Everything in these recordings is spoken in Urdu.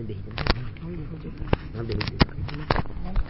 なんで弾てるんで弾い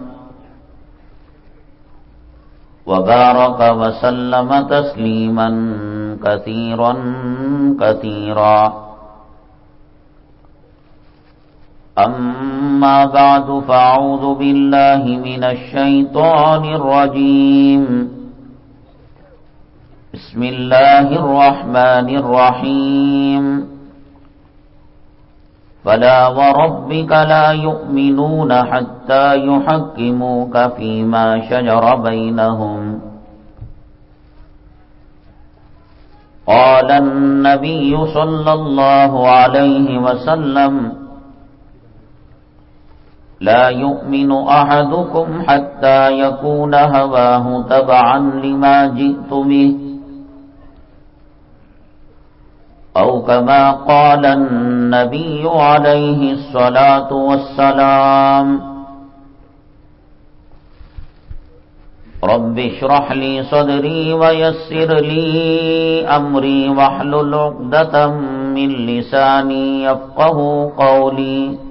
وبارك وسلم تسليما كثيرا كثيرا. أما بعد فأعوذ بالله من الشيطان الرجيم. بسم الله الرحمن الرحيم. فلا وربك لا يؤمنون حتى يحكموك فيما شجر بينهم. قال النبي صلى الله عليه وسلم لا يؤمن أحدكم حتى يكون هواه تبعا لما جئت به. أو كما قال النبي عليه الصلاة والسلام. رب اشرح لي صدري ويسر لي أمري وحل عقدة من لساني يفقه قولي.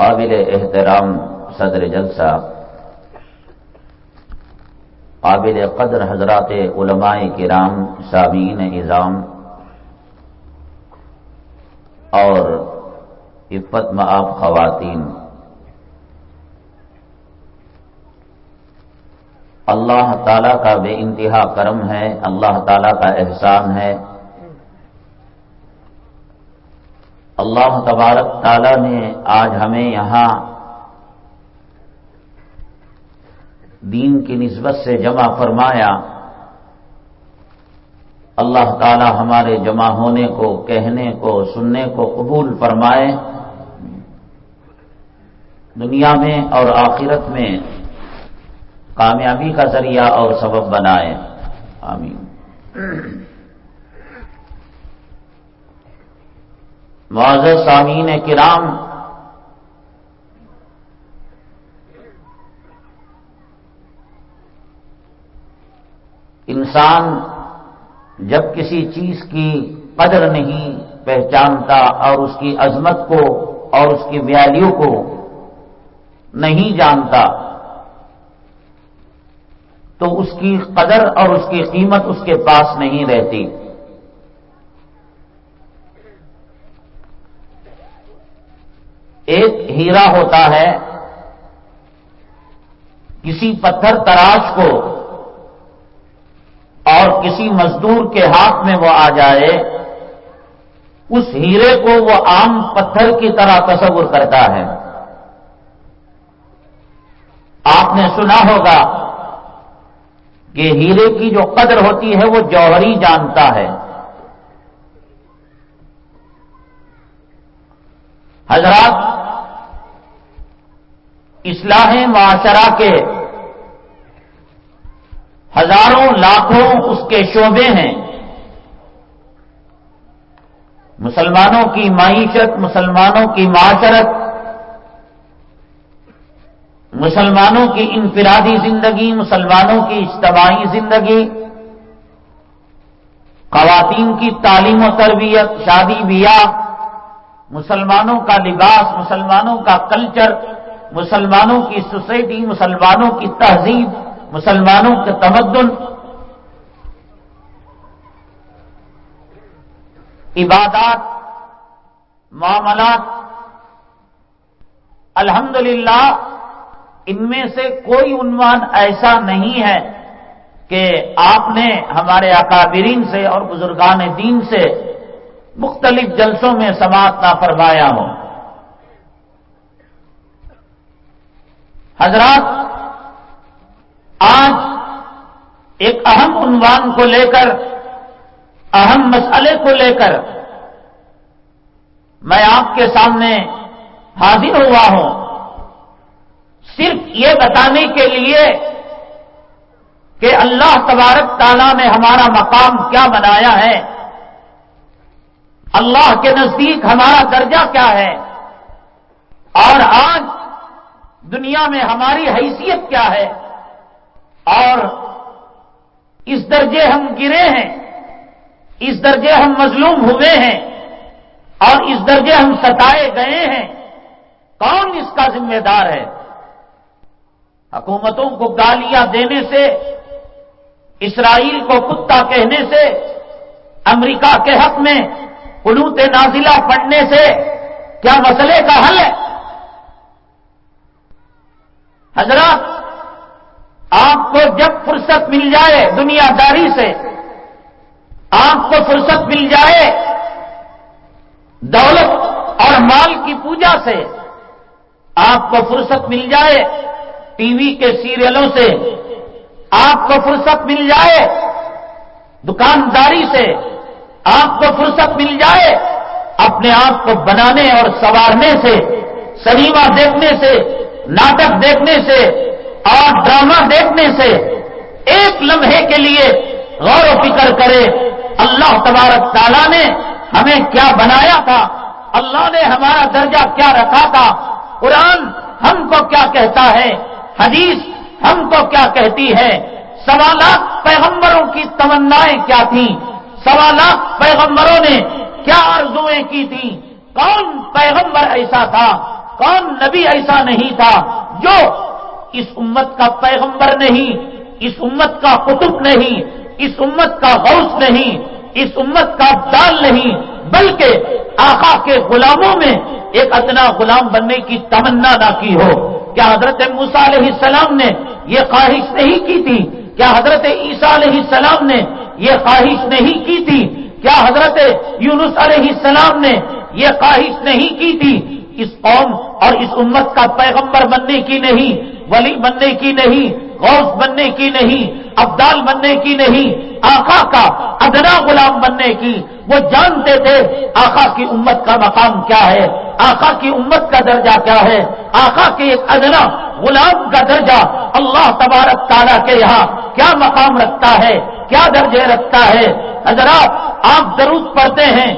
قابل احترام صدر جلسہ، قابل قدر حضرات علماء کرام سامعین نظام اور عفت معاف خواتین۔ اللہ تعالی کا بے انتہا کرم ہے، اللہ تعالی کا احسان ہے۔ اللہ تبارک تعالی نے آج ہمیں یہاں دین کی نسبت سے جمع فرمایا۔ اللہ تعالی ہمارے جمع ہونے کو، کہنے کو، سننے کو قبول فرمائے۔ دنیا میں اور آخرت میں کامیابی کا ذریعہ اور سبب بنائے۔ آمین۔ معذر سامعین کرام۔ انسان جب کسی چیز کی قدر نہیں پہچانتا اور اس کی عظمت کو اور اس کی ویلیو کو نہیں جانتا، تو اس کی قدر اور اس کی قیمت اس کے پاس نہیں رہتی۔ ایک ہیرا ہوتا ہے، کسی پتھر تراش کو اور کسی مزدور کے ہاتھ میں وہ آ جائے، اس ہیرے کو وہ عام پتھر کی طرح تصور کرتا ہے۔ آپ نے سنا ہوگا کہ ہیرے کی جو قدر ہوتی ہے وہ جوہری جانتا ہے۔ حضرات اصلاح معاشرہ کے ہزاروں لاکھوں اس کے شعبے ہیں۔ مسلمانوں کی معیشت، مسلمانوں کی معاشرت، مسلمانوں کی انفرادی زندگی، مسلمانوں کی اجتماعی زندگی، خواتین کی تعلیم و تربیت، شادی، بیاہ، مسلمانوں کا لباس، مسلمانوں کا کلچر مسلمانوں کی سوسائٹی، مسلمانوں کی تہذیب، مسلمانوں کے تمدن۔ عبادات، معاملات، الحمدللہ، ان میں سے کوئی عنوان ایسا نہیں ہے کہ آپ نے ہمارے اکابرین سے اور بزرگان دین سے مختلف جلسوں میں سماعت نہ فرمایا ہو۔ حضرات، آج ایک اہم عنوان کو لے کر، اہم مسئلے کو لے کر میں آپ کے سامنے حاضر ہوا ہوں۔ صرف یہ بتانے کے لیے کہ اللہ تبارک تعالیٰ نے ہمارا مقام کیا بنایا ہے۔ اللہ کے نزدیک ہمارا درجہ کیا ہے۔ اور آج دنیا میں ہماری حیثیت کیا ہے؟ اور اس درجے ہم گرے ہیں، اس درجے ہم مظلوم ہوئے ہیں، اور اس درجے ہم ستائے گئے ہیں، کون اس کا ذمہ دار ہے؟ حکومتوں کو گالیاں دینے سے، اسرائیل کو کتا کہنے سے، امریکہ کے حق میں قنوت نازلہ پڑھنے سے کیا مسئلے کا حل ہے؟ حضرات، آپ کو جب فرصت مل جائے دنیا داری سے، آپ کو فرصت مل جائے دولت اور مال کی پوجا سے، آپ کو فرصت مل جائے ٹی وی کے سیریلوں سے، آپ کو فرصت مل جائے دکانداری سے، آپ کو فرصت مل جائے اپنے آپ کو بنانے اور سنوارنے سے سنیما دیکھنے سے ناٹک دیکھنے سے اور ڈرامہ دیکھنے سے ایک لمحے کے لیے غور و فکر کرے، اللہ تبارک تعالیٰ نے ہمیں کیا بنایا تھا؟ اللہ نے ہمارا درجہ کیا رکھا تھا؟ قرآن ہم کو کیا کہتا ہے؟ حدیث ہم کو کیا کہتی ہے؟ سوالات پیغمبروں کی تمنائیں کیا تھیں؟ سوالات پیغمبروں نے کیا آرزویں کی تھیں؟ کون پیغمبر ایسا تھا؟ کون نبی ایسا نہیں تھا جو اس امت کا پیغمبر نہیں، اس امت کا قطب نہیں، اس امت کا غوث نہیں، اس امت کا دال نہیں، بلکہ آقا کے غلاموں میں ایک اتنا غلام بننے کی تمنا نہ کی ہو۔ کیا حضرت موسا علیہ السلام نے یہ خواہش نہیں کی تھی؟ کیا حضرت عیسیٰ علیہ السلام نے یہ خواہش نہیں کی تھی؟ کیا حضرت یونس علیہ السلام نے یہ خواہش نہیں کی تھی اس قوم اور اس امت کا پیغمبر بننے کی نہیں، ولی بننے کی نہیں، غوث بننے کی نہیں، ابدال بننے کی نہیں، آقا کا ادنا غلام بننے کی۔ وہ جانتے تھے آقا کی امت کا مقام کیا ہے، آقا کی امت کا درجہ کیا ہے، آقا کے ایک ادنا غلام کا درجہ اللہ تبارک تعالیٰ کے یہاں کیا مقام رکھتا ہے، کیا درجے رکھتا ہے۔ حضرات، آپ ضرور پڑھتے ہیں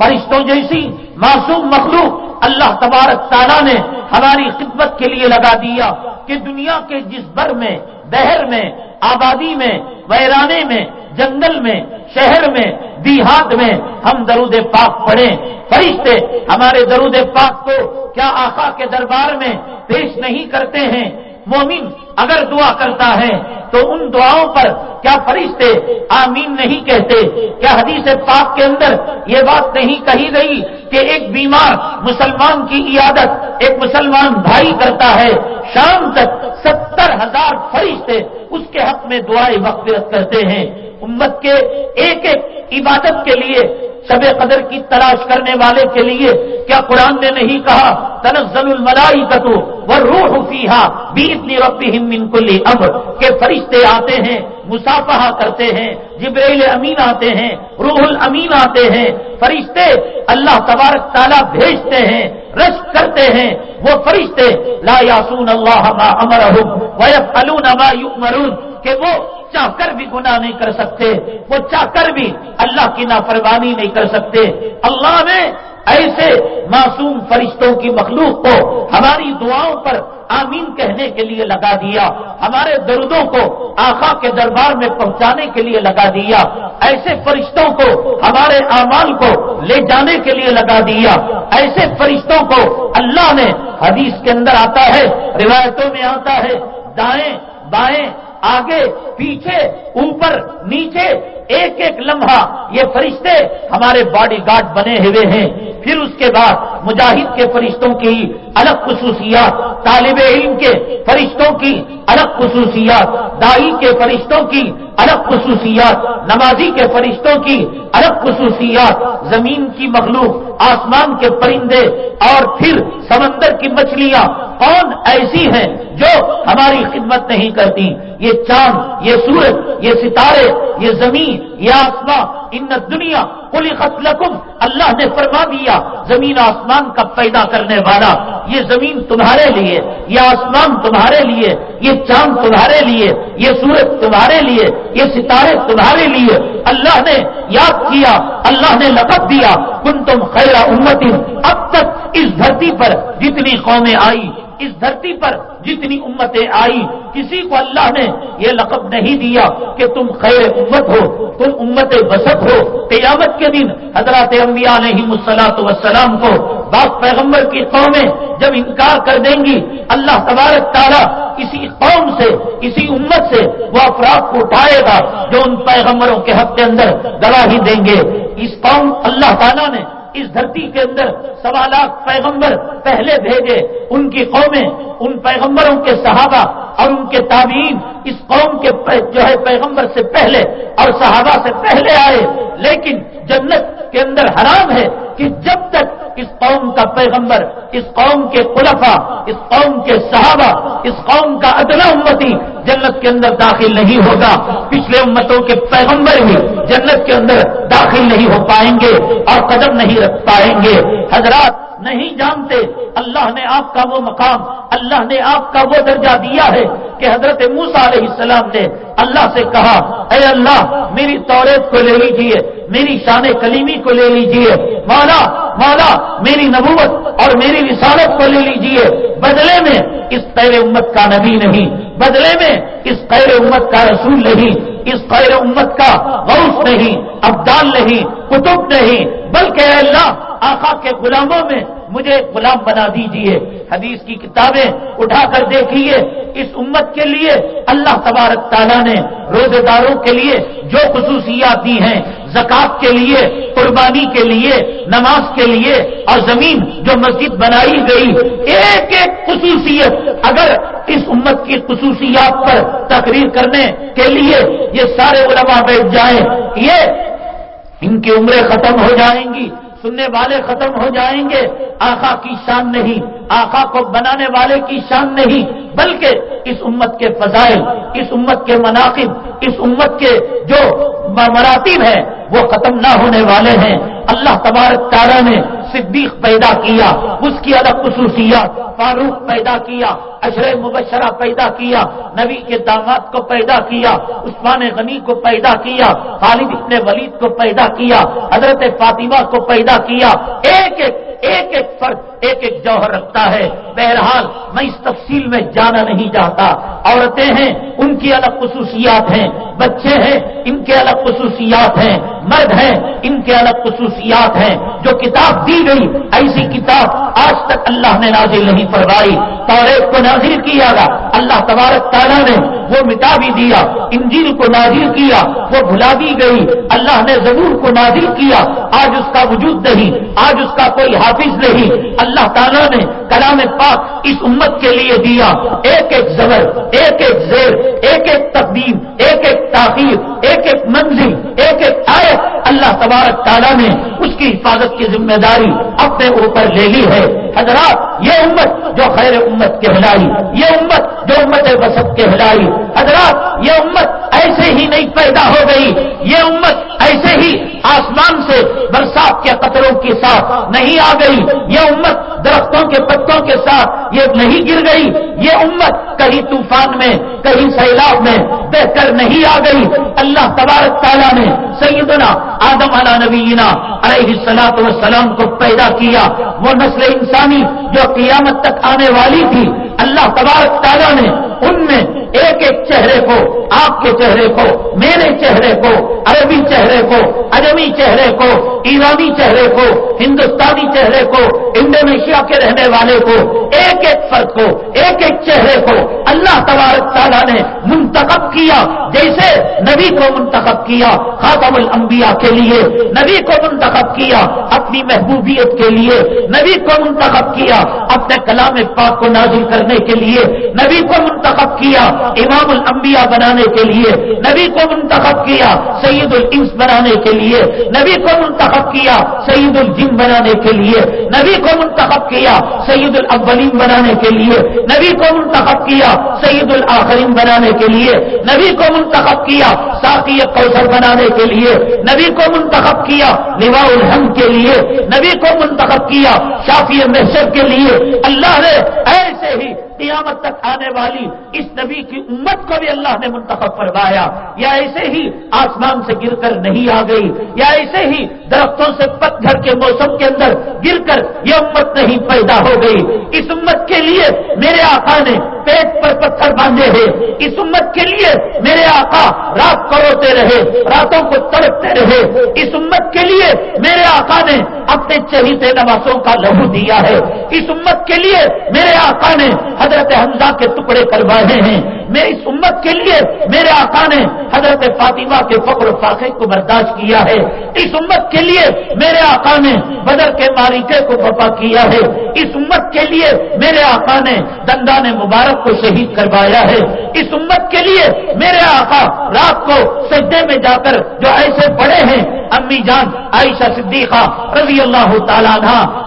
فرشتوں جیسی معصوم مخلوق اللہ تبارک تعالیٰ نے ہماری خدمت کے لیے لگا دیا کہ دنیا کے جس بر میں، بہر میں، آبادی میں، ویرانے میں، جنگل میں، شہر میں، دیہات میں ہم درود پاک پڑھیں۔ فرشتے ہمارے درود پاک کو کیا آقا کے دربار میں پیش نہیں کرتے ہیں؟ مومن اگر دعا کرتا ہے تو ان دعاؤں پر کیا فرشتے آمین نہیں کہتے؟ کیا حدیث پاک کے اندر یہ بات نہیں کہی گئی کہ ایک بیمار مسلمان کی عیادت ایک مسلمان بھائی کرتا ہے؟ شام تک ستر ہزار فرشتے اس کے حق میں دعائیں مغفرت کرتے ہیں۔ امت کے ایک ایک عبادت کے لیے شب قدر کی تلاش کرنے والے کے لیے کیا قرآن نے نہیں کہا؟ تنزل الملائی کتو وہ روح فیحا بیتنی ربی من اب کے فرشتے آتے ہیں مسافہ کرتے ہیں جبریل امین آتے ہیں، روح الامین آتے ہیں۔ فرشتے اللہ تبارک تعالیٰ بھیجتے ہیں رش کرتے ہیں۔ وہ فرشتے لا یاسون اللہ ما امرہم ویفعلون ما یؤمرون کہ وہ چاہ کر بھی گناہ نہیں کر سکتے وہ چاہ کر بھی اللہ کی نافرمانی نہیں کر سکتے۔ اللہ نے ایسے معصوم فرشتوں کی مخلوق کو ہماری دعاؤں پر آمین کہنے کے لیے لگا دیا، ہمارے دردوں کو آخا کے دربار میں پہنچانے کے لیے لگا دیا۔ ایسے فرشتوں کو ہمارے اعمال کو لے جانے کے لیے لگا دیا۔ ایسے فرشتوں کو اللہ نے حدیث کے اندر آتا ہے، روایتوں میں آتا ہے، دائیں بائیں آگے پیچھے اوپر نیچے ایک ایک لمحہ یہ فرشتے ہمارے باڈی گارڈ بنے ہوئے ہیں۔ پھر اس کے بعد مجاہد کے فرشتوں کی الگ خصوصیات، طالب علم کے فرشتوں کی الگ خصوصیات دائی کے فرشتوں کی الگ خصوصیات، نمازی کے فرشتوں کی الگ خصوصیات، زمین کی مخلوق، آسمان کے پرندے اور پھر سمندر کی مچھلیاں۔ کون ایسی ہیں جو ہماری خدمت نہیں کرتی؟ یہ چاند، یہ سورج، یہ ستارے، یہ زمین یا اللہ ان دنیا کلی لکم اللہ نے فرما دیا، زمین آسمان کا پیدا کرنے والا، یہ زمین تمہارے لیے، یہ آسمان تمہارے لیے، یہ چاند تمہارے لیے، یہ سورج تمہارے لیے، یہ ستارے تمہارے لیے۔ اللہ نے یاد کیا، اللہ نے لقب دیا کن تم خیر امتی اب تک اس دھرتی پر جتنی قومیں آئی اس دھرتی پر جتنی امتیں آئی کسی کو اللہ نے یہ لقب نہیں دیا کہ تم خیر امت ہو، تم امت بسط ہو، قیامت کے دن حضرات انبیاء علیہ مسلاط وسلام کو باپ پیغمبر کی قومیں جب انکار کر دیں گی، اللہ تبارک تعالیٰ کسی قوم سے، کسی امت سے وہ افراد کو اٹھائے گا جو ان پیغمبروں کے حق کے اندر گواہی دیں گے۔ اس قوم اللہ تعالیٰ نے اس دھرتی کے اندر سوا لاکھ پیغمبر پہلے بھیجے۔ ان کی قومیں، ان پیغمبروں کے صحابہ اور ان کے تعبین اس قوم کے جو ہے پیغمبر سے پہلے اور صحابہ سے پہلے آئے۔ لیکن جنت کے اندر حرام ہے کہ جب تک اس قوم کا پیغمبر، اس قوم کے خلفا اس قوم کے صحابہ، اس قوم کا ادنا امتی جنت کے اندر داخل نہیں ہوگا۔ پچھلے امتوں کے پیغمبر بھی جنت کے اندر داخل نہیں ہو پائیں گے اور قدم نہیں رکھ پائیں گے۔ حضرات نہیں جانتے۔ اللہ نے آپ کا وہ مقام، اللہ نے آپ کا وہ درجہ دیا ہے کہ حضرت موسا علیہ السلام نے اللہ سے کہا، اے اللہ، میری توریت کو لے لیجیے، میری شان کلیمی کو لے لیجیے، مولا مولا، میری نبوت اور میری رسالت کو لے لیجیے۔ بدلے میں اس خیر امت کا نبی نہیں، بدلے میں اس خیر امت کا رسول نہیں، اس خیر امت کا غوث نہیں، ابدال نہیں کتب نہیں بلکہ اللہ، آقا کے غلاموں میں مجھے غلام بنا دیجیے۔ حدیث کی کتابیں اٹھا کر دیکھیے۔ اس امت کے لیے اللہ تبارک تعالیٰ نے روزے داروں کے لیے جو خصوصیات دی ہیں زکات کے لیے، قربانی کے لیے، نماز کے لیے اور زمین جو مسجد بنائی گئی۔ ایک ایک خصوصیت اگر اس امت کی خصوصیات پر تقریر کرنے کے لیے یہ سارے علماء بیٹھ جائیں، یہ ان کی عمریں ختم ہو جائیں گی، سننے والے ختم ہو جائیں گے۔ آقا کی شان نہیں، آقا کو بنانے والے کی شان نہیں، بلکہ اس امت کے فضائل، اس امت کے مناقب، اس امت کے جو مراتب ہیں، وہ ختم نہ ہونے والے ہیں۔ اللہ تبارک تعالیٰ نے صدیق پیدا کیا، اس کی الگ خصوصیات، فاروق پیدا کیا اشر مبشرہ پیدا کیا، نبی کے داماد کو پیدا کیا، عثمان غنی کو پیدا کیا، خالد ابن ولید کو پیدا کیا، حضرت فاطمہ کو پیدا کیا، ایک ایک ایک ایک فرق ایک ایک جوہر رکھتا ہے۔ بہرحال میں اس تفصیل میں جانا نہیں چاہتا۔ عورتیں ہیں، ان کی الگ خصوصیات ہیں۔ بچے ہیں، ان کے الگ خصوصیات ہیں۔ مرد ہیں، ان کے الگ خصوصیات ہیں۔ جو کتاب دی گئی، ایسی کتاب آج تک اللہ نے نازل نہیں فرمائی۔ توریت کو نازل کیا گا۔ اللہ تبارک تعالیٰ نے وہ مٹا بھی دیا، انجیل کو نازل کیا، وہ بھلا دی گئی۔ اللہ نے ضرور کو نازل کیا۔ آج اس کا وجود نہیں، آج اس کا کوئی حافظ نہیں۔ اللہ اللہ تعالیٰ نے کلام پاک اس امت کے لیے دیا۔ ایک ایک زبر، ایک ایک زیر، ایک ایک تقدیم، ایک ایک تاخیر، ایک ایک منزل، ایک ایک آئے اللہ تبارک تعالیٰ نے اس کی حفاظت کی ذمہ داری اپنے اوپر لے لی ہے۔ حضرات، یہ امت جو خیر امت کہلائی، یہ امت جو امت وسط کہلائی۔ حضرات، یہ امت ایسے ہی نہیں پیدا ہو گئی۔ یہ امت ایسے ہی آسمان سے برسات کے قطروں کے ساتھ نہیں آ گئی۔ یہ امت درختوں کے پتوں کے ساتھ یہ نہیں گر گئی۔ یہ امت کہیں طوفان میں، کہیں سیلاب میں بہ کر نہیں آ گئی۔ اللہ تبارک تعالیٰ نے سیدنا آدم علا نبینا علیہ السلاط وسلام کو پیدا کیا۔ وہ نسل انسانی جو قیامت تک آنے والی تھی، اللہ تبارک تعالیٰ نے ان میں ایک ایک چہرے کو، آپ کے چہرے کو، میرے چہرے کو، عربی چہرے کو، اجمی چہرے کو، ایرانی چہرے کو، ہندوستانی چہرے کو، انڈونیشیا کے رہنے والے کو، ایک ایک فرد کو، ایک ایک چہرے کو اللہ تبارک تعالیٰ نے منتخب کیا، جیسے نبی کو منتخب کیا خاتم الانبیاء کے لیے، نبی کو منتخب کیا اپنی محبوبیت کے لیے، نبی کو منتخب کیا اپنے کلام پاک کو نازل کرنے کے لیے، نبی کو منتخب منتخب کیا امام الانبیاء بنانے کے لیے، نبی کو منتخب کیا سید الانس بنانے کے لیے، نبی کو منتخب کیا سعید الجن بنانے کے لیے، نبی کو منتخب کیا سعید الاولین بنانے کے لیے، نبی کو منتخب کیا سعید الآخرین بنانے کے لیے، نبی کو منتخب کیا ساقی کوثر بنانے کے لیے، نبی کو منتخب کیا نوا الحمد کے لیے، نبی کو منتخب کیا شافی محسر کے لیے۔ اللہ نے ایسے ہی قیامت تک آنے والی اس نبی کی امت کو بھی اللہ نے منتخب فرمایا۔ یا ایسے ہی آسمان سے گر کر نہیں آ گئی، یا ایسے ہی درختوں سے پتھر کے موسم کے اندر گر کر یہ امت نہیں پیدا ہو گئی۔ اس امت کے لیے میرے آقا نے پیٹ پر پتھر باندھے ہیں اس امت کے لیے میرے آقا رات کو روتے رہے، راتوں کو تڑپتے رہے۔ اس امت کے لیے میرے آقا نے اپنے چہیتے نوازوں کا لہو دیا ہے۔ اس امت کے لیے میرے آقا نے حضرت حمزہ کے ٹکڑے کروائے ہیں۔ میں اس امت کے لیے میرے آقا نے حضرت فاطمہ کے فقر و فاقے کو برداشت کیا ہے۔ اس امت کے لیے میرے آقا نے بدر کے مالکے کو بپا کیا ہے۔ اس امت کے لیے میرے آقا نے دندان مبارک کو شہید کروایا ہے۔ اس امت کے لیے میرے آقا رات کو سجدے میں جا کر جو ایسے بڑے ہیں، امی جان عائشہ صدیقہ رضی اللہ تعالیٰ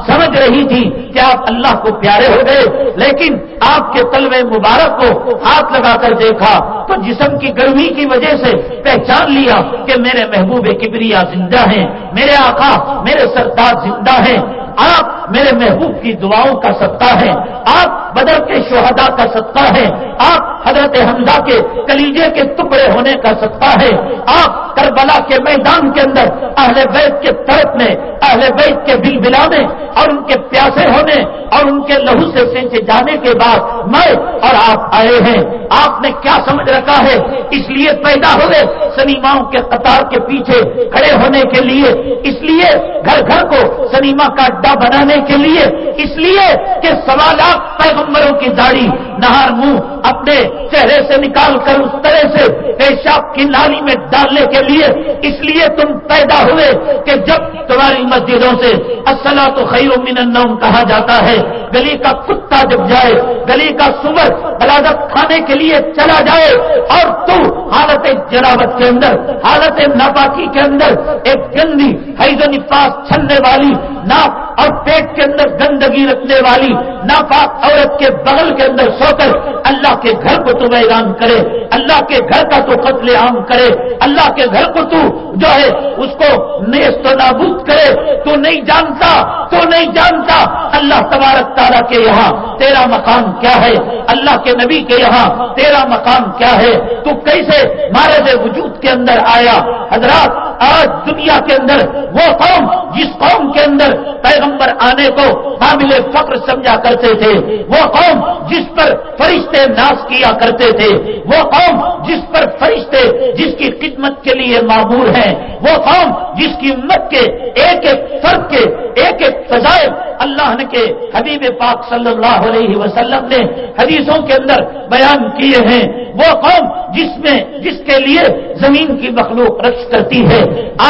سمجھ رہی تھی کہ آپ اللہ کو پیارے ہو گئے، لیکن آپ کے طلب مبارک کو ہاتھ لگا کر دیکھا تو جسم کی گرمی کی وجہ سے پہچان لیا کہ میرے محبوب کبریا زندہ ہیں، میرے آقا، میرے سردار زندہ ہیں۔ آپ میرے محبوب کی دعاؤں کا ستا ہے، آپ بدر کے شہدا کا ستا ہے، آپ حضرت حمزہ کے کلیجے کے ٹکڑے ہونے کا ستا ہے، آپ کربلا کے میدان کے اندر اہل بیت کے طرف میں، اہل بیت کے بل بلانے اور ان کے پیاسے ہونے، اور ان کے لہو سے سینچے جانے کے بعد میں اور آپ آئے ہیں۔ آپ نے کیا سمجھ رکھا ہے؟ اس لیے پیدا ہوئے سنیماؤں کے قطار کے پیچھے کھڑے ہونے کے لیے، اس لیے گھر گھر کو سنیما کا اڈا بنانے کے لیے، اس لیے کہ سوا لاکھ پیغمبروں کی داڑھی، نہار منہ اپنے چہرے سے نکال کر اس طرح سے پیشاب کی نالی میں ڈالنے کے لیے، اس لیے تم پیدا ہوئے کہ جب تمہاری مسجدوں سے اصلا تو خیر من النوم کہا جاتا ہے، گلی کا کتا جب جائے، گلی کا سور بلادت کھانے کے لیے چلا جائے اور تو حالت جنابت کے اندر، حالت ناپاکی کے اندر ایک گندی حیض و نفاس چھلنے والی ناپ اور پیٹ کے اندر گندگی رکھنے والی ناپاک عورت کے بغل کے اندر سو کر اللہ کے گھر کو تو ویران کرے، اللہ کے گھر کا تو قتل عام کرے۔ اللہ کے گھر کو تو جو ہے اس کو نیست و نابود کرے۔ تو نہیں جانتا، تو نہیں جانتا اللہ تبارک تعالیٰ کے یہاں تیرا مقام کیا ہے؟ اللہ کے نبی کے یہاں تیرا مقام کیا ہے؟ تو کیسے مارد وجود کے اندر آیا؟ حضرات آج دنیا کے اندر وہ قوم، جس قوم کے اندر پیغمبر آنے کو قابل فخر سمجھا کرتے تھے، وہ قوم جس پر فرشتے ناس کیا کرتے تھے، وہ قوم جس پر فرشتے جس کی خدمت کے لیے معمور ہیں، وہ قوم جس کی امت کے ایک ایک فرد کے ایک ایک فضائل اللہ نے کے حبیب پاک صلی اللہ علیہ وسلم نے حدیثوں کے اندر بیان کیے ہیں۔ وہ قوم جس میں، جس کے لیے زمین کی مخلوق رقص کرتی ہے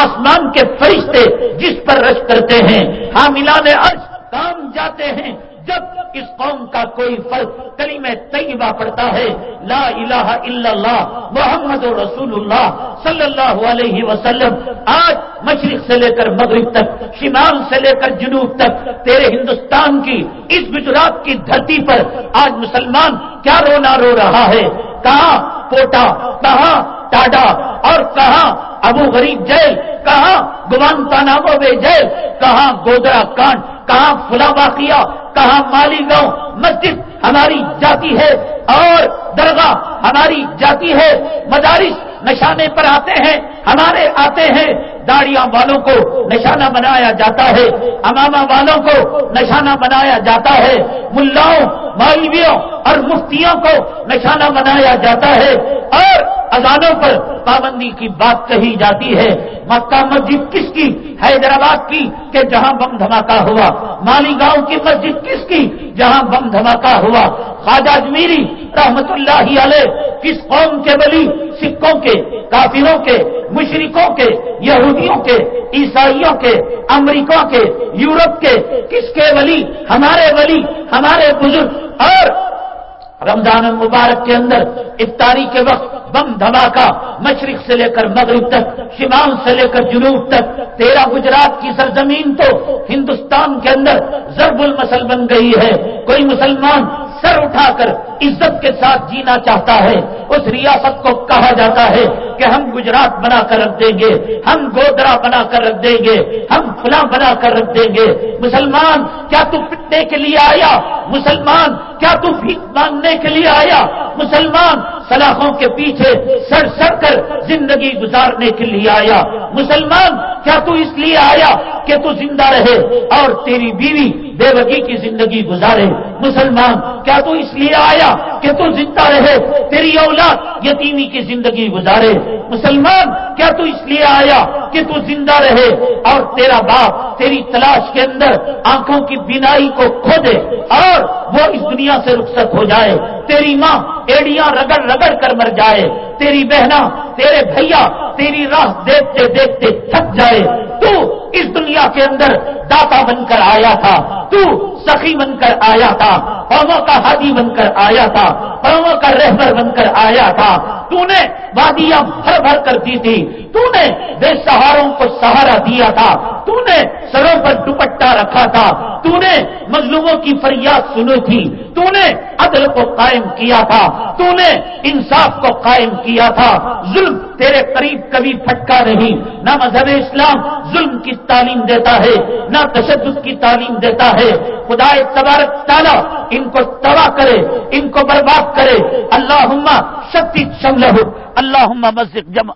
آسمان کے فرشتے جس پر رش کرتے ہیں، حاملان عرش کام جاتے ہیں۔ جب اس قوم کا کوئی فرق کلی میں طیبہ پڑتا ہے، لا الہ الا اللہ، محمد رسول اللہ صلی اللہ علیہ وسلم، آج مشرق سے لے کر مغرب تک، شمال سے لے کر جنوب تک، تیرے ہندوستان کی، اس گجرات کی دھرتی پر آج مسلمان کیا رونا رو رہا ہے؟ کہاں کوٹا کہاں ٹاڈا، اور کہاں ابو غریب جیل، کہاں گمان تانابو بے جیل، کہاں گودرا کانڈ، کہاں فلا باقیہ، کہاں مالی گاؤں، مسجد ہماری جاتی ہے اور درگاہ ہماری جاتی ہے، مدارس نشانے پر آتے ہیں، ہمارے آتے ہیں، داڑیاں والوں کو نشانہ بنایا جاتا ہے، امامہ والوں کو نشانہ بنایا جاتا ہے، ملاؤں، مولویوں اور مفتیوں کو نشانہ بنایا جاتا ہے اور اذانوں پر پابندی کی بات کہی جاتی ہے۔ مکہ مسجد کس کی؟ حیدرآباد کی کہ جہاں بم دھماکہ ہوا۔ مالی گاؤں کی مسجد کس کی؟ جہاں بم دھماکہ ہوا۔ خواجہ اجمیری رحمت اللہ علیہ کس قوم کے بلی سکھوں کے، کافروں کے مشرقوں کے، یہودیوں کے، عیسائیوں کے امریکہ کے، یورپ کے۔ کس کے ولی؟ ہمارے ولی، ہمارے بزرگ اور رمضان المبارک کے اندر افطاری کے وقت بم دھماکہ مشرق سے لے کر مغرب تک، شمال سے لے کر جنوب تک، تیرا گجرات کی سرزمین تو ہندوستان کے اندر ضرب المسل بن گئی ہے۔ کوئی مسلمان سر اٹھا کر عزت کے ساتھ جینا چاہتا ہے، اس ریاست کو کہا جاتا ہے کہ ہم گجرات بنا کر رکھ دیں گے، ہم گودرا بنا کر رکھ دیں گے، ہم فلاں بنا کر رکھ دیں گے۔ مسلمان، کیا تو پٹنے کے لیے آیا؟ مسلمان، کیا تو بھیک مانگنے کے لیے آیا؟ مسلمان سلاخوں کے پیچھے سڑ سڑ کر زندگی گزارنے کے لیے آیا۔ مسلمان، کیا تو اس لیے آیا کہ تو زندہ رہے اور تیری بیوی بے بگی کی زندگی گزارے؟ مسلمان، کیا تو اس لیے آیا کہ تو زندہ رہے، تیری اولاد یتیمی کی زندگی گزارے؟ مسلمان، کیا تو اس لیے آیا کہ تو زندہ رہے اور تیرا باپ تیری تلاش کے اندر آنکھوں کی بینائی کو کھو دے اور وہ اس دنیا سے رخصت ہو جائے؟ تیری ماں ایڑیاں رگڑ رگڑ کر مر جائے، تیری بہنا تیرے بھیا، تیری راہ دیکھتے دیکھتے تھک جائے۔ تو اس دنیا کے اندر داتا بن کر آیا تھا، تو سخی بن کر آیا تھا، قوموں کا ہادی بن کر آیا تھا، قوموں کا رہبر بن کر آیا تھا۔ تو نے وادیاں بھر بھر کر دی تھی۔ تو نے بے سہاروں کو سہارا دیا تھا۔ تو نے سروں پر دوپٹا رکھا تھا۔ تو نے مظلوموں کی فریاد سنی تھی۔ تو نے عدل کو قائم کیا تھا۔ تو نے انصاف کو قائم کیا تھا۔ ظلم تیرے قریب کبھی پھٹکا نہیں۔ نہ مذہب اسلام ظلم کی تعلیم دیتا ہے، نہ تشدد کی تعلیم دیتا ہے۔ خدا تبارک تعالیٰ ان کو تباہ کرے، ان کو برباد کرے۔ اللہ شکتی شمل اللہ مسجد جمع۔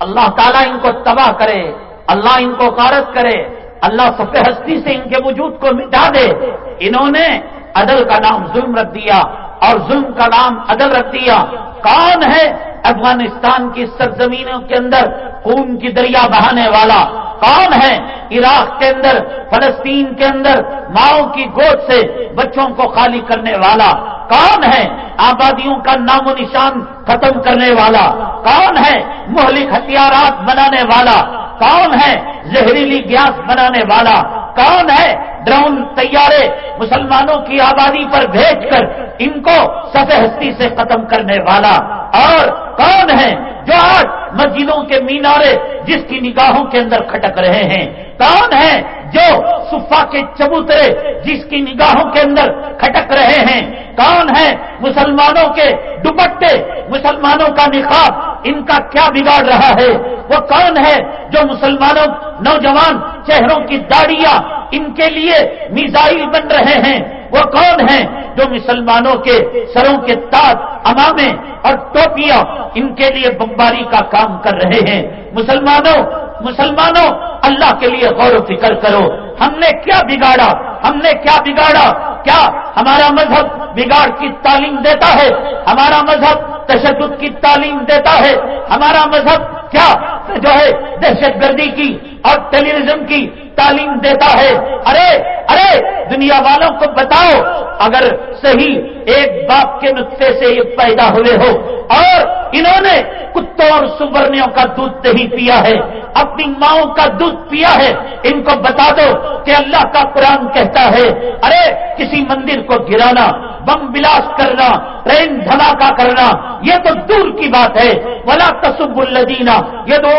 اللہ تعالیٰ ان کو تباہ کرے، اللہ ان کو غارت کرے، اللہ سفید ہستی سے ان کے وجود کو مٹا دے۔ انہوں نے عدل کا نام ظلم رکھ دیا اور ظلم کا نام عدل رکھ دیا۔ کون ہے افغانستان کی سرزمینوں کے اندر خون کی دریا بہانے والا؟ کون ہے عراق کے اندر، فلسطین کے اندر، ماؤں کی گود سے بچوں کو خالی کرنے والا؟ کون ہے آبادیوں کا نام و نشان ختم کرنے والا؟ کون ہے مہلک ہتھیارات بنانے والا؟ کون ہے زہریلی گیس بنانے والا؟ کون ہے ڈرون تیارے مسلمانوں کی آبادی پر بھیج کر ان کو سفید ہستی سے ختم کرنے والا؟ اور کون ہے جو آج مسجدوں کے مینارے جس کی نگاہوں کے اندر کھٹک رہے ہیں، کون ہے جو صفا کے چبوترے جس کی نگاہوں کے اندر کھٹک رہے ہیں؟ کون ہے مسلمانوں کے دوپٹے، مسلمانوں کا نقاب، ان کا کیا بگاڑ رہا ہے؟ وہ کون ہے جو مسلمانوں، نوجوان چہروں کی داڑیاں ان کے لیے میزائل بن رہے ہیں؟ وہ کون ہیں جو مسلمانوں کے سروں کے تاج امامے اور ٹوپیاں ان کے لیے بمباری کا کام کر رہے ہیں؟ مسلمانوں مسلمانوں، اللہ کے لیے غور و فکر کرو۔ ہم نے کیا بگاڑا؟ ہم نے کیا بگاڑا؟ کیا ہمارا مذہب بگاڑ کی تعلیم دیتا ہے؟ ہمارا مذہب تشدد کی تعلیم دیتا ہے؟ ہمارا مذہب کیا جو ہے دہشت گردی کی اور ٹیلیویژن کی تعلیم دیتا ہے۔ ارے ارے، دنیا والوں کو بتاؤ، اگر صحیح ایک باپ کے نقطے سے یہ پیدا ہوئے ہو اور انہوں نے کتوں اور سبرنیوں کا دودھ نہیں پیا ہے، اپنی ماؤں کا دودھ پیا ہے، ان کو بتا دو کہ اللہ کا قرآن کہتا ہے۔ ارے، کسی مندر کو گرانا، بم بلاس کرنا ٹرین دھماکہ کرنا، یہ تو دور کی بات ہے۔ ولا تصب الدینہ یہ دو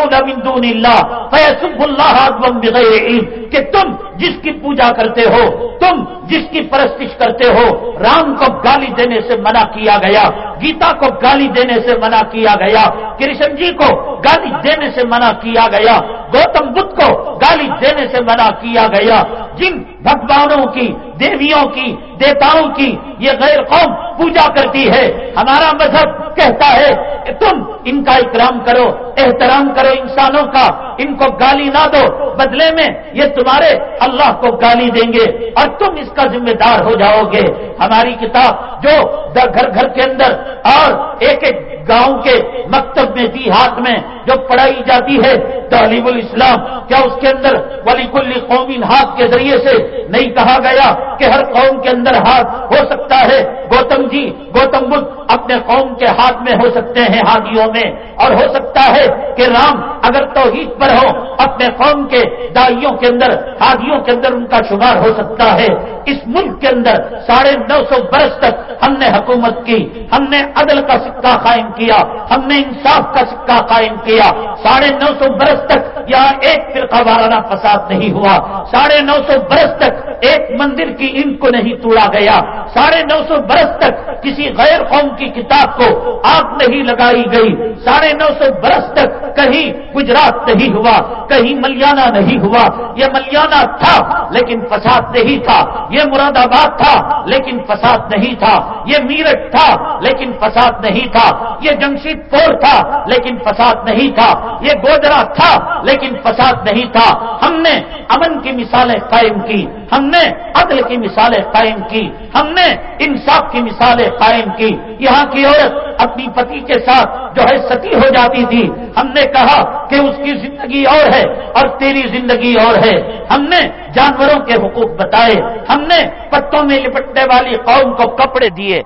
دون اللہ فیصب اللہ بغیر کہ تم جس کی پوجا کرتے ہو، تم جس کی پرستش کرتے ہو، رام کو گالی دینے سے منع کیا گیا، گیتا کو گالی دینے سے منع کیا گیا، کرشن جی کو گالی دینے سے منع کیا گیا۔ گوتم بدھ کو گالی دینے سے منع کیا گیا۔ جن بھگوانوں کی، دیویوں کی دیتاؤں کی یہ غیر قوم پوجا کرتی ہے۔ ہمارا مذہب کہتا ہے کہ تم ان کا اکرام کرو، احترام کرو انسانوں کا۔ ان کو گالی نہ دو۔ بدلے میں یہ تمہارے اللہ کو گالی دیں گے اور تم اس کا ذمہ دار ہو جاؤ گے۔ ہماری کتاب جو گھر گھر کے اندر اور ایک ایک گاؤں کے مکتب میں دی ہاتھ میں جو پڑھائی جاتی ہے، تعلیم الاسلام، کیا اس کے اندر ولی کل قومی ہاتھ کے ذریعے سے نہیں کہا گیا کہ ہر قوم کے اندر ہاتھ ہو سکتا ہے؟ گوتم جی گوتم بدھ اپنے قوم کے ہاتھ میں ہو سکتے ہیں ہادیوں میں، اور ہو سکتا ہے کہ رام اگر توحید پر ہو، اپنے قوم کے دائیوں کے اندر، ہادیوں کے اندر ان کا شمار ہو سکتا ہے۔ اس ملک کے اندر ساڑھے نو سو برس تک ہم نے حکومت کی، ہم نے عدل کا سکہ قائم کیا، ہم نے انصاف کا سکہ قائم کیا۔ ساڑھے نو سو برس تک یہاں ایک فرقہ وارانہ فساد نہیں ہوا۔ ساڑھے نو سو برس تک ایک مندر کی ان کو نہیں توڑا گیا۔ ساڑھے نو سو برس تک کسی غیر قوم کی کتاب کو آگ نہیں لگائی گئی۔ ساڑھے نو سو برس تک کہیں گجرات نہیں ہوا، کہیں ملیانہ نہیں ہوا۔ یہ ملیانہ تھا، لیکن فساد نہیں تھا۔ یہ مراد آباد تھا، لیکن فساد نہیں تھا۔ یہ میرٹ تھا، لیکن فساد نہیں تھا۔ یہ جمشید پور تھا، لیکن فساد نہیں تھا۔ یہ گوجرا تھا، لیکن فساد نہیں تھا۔ ہم نے امن کی مثالیں قائم کی، ہم نے عدل کی مثالیں قائم کی، ہم نے انصاف کی مثالیں قائم کی۔ یہاں کی عورت اپنی پتی کے ساتھ جو ہے ستی ہو جاتی تھی۔ ہم نے کہا کہ اس کی زندگی اور ہے اور تیری زندگی اور ہے۔ ہم نے جانوروں کے حقوق بتائے۔ ہم نے پتوں میں لپٹنے والی قوم کو کپڑے دیے۔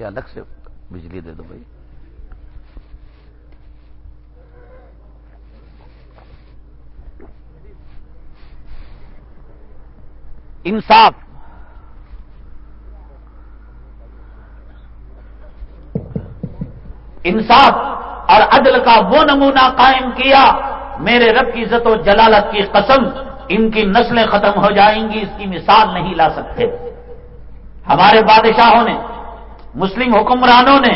لیے الگ سے بجلی دے دو بھائی۔ انصاف۔ انصاف اور عدل کا وہ نمونہ قائم کیا، میرے رب کی عزت و جلالت کی قسم، ان کی نسلیں ختم ہو جائیں گی، اس کی مثال نہیں لا سکتے۔ ہمارے بادشاہوں نے مسلم حکمرانوں نے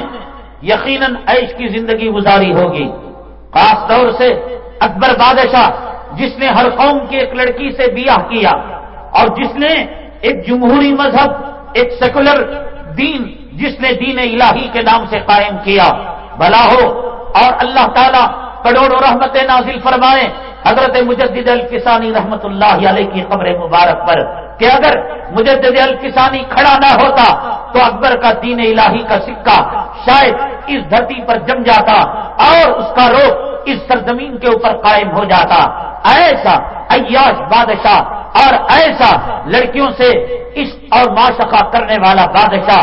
یقیناً عیش کی زندگی گزاری ہوگی۔ خاص طور سے اکبر بادشاہ، جس نے ہر قوم کی ایک لڑکی سے بیاہ کیا اور جس نے ایک جمہوری مذہب، ایک سیکولر دین، جس نے دین الہی کے نام سے قائم کیا۔ بھلا ہو اور اللہ تعالیٰ کروڑوں رحمت نازل فرمائے، حضرت مجدد الکسانی رحمت اللہ علیہ کی خبر مبارک پر۔ کہ اگر مجدد الکسانی کھڑا نہ ہوتا تو اکبر کا دین الہی کا سکہ شاید اس دھرتی پر جم جاتا اور اس کا روپ اس سرزمین کے اوپر قائم ہو جاتا۔ ایسا عیاش بادشاہ اور ایسا لڑکیوں سے عشق اور معاشقہ کرنے والا بادشاہ۔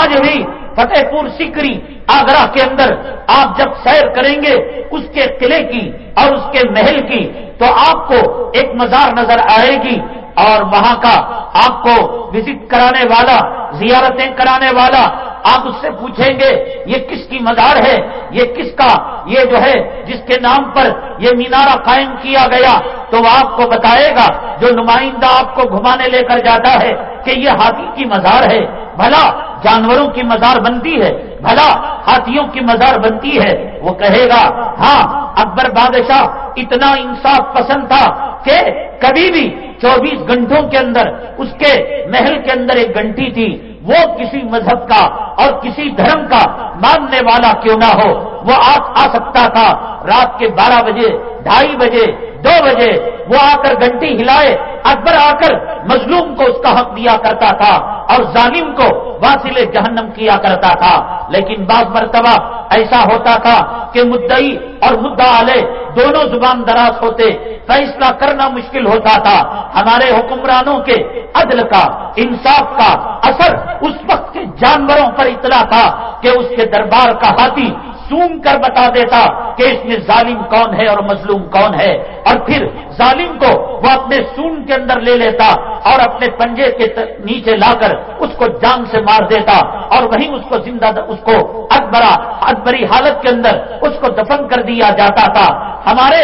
آج بھی فتح پور سکری آگرہ کے اندر آپ جب سیر کریں گے اس کے قلعے کی اور اس کے محل کی تو آپ کو ایک مزار نظر آئے گی۔ اور وہاں کا آپ کو وزٹ کرانے والا، زیارتیں کرانے والا آپ اس سے پوچھیں گے، یہ کس کی مزار ہے، یہ کس کا، یہ جو ہے، جس کے نام پر یہ مینارہ قائم کیا گیا، تو وہ آپ کو بتائے گا، جو نمائندہ آپ کو گھمانے لے کر جاتا ہے کہ یہ ہاتھی کی مزار ہے بھلا جانوروں کی مزار بنتی ہے، بھلا ہاتھیوں کی مزار بنتی ہے۔ وہ کہے گا ہاں اکبر بادشاہ اتنا انصاف پسند تھا کہ کبھی بھی چوبیس گھنٹوں کے اندر، اس کے محل کے اندر ایک گھنٹی تھی۔ وہ کسی مذہب کا اور کسی دھرم کا ماننے والا کیوں نہ ہو؟ وہ آپ آ سکتا تھا، رات کے بارہ بجے، ڈھائی بجے، دو بجے، وہ آ کر گھنٹی ہلائے، اکبر آ کر مظلوم کو اس کا حق دیا کرتا تھا اور ظالم کو واصل جہنم کیا کرتا تھا۔ لیکن بعض مرتبہ ایسا ہوتا تھا کہ مدئی اور مدعا علیہ دونوں زبان دراز ہوتے، فیصلہ کرنا مشکل ہوتا تھا۔ ہمارے حکمرانوں کے عدل کا، انصاف کا اثر اس وقت کے جانوروں پر اطلاع تھا کہ اس کے دربار کا ہاتھی سون کر بتا دیتا کہ اس میں ظالم کون ہے اور مظلوم کون ہے۔ اور پھر ظالم کو وہ اپنے سون کے اندر لے لیتا اور اپنے پنجے کے نیچے لا کر اس کو جان سے مار دیتا اور وہیں اس کو زندہ اس کو اکبرا اکبری حالت کے اندر اس کو دفن کر دیا جاتا تھا۔ ہمارے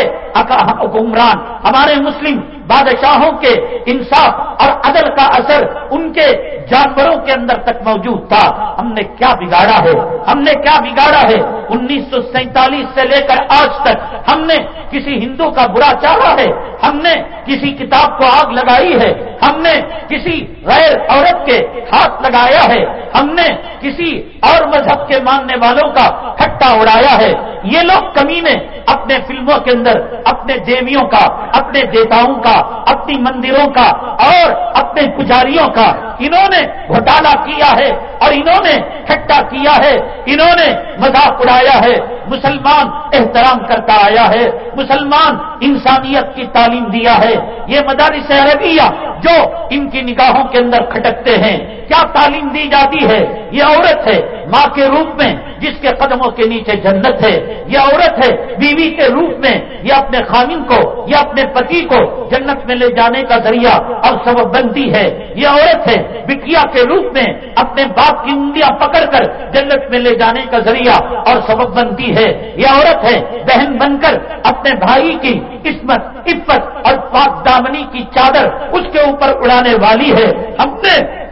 حکمران، ہمارے مسلم بادشاہوں کے انصاف اور عدل کا اثر ان کے جانوروں کے اندر تک موجود تھا۔ ہم نے کیا بگاڑا ہے؟ ہم نے کیا بگاڑا ہے؟ انیس سو سینتالیس سے لے کر آج تک ہم نے کسی ہندو کا برا چاہا ہے؟ ہم نے کسی کتاب کو آگ لگائی ہے؟ ہم نے کسی غیر عورت کے ہاتھ لگایا ہے؟ ہم نے کسی اور مذہب کے ماننے والوں کا ٹھٹا اڑایا ہے؟ یہ لوگ کمی نے اپنے فلموں کے اندر، اپنے دیویوں کا، اپنے دیتاؤں کا، اپنی مندروں کا، اور اپنے پجاریوں کا۔ انہوں نے گھوٹالا کیا ہے اور انہوں نے ٹھٹا کیا ہے۔ انہوں نے مذاق اڑایا ہے۔ مسلمان احترام کرتا آیا ہے۔ مسلمان انسانیت کی تعلیم دیا ہے۔ یہ مدارس عربیہ جو ان کی نگاہوں کے اندر کھٹکتے ہیں۔ کیا تعلیم دی جاتی ہے؟ یہ عورت ہے، ماں کے روپ میں، جس کے قدموں کے نیچے جنت ہے۔ یہ عورت ہے، بیوی کے روپ میں، یہ اپنے خامن کو یا اپنے پتی کو جنت میں لے جانے کا ذریعہ اور سبب بنتی ہے۔ یہ عورت ہے، بٹیا کے روپ میں، اپنے باپ کی انگلیاں پکڑ کر جنت میں لے جانے کا ذریعہ اور سبب بنتی ہے یہ عورت ہے، بہن بن کر اپنے بھائی کی قسمت، عفت اور پاک دامنی کی چادر اس کے اوپر اڑانے والی ہے۔ ہم نے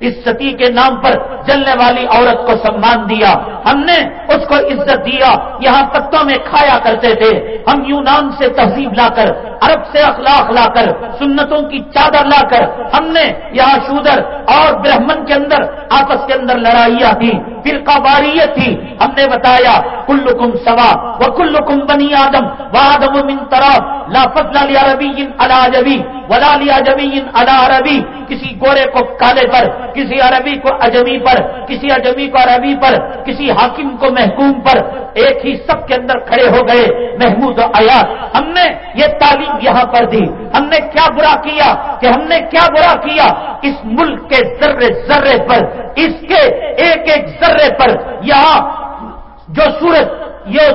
اس ستی کے نام پر جلنے والی عورت کو سمان دیا۔ ہم نے اس کو عزت دیا۔ یہاں پتوں میں کھایا کرتے تھے۔ ہم یونان سے تہذیب لا کر، عرب سے اخلاق لا کر، سنتوں کی چادر لا کر ہم نے یہاں شودر اور برہمن کے اندر، آپس کے اندر لڑائیاں تھی پھر قواریت تھی۔ ہم نے بتایا کل کم سوا وہ کل کم بنی آدم و آدم من تراب، لا فضل لیا ربی الا جبی ولا لیا جبی الا عربی۔ کسی گورے کو کالے پر کسی عربی کو اجمی پر، کسی اجمی کو عربی پر، کسی حاکم کو محکوم پر ایک ہی سب کے اندر کھڑے ہو گئے، محمود و ایاز ہم نے یہ تعلیم یہاں پر دی۔ ہم نے کیا برا کیا کہ ہم نے کیا برا کیا؟ اس ملک کے ذرے ذرے پر، اس کے ایک ایک ذرے پر۔ یہاں جو سورج، یہ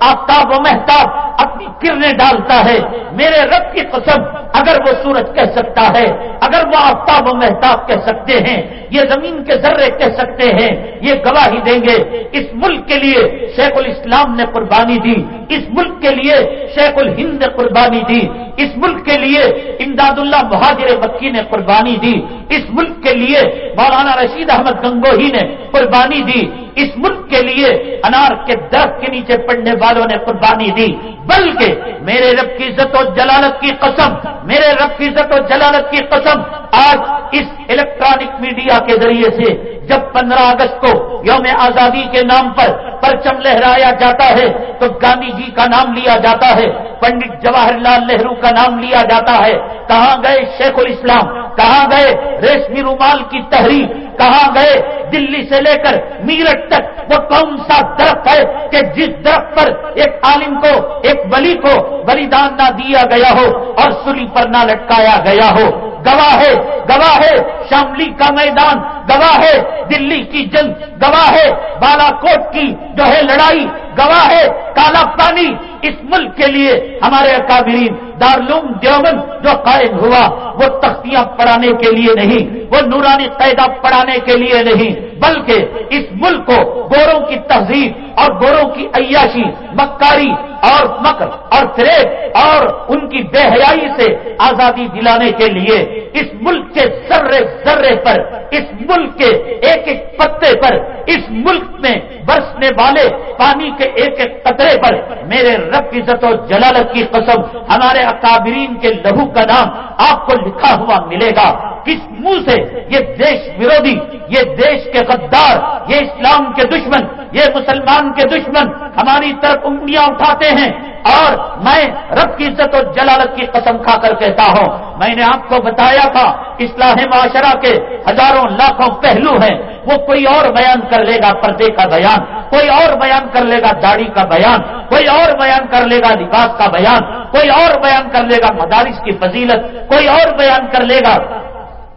آفتاب و محتاب اپنی کرنیں ڈالتا ہے۔ میرے رب کی قسم، اگر وہ سورج کہہ سکتا ہے، اگر وہ آفتاب و محتاب کہہ سکتے ہیں، یہ زمین کے ذرے کہہ سکتے ہیں، یہ گواہی دیں گے، اس ملک کے لیے شیخ الاسلام نے قربانی دی، اس ملک کے لیے شیخ الہند نے قربانی دی، اس ملک کے لیے امداد اللہ مہاجر مکی نے قربانی دی، اس ملک کے لیے مولانا رشید احمد گنگوہی نے قربانی دی، اس ملک کے لیے انار کے درخت کے نیچے پڑنے والوں نے قربانی دی۔ بلکہ میرے رب کی عزت و جلالت کی قسم، میرے رب کی عزت و جلالت کی قسم آج اس الیکٹرانک میڈیا کے ذریعے سے جب پندرہ اگست کو یوم آزادی کے نام پر پرچم لہرایا جاتا ہے، تو گاندھی جی کا نام لیا جاتا ہے، پنڈت جواہر لال نہرو کا نام لیا جاتا ہے، کہاں گئے شیخ الاسلام؟ کہاں گئے ریشمی رومال کی تحریر؟ کہاں گئے دلی سے لے کر میرٹ تک؟ وہ کون سا درخت ہے کہ جس درخت پر ایک عالم کو، ایک ولی کو بلیدان نہ دیا گیا ہو اور سلی پر نہ لٹکایا گیا ہو؟ گواہ ہے گواہ ہے، شاملی کا میدان، گواہ ہے، دلی کی جنگ، گواہ ہے بالا کوٹ کی جو ہے لڑائی، گواہ ہے، کالا پانی اس ملک کے لیے ہمارے اکابرین دارلوم دیوبند جو قائم ہوا، وہ تختیاں پڑھانے کے لیے نہیں، وہ نورانی قیدہ پڑھانے کے لیے نہیں، بلکہ اس ملک کو گوروں کی تہذیب اور گوروں کی عیاشی، مکاری اور مکر اور فریب اور ان کی بے حیائی سے آزادی دلانے کے لیے اس ملک کے ذرے ذرے پر، اس ملک کے ایک ایک پتے پر، اس ملک میں برسنے والے پانی کے ایک ایک قطرے پر، میرے رب عزت و جلالت کی قسم، ہمارے اکابرین کے لہو کا نام آپ کو لکھا ہوا ملے گا۔ کس منہ سے یہ دیش ورودی، یہ دیش کے غدار، یہ اسلام کے دشمن یہ مسلمان کے دشمن ہماری طرف انگلیاں اٹھاتے ہیں اور میں رب کی عزت و جلالت کی قسم کھا کر کہتا ہوں۔ میں نے آپ کو بتایا تھا، اصلاح معاشرہ کے ہزاروں لاکھوں پہلو ہیں۔ وہ کوئی اور بیان کر لے گا پردے کا بیان، کوئی اور بیان کر لے گا داڑھی کا بیان، کوئی اور بیان کر لے گا لباس کا بیان، کوئی اور بیان کر لے گا مدارس کی فضیلت، کوئی اور بیان کر لے گا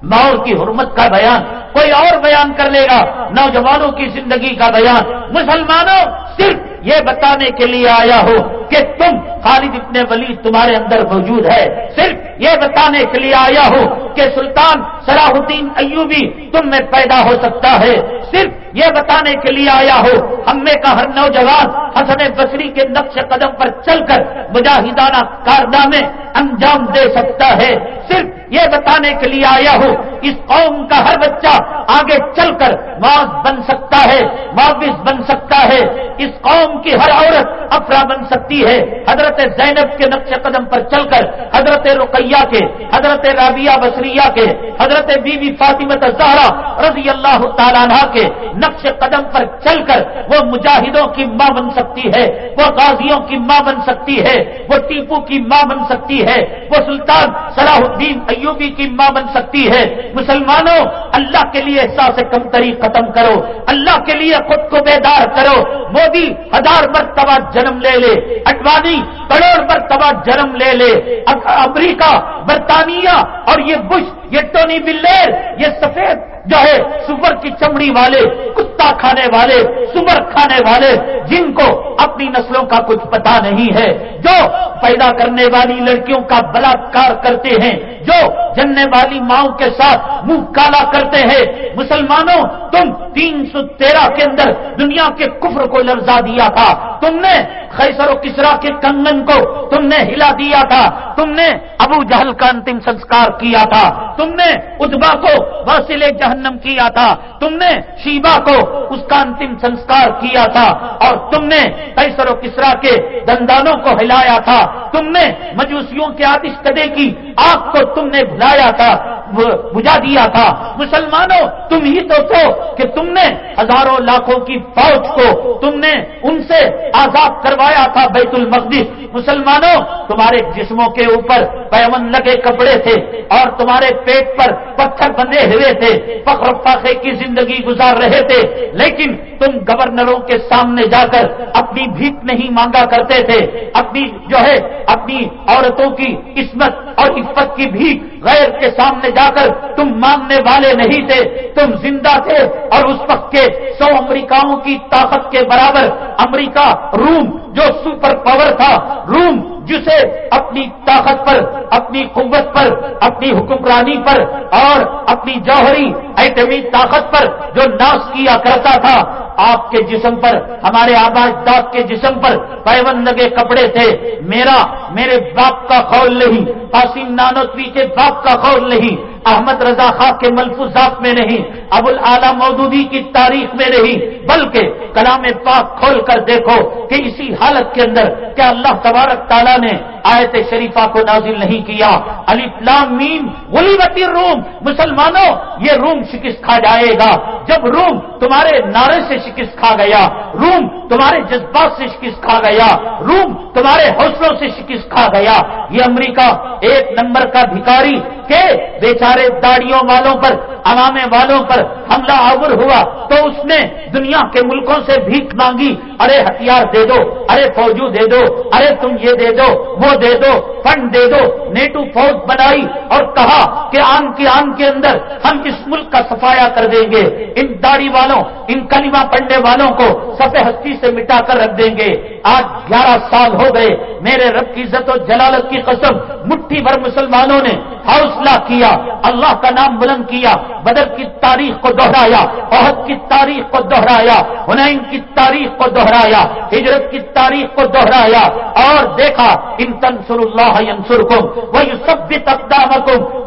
ماحول کی حرمت کا بیان، کوئی اور بیان کر لے گا، نوجوانوں کی زندگی کا بیان۔ مسلمانوں، صرف یہ بتانے کے لیے آیا ہو کہ تم، خالد ابن ولی تمہارے اندر موجود ہے۔ صرف یہ بتانے کے لیے آیا ہو کہ سلطان صلاح الدین ایوبی تم میں پیدا ہو سکتا ہے۔ صرف یہ بتانے کے لیے آیا ہو ہم میں کا ہر نوجوان حسن بصری کے نقش قدم پر چل کر مجاہدانہ کارنامے انجام دے سکتا ہے۔ صرف یہ بتانے کے لیے آیا ہو اس قوم کا ہر بچہ آگے چل کر معاذ بن سکتا ہے معاوض بن سکتا ہے۔ اس قوم کی ہر عورت افرا بن سکتی ہے۔ حضرت زینب کے نقش قدم پر چل کر، حضرت رقیہ کے، حضرت رابعہ بصریہ کے، حضرت بی بی فاطمت زہرا رضی اللہ تعالیٰ کے نقش قدم پر چل کر وہ مجاہدوں کی ماں بن سکتی ہے، وہ غازیوں کی ماں بن سکتی ہے، وہ ٹیپو کی ماں بن سکتی ہے، وہ سلطان صلاح الدین ایوبی کی ماں بن سکتی ہے۔ مسلمانوں، اللہ کے لیے احساس کمتری ختم کرو۔ اللہ کے لیے خود کو بیدار کرو۔ مودی، ہزار مرتبہ جنم لے لے۔ اڈوانی، کروڑ مرتبہ جنم لے لے۔ امریکہ، برطانیہ اور یہ بش، یہ ٹونی بلیر، یہ سفید جو ہے سور کی چمڑی والے، کتا کھانے والے، سور کھانے والے، جن کو اپنی نسلوں کا کچھ پتا نہیں ہے، جو پیدا کرنے والی لڑکیوں کا بلاکار کرتے ہیں، جو جننے والی ماؤں کے ساتھ منہ کالا کرتے ہیں۔ مسلمانوں، تم تین سو تیرہ کے اندر دنیا کے کفر کو لرزا دیا تھا۔ تم نے خیسر و کسرا کے کنگن کو تم نے ہلا دیا تھا، تم نے ابو جہل کا انتم سنسکار کیا تھا، تم نے ادبا کو واسل جہنم کیا تھا، تم نے شیبا کو اس کا انتم سنسکار کیا تھا، اور تم نے خیسر و کسرا کے دندانوں کو ہلایا تھا، تم نے مجوسیوں کے آتش کدے کی آگ کو تم نے بلایا تھا بجا دیا تھا۔ مسلمانوں، تم ہی تو تو کہ تم نے ہزاروں لاکھوں کی فوج کو تم نے ان سے آزاد کروایا تھا بیت المقدس. مسلمانوں، تمہارے جسموں کے اوپر پیمن لگے کپڑے تھے اور تمہارے پیٹ پر پتھر بندے ہوئے تھے، فخر فاخے کی زندگی گزار رہے تھے، لیکن تم گورنروں کے سامنے جا کر اپنی بھیک نہیں مانگا کرتے تھے، اپنی جو ہے، اپنی عورتوں کی عصمت اور عفت کی بھیک غیر کے سامنے جا کر تم مانگنے والے نہیں تھے، تم زندہ تھے اور اس وقت کے سو امریکاؤں کی طاقت کے برابر امریکہ، روم جو سپر پاور تھا، روم، جسے اپنی طاقت پر، اپنی قوت پر، اپنی حکمرانی پر اور اپنی جوہری ایٹمی طاقت پر جو ناس کیا کرتا تھا، آپ کے جسم پر، ہمارے آباد داد کے جسم پر پیون لگے کپڑے تھے۔ میرا، میرے باپ کا قول نہیں، قاسم نانوتوی کے باپ کا قول نہیں، احمد رضا خان کے ملفوظات میں نہیں۔ ابو العلیٰ مودودی کی تاریخ میں نہیں، بلکہ کلام پاک کھول کر دیکھو کہ اسی حالت کے اندر کیا اللہ تبارک تعالیٰ نے آیت شریفہ کو نازل نہیں کیا۔ علی میم غلیبتی روم مسلمانوں، یہ روم شکست کھا جائے گا۔ جب روم تمہارے نعرے سے شکست کھا گیا، روم تمہارے جذبات سے شکست کھا گیا، روم تمہارے حوصلوں سے شکست کھا گیا۔ یہ امریکہ ایک نمبر کا بھکاری کے بیچارے داڑیوں والوں پر عوامے والوں پر حملہ آور ہوا تو اس نے دنیا کے ملکوں سے بھیک مانگی، ارے ہتھیار دے دو، ارے فوجو دے دو، ارے تم یہ دے دو، وہ دے دو، فنڈ دے دو، نیٹو فوج بنائی اور کہا کہ آن کی آن کے اندر ہم اس ملک کا سفایا کر دیں گے۔ ان داڑھی والوں، ان کلمہ پڑھنے والوں کو سفید ہستی سے مٹا کر رکھ دیں گے۔ آج گیارہ سال ہو گئے، میرے رب کی عزت و جلالت کی قسم، مٹھی بھر مسلمانوں نے حوصلہ کیا، اللہ کا نام بلند کیا، بدر کی تاریخ کو دوہرایا عہد کی تاریخ کو دوہرایا ہنین کی تاریخ کو دوہرایا ہجرت کی تاریخ کو دوہرایا اور دیکھا، ان تنسر اللہ ینسر کو وہ سب بھی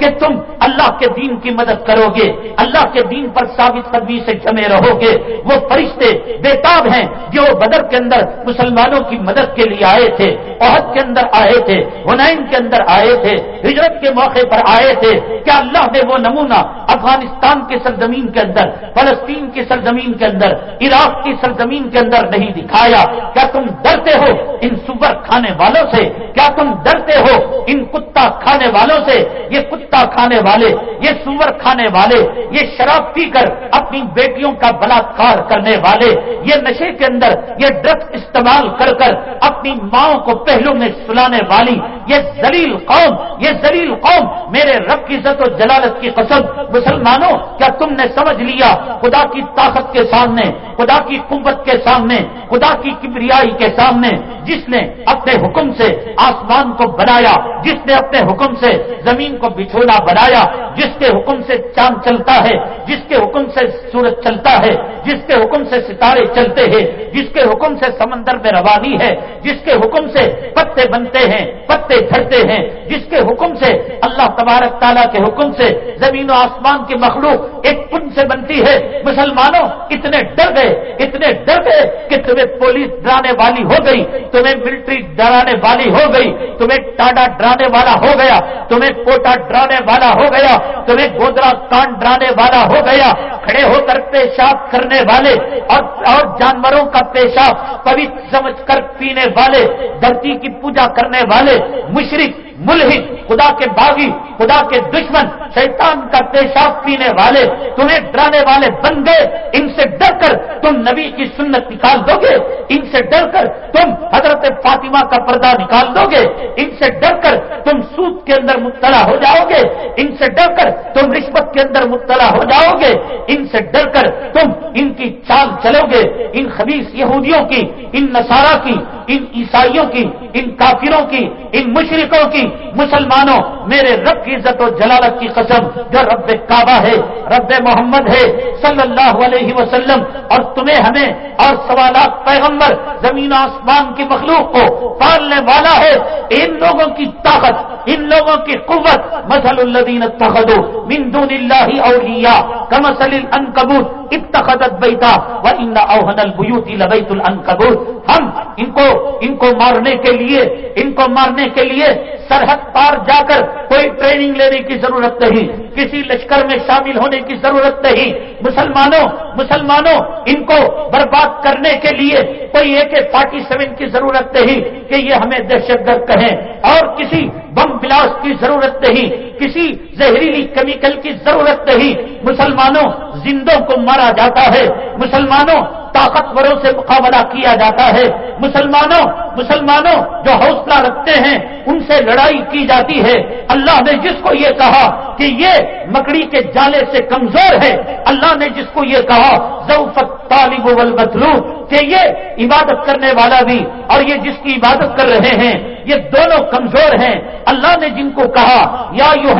کہ تم اللہ کے دین کی مدد کرو گے اللہ کے دین پر ثابت قدمی سے جمے رہو گے وہ فرشتے بےتاب ہیں جو بدر کے اندر مسلمانوں کی مدد کے لیے آئے تھے عہد کے اندر آئے تھے ہنین کے اندر آئے تھے، ہجرت کے موقع پر آئے تھے کیا اللہ نے وہ نمونہ افغانستان کی سرزمین کے اندر، فلسطین کی سرزمین کے اندر، عراق کی سرزمین کے اندر نہیں دکھایا۔ کیا تم ڈرتے ہو ان سور کھانے والوں سے؟ کیا تم ڈرتے ہو ان کتا کھانے والوں سے؟ یہ کتا کھانے والے، یہ سور کھانے والے، یہ شراب پی کر اپنی بیٹیوں کا بلاکار کرنے والے، یہ نشے کے اندر یہ ڈرگس استعمال کر کر اپنی ماؤں کو پہلو میں سلانے والی، یہ زلیل قوم، یہ زلیل قوم میرے رب کی عزت و جلالت کی قسم. مسلمانوں، کیا تم نے سمجھ لیا خدا کی طاقت کے سامنے، خدا کی قوت کے سامنے، خدا کی کبریائی کے سامنے، جس نے اپنے حکم سے آسمان کو بنایا، جس نے اپنے حکم سے زمین کو بچھونا بنایا، جس کے حکم سے چاند چلتا ہے، جس کے حکم سے سورج چلتا ہے، جس کے حکم سے ستارے چلتے ہیں، جس کے حکم سے سمندر میں روانی ہے، جس کے حکم سے پتے بنتے ہیں، پتے جھڑتے ہیں، جس کے حکم سے اللہ تبارک تعالیٰ کے حکم سے زمین و آسمان کی مخلوق ایک پن سے بنتی ہے۔ مسلمانوں، اتنے ڈر گئے، اتنے ڈر گئے کہ تمہیں پولیس ڈرانے والی ہو گئی، تمہیں ملٹری ڈرانے والی ہو گئی، تمہیں ٹاڈا ڈرانے والا ہو گیا، تمہیں کوٹا ڈرانے والا ہو گیا، تمہیں گودرا کان ڈرانے والا ہو گیا۔ کھڑے ہو کر پیشاب کرنے والے اور اور جانوروں کا پیشاب پوت سمجھ کر پینے والے، دھرتی کی پوجا کرنے والے مشرق ملحد، خدا کے باغی، خدا کے دشمن، شیطان کا پیشاب پینے والے، تمہیں ڈرانے والے بن گئے، ان سے ڈر کر تم نبی کی سنت نکال دو گے، ان سے ڈر کر تم حضرت فاطمہ کا پردہ نکال دو گے، ان سے ڈر کر تم سود کے اندر مبتلا ہو جاؤ گے، ان سے ڈر کر تم رشوت کے اندر مبتلا ہو جاؤ گے، ان سے ڈر کر تم ان کی چال چلو گے، ان خبیص یہودیوں کی، ان نصارہ کی، ان عیسائیوں کی، ان کافروں کی، ان مشرقوں کی مسلمانوں، میرے رب کی عزت و جلالت کی قسم، جو رب کعبہ ہے، رب محمد ہے، صلی اللہ علیہ وسلم، اور تمہیں ہمیں اور سوالات پیغمبر، زمین آسمان کی مخلوق کو پالنے والا ہے۔ ان لوگوں کی طاقت، ان لوگوں کی قوت مسل الدین تخدو من دون اللہ اولیاء کمسل العنکبوت اتخذت بیتا و ان اوہن البیوت لبیت العنکبوت ہم ان کو ان کو مارنے کے لیے، ان کو مارنے کے لیے سرحد پار جا کر کوئی ٹریننگ لینے کی ضرورت نہیں، کسی لشکر میں شامل ہونے کی ضرورت نہیں۔ مسلمانوں مسلمانوں، ان کو برباد کرنے کے لیے کوئی اے کے سیون کی ضرورت نہیں کہ یہ ہمیں دہشت گرد کہیں۔ اور کسی بم بلاس کی ضرورت نہیں، کسی زہریلی کیمیکل کی ضرورت نہیں۔ مسلمانوں زندوں کو مارا جاتا ہے، مسلمانوں طاقتوروں سے مقابلہ کیا جاتا ہے۔ مسلمانوں مسلمانوں جو حوصلہ رکھتے ہیں، ان سے لڑائی کی جاتی ہے۔ اللہ نے جس کو یہ کہا کہ یہ مکڑی کے جالے سے کمزور ہے۔ اللہ نے جس کو یہ کہا ضوفت طالب والمطلوب کہ یہ عبادت کرنے والا بھی اور یہ جس کی عبادت کر رہے ہیں، یہ دونوں کمزور ہیں۔ اللہ نے جن کو کہا، یا یو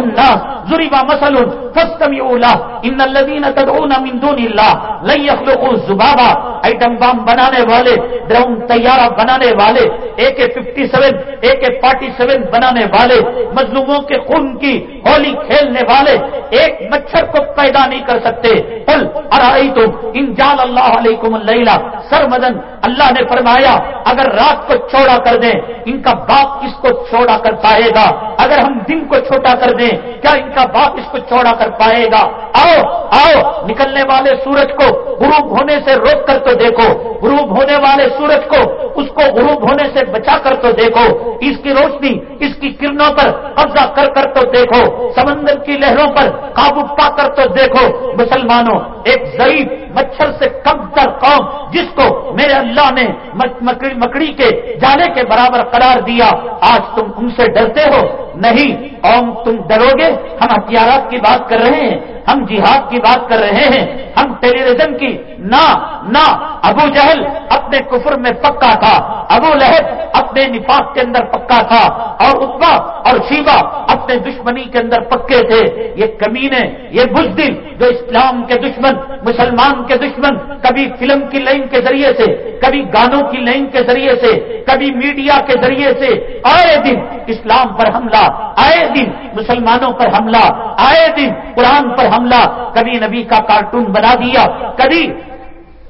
ضریبا مسل ان الذين تدعون من دون الله لن يخلقوا ذبابا ایٹم بم بنانے والے، ڈرون طیارہ بنانے والے، اے کے ففٹی سیون، اے کے فورٹی سیون بنانے والے، مظلوموں کے خون کی ہولی کھیلنے والے ایک مچھر کو پیدا نہیں کر سکتے۔ پل ارائی تم ان جال اللہ علیکم اللہ سر مدن اللہ نے فرمایا، اگر رات کو چھوڑا کر دیں، ان کا باپ اس کو چھوڑا کر پائے گا۔ اگر ہم دن کو چھوٹا کر دیں، کیا ان کا باپ اس کو چھوڑا کر پائے گا؟ آؤ آؤ، نکلنے والے سورج کو غروب ہونے سے روک کر تو دیکھو۔ غروب ہونے والے سورج کو، اس کو غروب ہونے سے بچا کر تو دیکھو۔ اس کی روشنی، اس کی کرنوں پر قبضہ کر کر تو دیکھو۔ سمندر کی لہروں پر قابو پا کر تو دیکھو، مسلمانوں، ایک ضعیف مچھر سے کم تر قوم جس کو میرے اللہ نے مکڑی کے جانے کے برابر قرار دیا، آج تم ان سے ڈرتے ہو؟ نہیں اور تم ڈرو گے؟ ہم ہتھیارات کی بات کر رہے ہیں۔ ہم جہاد کی بات کر رہے ہیں، ہم ٹیلی کی، نہ نہ، ابو جہل اپنے کفر میں پکا تھا، ابو لہب اپنے نفاق کے اندر پکا تھا، اور اتبا اور شیبا اپنے دشمنی کے اندر پکے تھے۔ یہ کمینے، یہ بزدل جو اسلام کے دشمن، مسلمان کے دشمن، کبھی فلم کی لائن کے ذریعے سے، کبھی گانوں کی لائن کے ذریعے سے، کبھی میڈیا کے ذریعے سے آئے دن اسلام پر حملہ، آئے دن مسلمانوں پر حملہ، آئے دن قرآن پر حملہ کبھی نبی کا کارٹون بنا دیا کبھی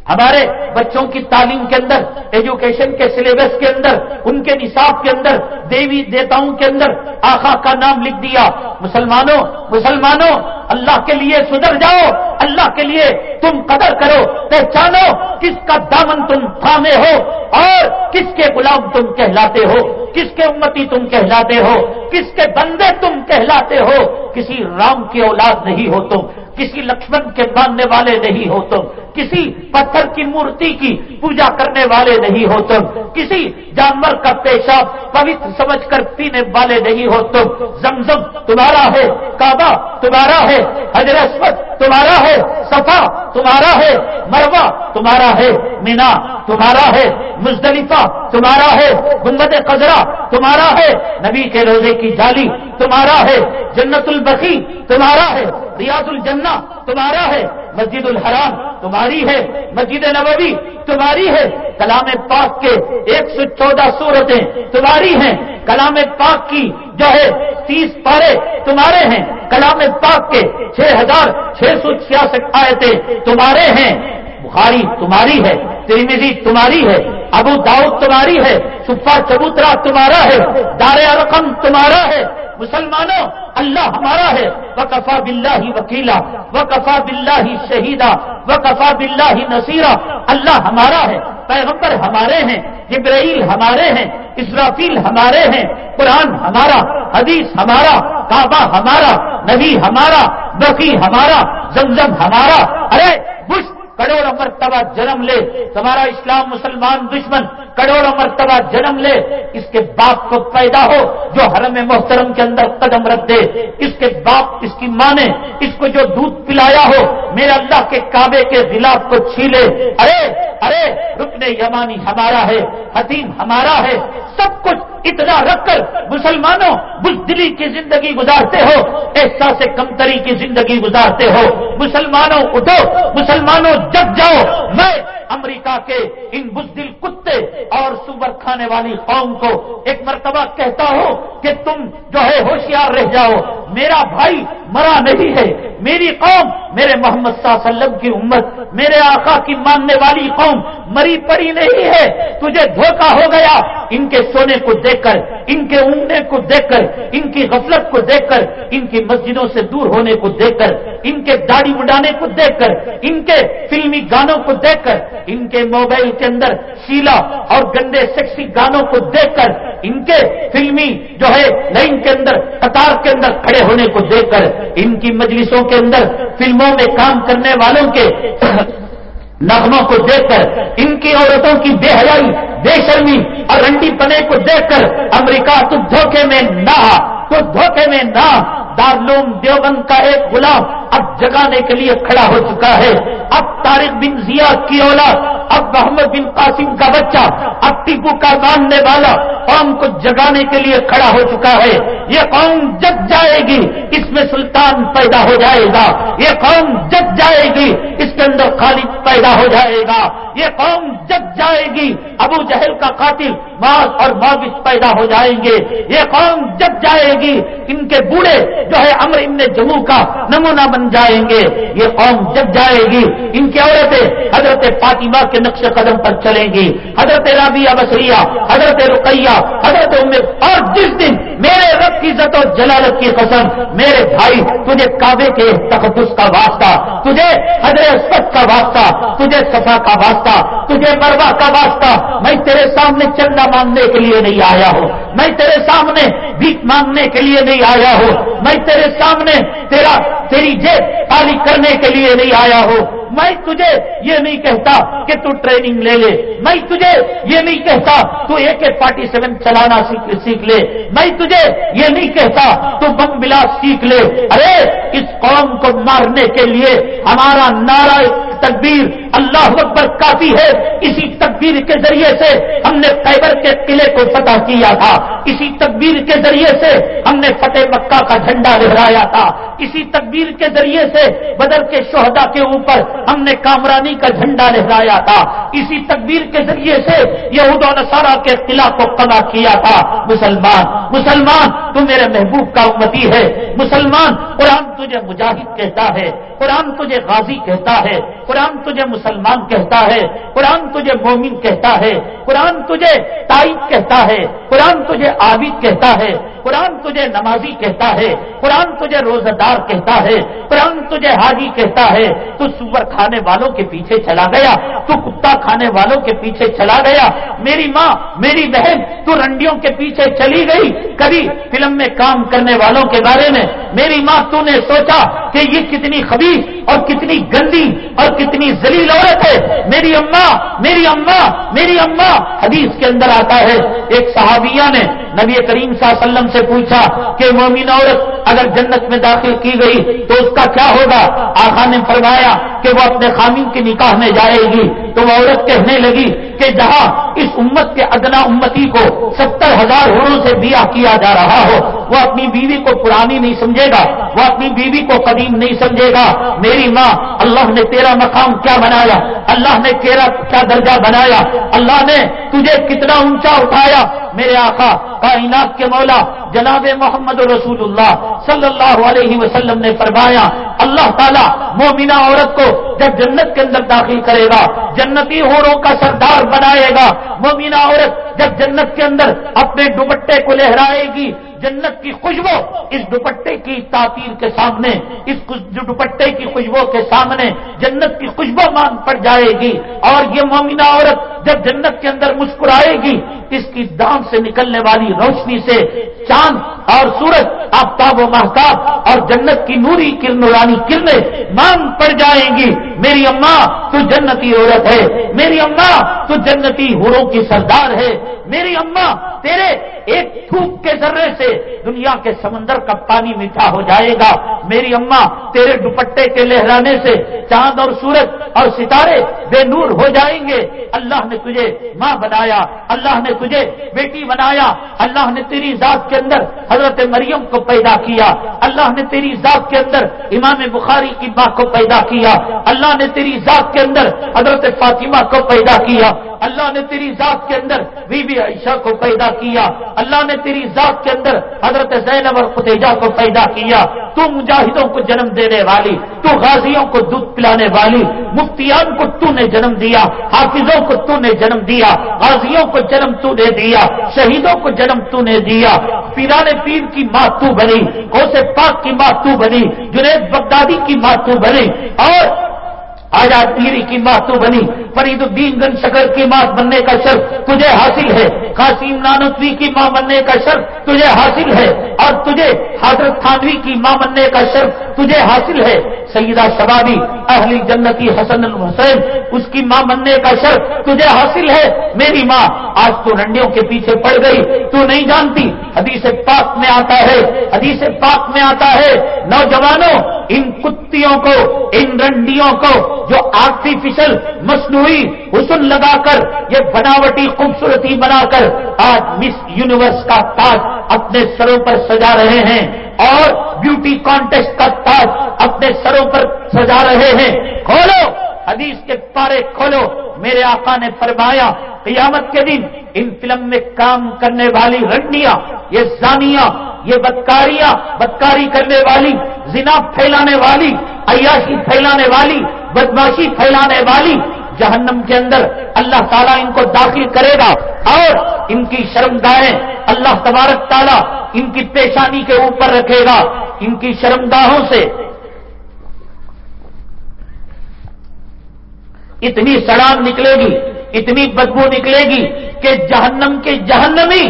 ہمارے بچوں کی تعلیم کے اندر ایجوکیشن کے سلیبس کے اندر، ان کے نصاب کے اندر، دیوی دیتاؤں کے اندر آخا کا نام لکھ دیا۔ مسلمانوں مسلمانوں، اللہ کے لیے سدھر جاؤ، اللہ کے لیے تم قدر کرو، پہچانو کس کا دامن تم تھامے ہو اور کس کے غلام تم کہلاتے ہو، کس کے امتی تم کہلاتے ہو، کس کے بندے تم کہلاتے ہو۔ کسی رام کی اولاد نہیں ہو تم کسی لکشمن کے ماننے والے نہیں ہو تم، کسی پتھر کی مورتی کی پوجا کرنے والے نہیں ہو تم، کسی جانور کا پیشاب پوتر سمجھ کر پینے والے نہیں ہو تم۔ زمزم تمہارا ہے، کعبہ تمہارا ہے حضرت تمہارا ہے، صفا تمہارا ہے مروا تمہارا ہے، مینا تمہارا ہے، مزدلفہ تمہارا ہے، گنبد قزرا تمہارا ہے، نبی کے روزے کی جالی تمہارا ہے، جنت البقی تمہارا ہے، ریاض الجنہ تمہارا ہے، مسجد الحرام تمہاری ہے، مسجد نبوی تمہاری ہے، کلام پاک کے ایک سو چودہ سورتیں تمہاری ہیں، کلام پاک کی جو ہے، تیس پارے تمہارے ہیں، کلام پاک کے چھ ہزار چھ سو چھیاسٹھ آئے تمہارے ہیں بخاری تمہاری ہے ترمیزی تمہاری ہے، ابو داؤد تمہاری ہے صفا چبوترا تمہارا ہے، دار رقم تمہارا ہے، مسلمانوں، اللہ ہمارا ہے وہ کفا بلّہ ہی وکیلا وہ کفا بلّہ ہی شہیدا وہ کفا بلّہ ہی نصیرہ اللہ ہمارا ہے، پیغمبر ہمارے ہیں، جبرائیل ہمارے ہیں، اسرافیل ہمارے ہیں، قرآن ہمارا، حدیث ہمارا، کعبہ ہمارا، نبی ہمارا بقی ہمارا، زمزم ہمارا، ارے بش کروڑوں مرتبہ جنم لے، تمہارا اسلام مسلمان دشمن، کروڑوں مرتبہ جنم لے، اس کے باپ کو پیدا ہو، جو حرم محترم کے اندر قدم رکھ دے، اس کے باپ، اس کی ماں نے اس کو جو دودھ پلایا ہو، میرے اللہ کے کعبے کے غلاف کو چھیلے ارے ارے، رکن یمانی ہمارا ہے، حتیم ہمارا ہے، سب کچھ اتنا رکھ کر مسلمانوں بزدلی کی زندگی گزارتے ہو، احساس کمتری کی زندگی گزارتے ہو۔ مسلمانوں اٹھو، مسلمانوں جگ جاؤ، میں امریکہ کے ان بزدل کتے اور سور کھانے والی قوم کو ایک مرتبہ کہتا ہوں کہ تم جو ہے ہوشیار رہ جاؤ۔ میرا بھائی مرا نہیں ہے۔ میری قوم، میرے محمد صلی اللہ علیہ وسلم کی امت، میرے آقا کی ماننے والی قوم مری پڑی نہیں ہے۔ تجھے دھوکہ ہو گیا۔ ان کے سونے کو دیکھ کر، ان کے اونگنے کو دیکھ کر، ان کی غفلت کو دیکھ کر، ان کی مسجدوں سے دور ہونے کو دیکھ کر، ان کے داڑھی اڑانے کو دیکھ کر، ان کے فلمی گانوں کو دیکھ کر، ان کے موبائل کے اندر شیلا اور گندے سیکسی گانوں کو دیکھ کر، ان کے فلمی جو ہے لائن کے اندر، قطار کے اندر کھڑے ہونے کو دیکھ کر، ان کی مجلسوں کے اندر، فلموں میں کام کرنے والوں کے نغموں کو دیکھ کر، ان کی عورتوں کی بے حیائی، بے شرمی اور رنڈی پنے کو دیکھ کر، امریکہ تو دھوکے میں نہ تو دھوکے میں نہ دارلوم دیوبند کا ایک غلام اب جگانے کے لیے کھڑا ہو چکا ہے۔ اب طارق بن ضیا کی اولاد، اب محمد بن قاسم کا بچہ، اب ٹیپو کا ماننے والا قوم کو جگانے کے لیے کھڑا ہو چکا ہے۔ یہ قوم جگ جائے گی، اس میں سلطان پیدا ہو جائے گا۔ یہ قوم جگ جائے گی، اس کے اندر خالد پیدا ہو جائے گا۔ یہ قوم جگ جائے گی، ابو جہل کا قاتل ماس اور معاوث پیدا ہو جائیں گے۔ یہ قوم جگ جائے گی۔ ان کے بوڑھے جو ہے امر ان جموں کا نمونہ بن جائیں گے، یہ قوم جگ جائے گی، ان کی عورتیں حضرت فاطمہ کے نقش قدم پر چلیں گی، حضرت رابعہ بصریہ، حضرت رقیہ، حضرت اور جس دن میرے رب کی عزت اور جلالت کی قسم، میرے بھائی، تجھے کعبے کے تقدس کا واسطہ، تجھے حضرت اسپت کا واسطہ، تجھے صفا کا واسطہ، تجھے مروا کا واسطہ۔ میں تیرے سامنے چندہ مانگنے کے لیے نہیں آیا ہوں۔ میں تیرے سامنے بھیک مانگنے کے لیے نہیں آیا ہوں۔ میں تیرے سامنے تیرا تیری جیب خالی کرنے کے لیے نہیں آیا ہوں۔ میں تجھے یہ نہیں کہتا کہ تو ٹریننگ لے لے، میں تجھے یہ نہیں کہتا تو اے کے فارٹی سیون چلانا سیکھ لے۔ میں تجھے یہ نہیں کہتا تو بم بلا سیکھ لے۔ ارے، اس قوم کو مارنے کے لیے ہمارا نعرہ تکبیر اللہ اکبر کافی ہے۔ اسی تکبیر کے ذریعے سے ہم نے خیبر کے قلعے کو فتح کیا تھا۔ اسی تکبیر کے ذریعے سے ہم نے فتح مکہ کا جھنڈا لہرایا تھا۔ اسی تکبیر کے ذریعے سے بدر کے شہدا کے اوپر ہم نے کامرانی کا جھنڈا لہرایا تھا۔ اسی تکبیر کے ذریعے سے یہود و نصارہ کے قلعہ کو قدا کیا تھا۔ مسلمان مسلمان، تو میرے محبوب کا امتی ہے۔ مسلمان، قرآن تجھے مجاہد کہتا ہے۔ قرآن تجھے غازی کہتا ہے۔ قرآن تجھے مسلمان کہتا ہے، قرآن تجھے مومن کہتا ہے، قرآن تجھے تائید کہتا ہے، قرآن تجھے عابد کہتا ہے، قرآن تجھے نمازی کہتا ہے، قرآن تجھے روزہ دار کہتا ہے، قرآن تجھے حاجی کہتا ہے۔ تو سور کھانے والوں کے پیچھے چلا گیا، تو کتا کھانے والوں کے پیچھے چلا گیا۔ میری ماں، میری بہن، تو رنڈیوں کے پیچھے چلی گئی۔ کبھی فلم میں کام کرنے والوں کے بارے میں، میری ماں، تو نے سوچا کہ یہ کتنی خبیص اور کتنی گندی اور کتنی زلیل عورت ہے، میری اماں میری اماں میری اماں حدیث کے اندر آتا ہے، ایک صحابیہ نے نبی کریم صلی اللہ علیہ وسلم سے پوچھا کہ مومن عورت اگر جنت میں داخل کی گئی تو اس کا کیا ہوگا؟ آخا نے فرمایا کہ وہ اپنے خامین کے نکاح میں جائے گی۔ تو وہ عورت کہنے لگی کہ جہاں اس امت کے ادنا امتی کو ستر ہزار ہروں سے دیا کیا جا رہا ہو، وہ اپنی بیوی کو پرانی نہیں سمجھے گا، وہ اپنی بیوی کو قدیم نہیں سمجھے گا۔ میری ماں، اللہ نے تیرا مقام کیا بنا بنایا۔ اللہ نے تیرا کیا درجہ بنایا؟ اللہ نے تجھے کتنا اونچا اٹھایا؟ میرے آقا، کائنات کے مولا، جناب محمد رسول اللہ صلی اللہ علیہ وسلم نے فرمایا، اللہ تعالیٰ مومنا عورت کو جب جنت کے اندر داخل کرے گا، جنتی ہوروں کا سردار بنائے گا۔ مومنا عورت جب جنت کے اندر اپنے دوپٹے کو لہرائے گی جنت کی خوشبو اس دوپٹے کی تعطیر کے سامنے، اس دوپٹے کی خوشبو کے سامنے جنت کی خوشبو مان پڑ جائے گی۔ اور یہ مومنہ عورت جب جنت کے اندر مسکرائے گی، اس کی دام سے نکلنے والی روشنی سے چاند اور سورج آفتاب و محتاب اور جنت کی نوری کرن رانی کرنے مانگ پڑ جائیں گی۔ میری اماں تو جنتی عورت ہے۔ میری اماں تو جنتی ہوروں کی سردار ہے۔ میری اماں تیرے ایک تھوک کے ذرے سے دنیا کے سمندر کا پانی میٹھا ہو جائے گا۔ میری اماں تیرے دوپٹے کے لہرانے سے چاند اور سورج اور ستارے بے نور ہو جائیں گے۔ اللہ نے تجھے ماں بنایا، اللہ نے تجھے بیٹی بنایا، اللہ نے تیری ذات کے اندر حضرت مریم کو پیدا کیا۔ اللہ نے تیری ذات کے اندر امام بخاری کی ماں کو پیدا کیا۔ اللہ نے تیری ذات کے اندر حضرت فاطمہ کو پیدا کیا۔ اللہ نے تیری ذات کے اندر بی بی عائشہ کو پیدا کیا۔ اللہ نے تیری ذات کے اندر حضرت زینب اور خدیجہ کو پیدا کیا۔ تو مجاہدوں کو جنم دینے والی، تو غازیوں کو دودھ پلانے والی، مفتیان کو تو نے جنم دیا، حافظوں کو تو نے جنم دیا، غازیوں کو جنم تو نے دیا، شہیدوں کو جنم تو نے دیا۔ پیران پیر کی ماں تو بنی، غوث پاک کی ماں تو بنی، جنید بغدادی کی ماں تو بنی۔ اور آزاد پیری کی ماں تو بنی، فرید الدین گن شکر کی ماں بننے کا شرط تجھے حاصل ہے۔ قاسم نانوی کی ماں بننے کا شرط تجھے حاصل ہے۔ اور تجھے حضرت خانوی کی ماں بننے کا شرط تجھے حاصل ہے۔ سیدہ شبابی اہلی جنتی حسن الحسین، اس کی ماں بننے کا شرط تجھے حاصل ہے۔ میری ماں آج تو رنڈیوں کے پیچھے پڑ گئی، تو نہیں جانتی۔ حدیث پاک میں آتا ہے، حدیث پاک میں آتا ہے، نوجوانوں ان کتوں کو، ان رنڈیوں کو جو آرٹیفیشل مصنوعی حسن لگا کر یہ بناوٹی خوبصورتی بنا کر آج مس یونیورس کا تاج اپنے سروں پر سجا رہے ہیں اور بیوٹی کانٹیسٹ کا تاج اپنے سروں پر سجا رہے ہیں۔ کھولو! حدیث کے پارے کھولو۔ میرے آقا نے فرمایا، قیامت کے دن ان فلم میں کام کرنے والی رنڈیاں، یہ زانیاں، یہ بدکاریاں، بدکاری کرنے والی زنا پھیلانے والی، عیاشی پھیلانے والی، بدماشی پھیلانے والی جہنم کے اندر اللہ تعالیٰ ان کو داخل کرے گا اور ان کی شرم گاہیں اللہ تبارک تعالیٰ ان کی پیشانی کے اوپر رکھے گا۔ ان کی شرم گاہوں سے اتنی سڑان نکلے گی، اتنی بدبو نکلے گی کہ جہنم کے جہنمی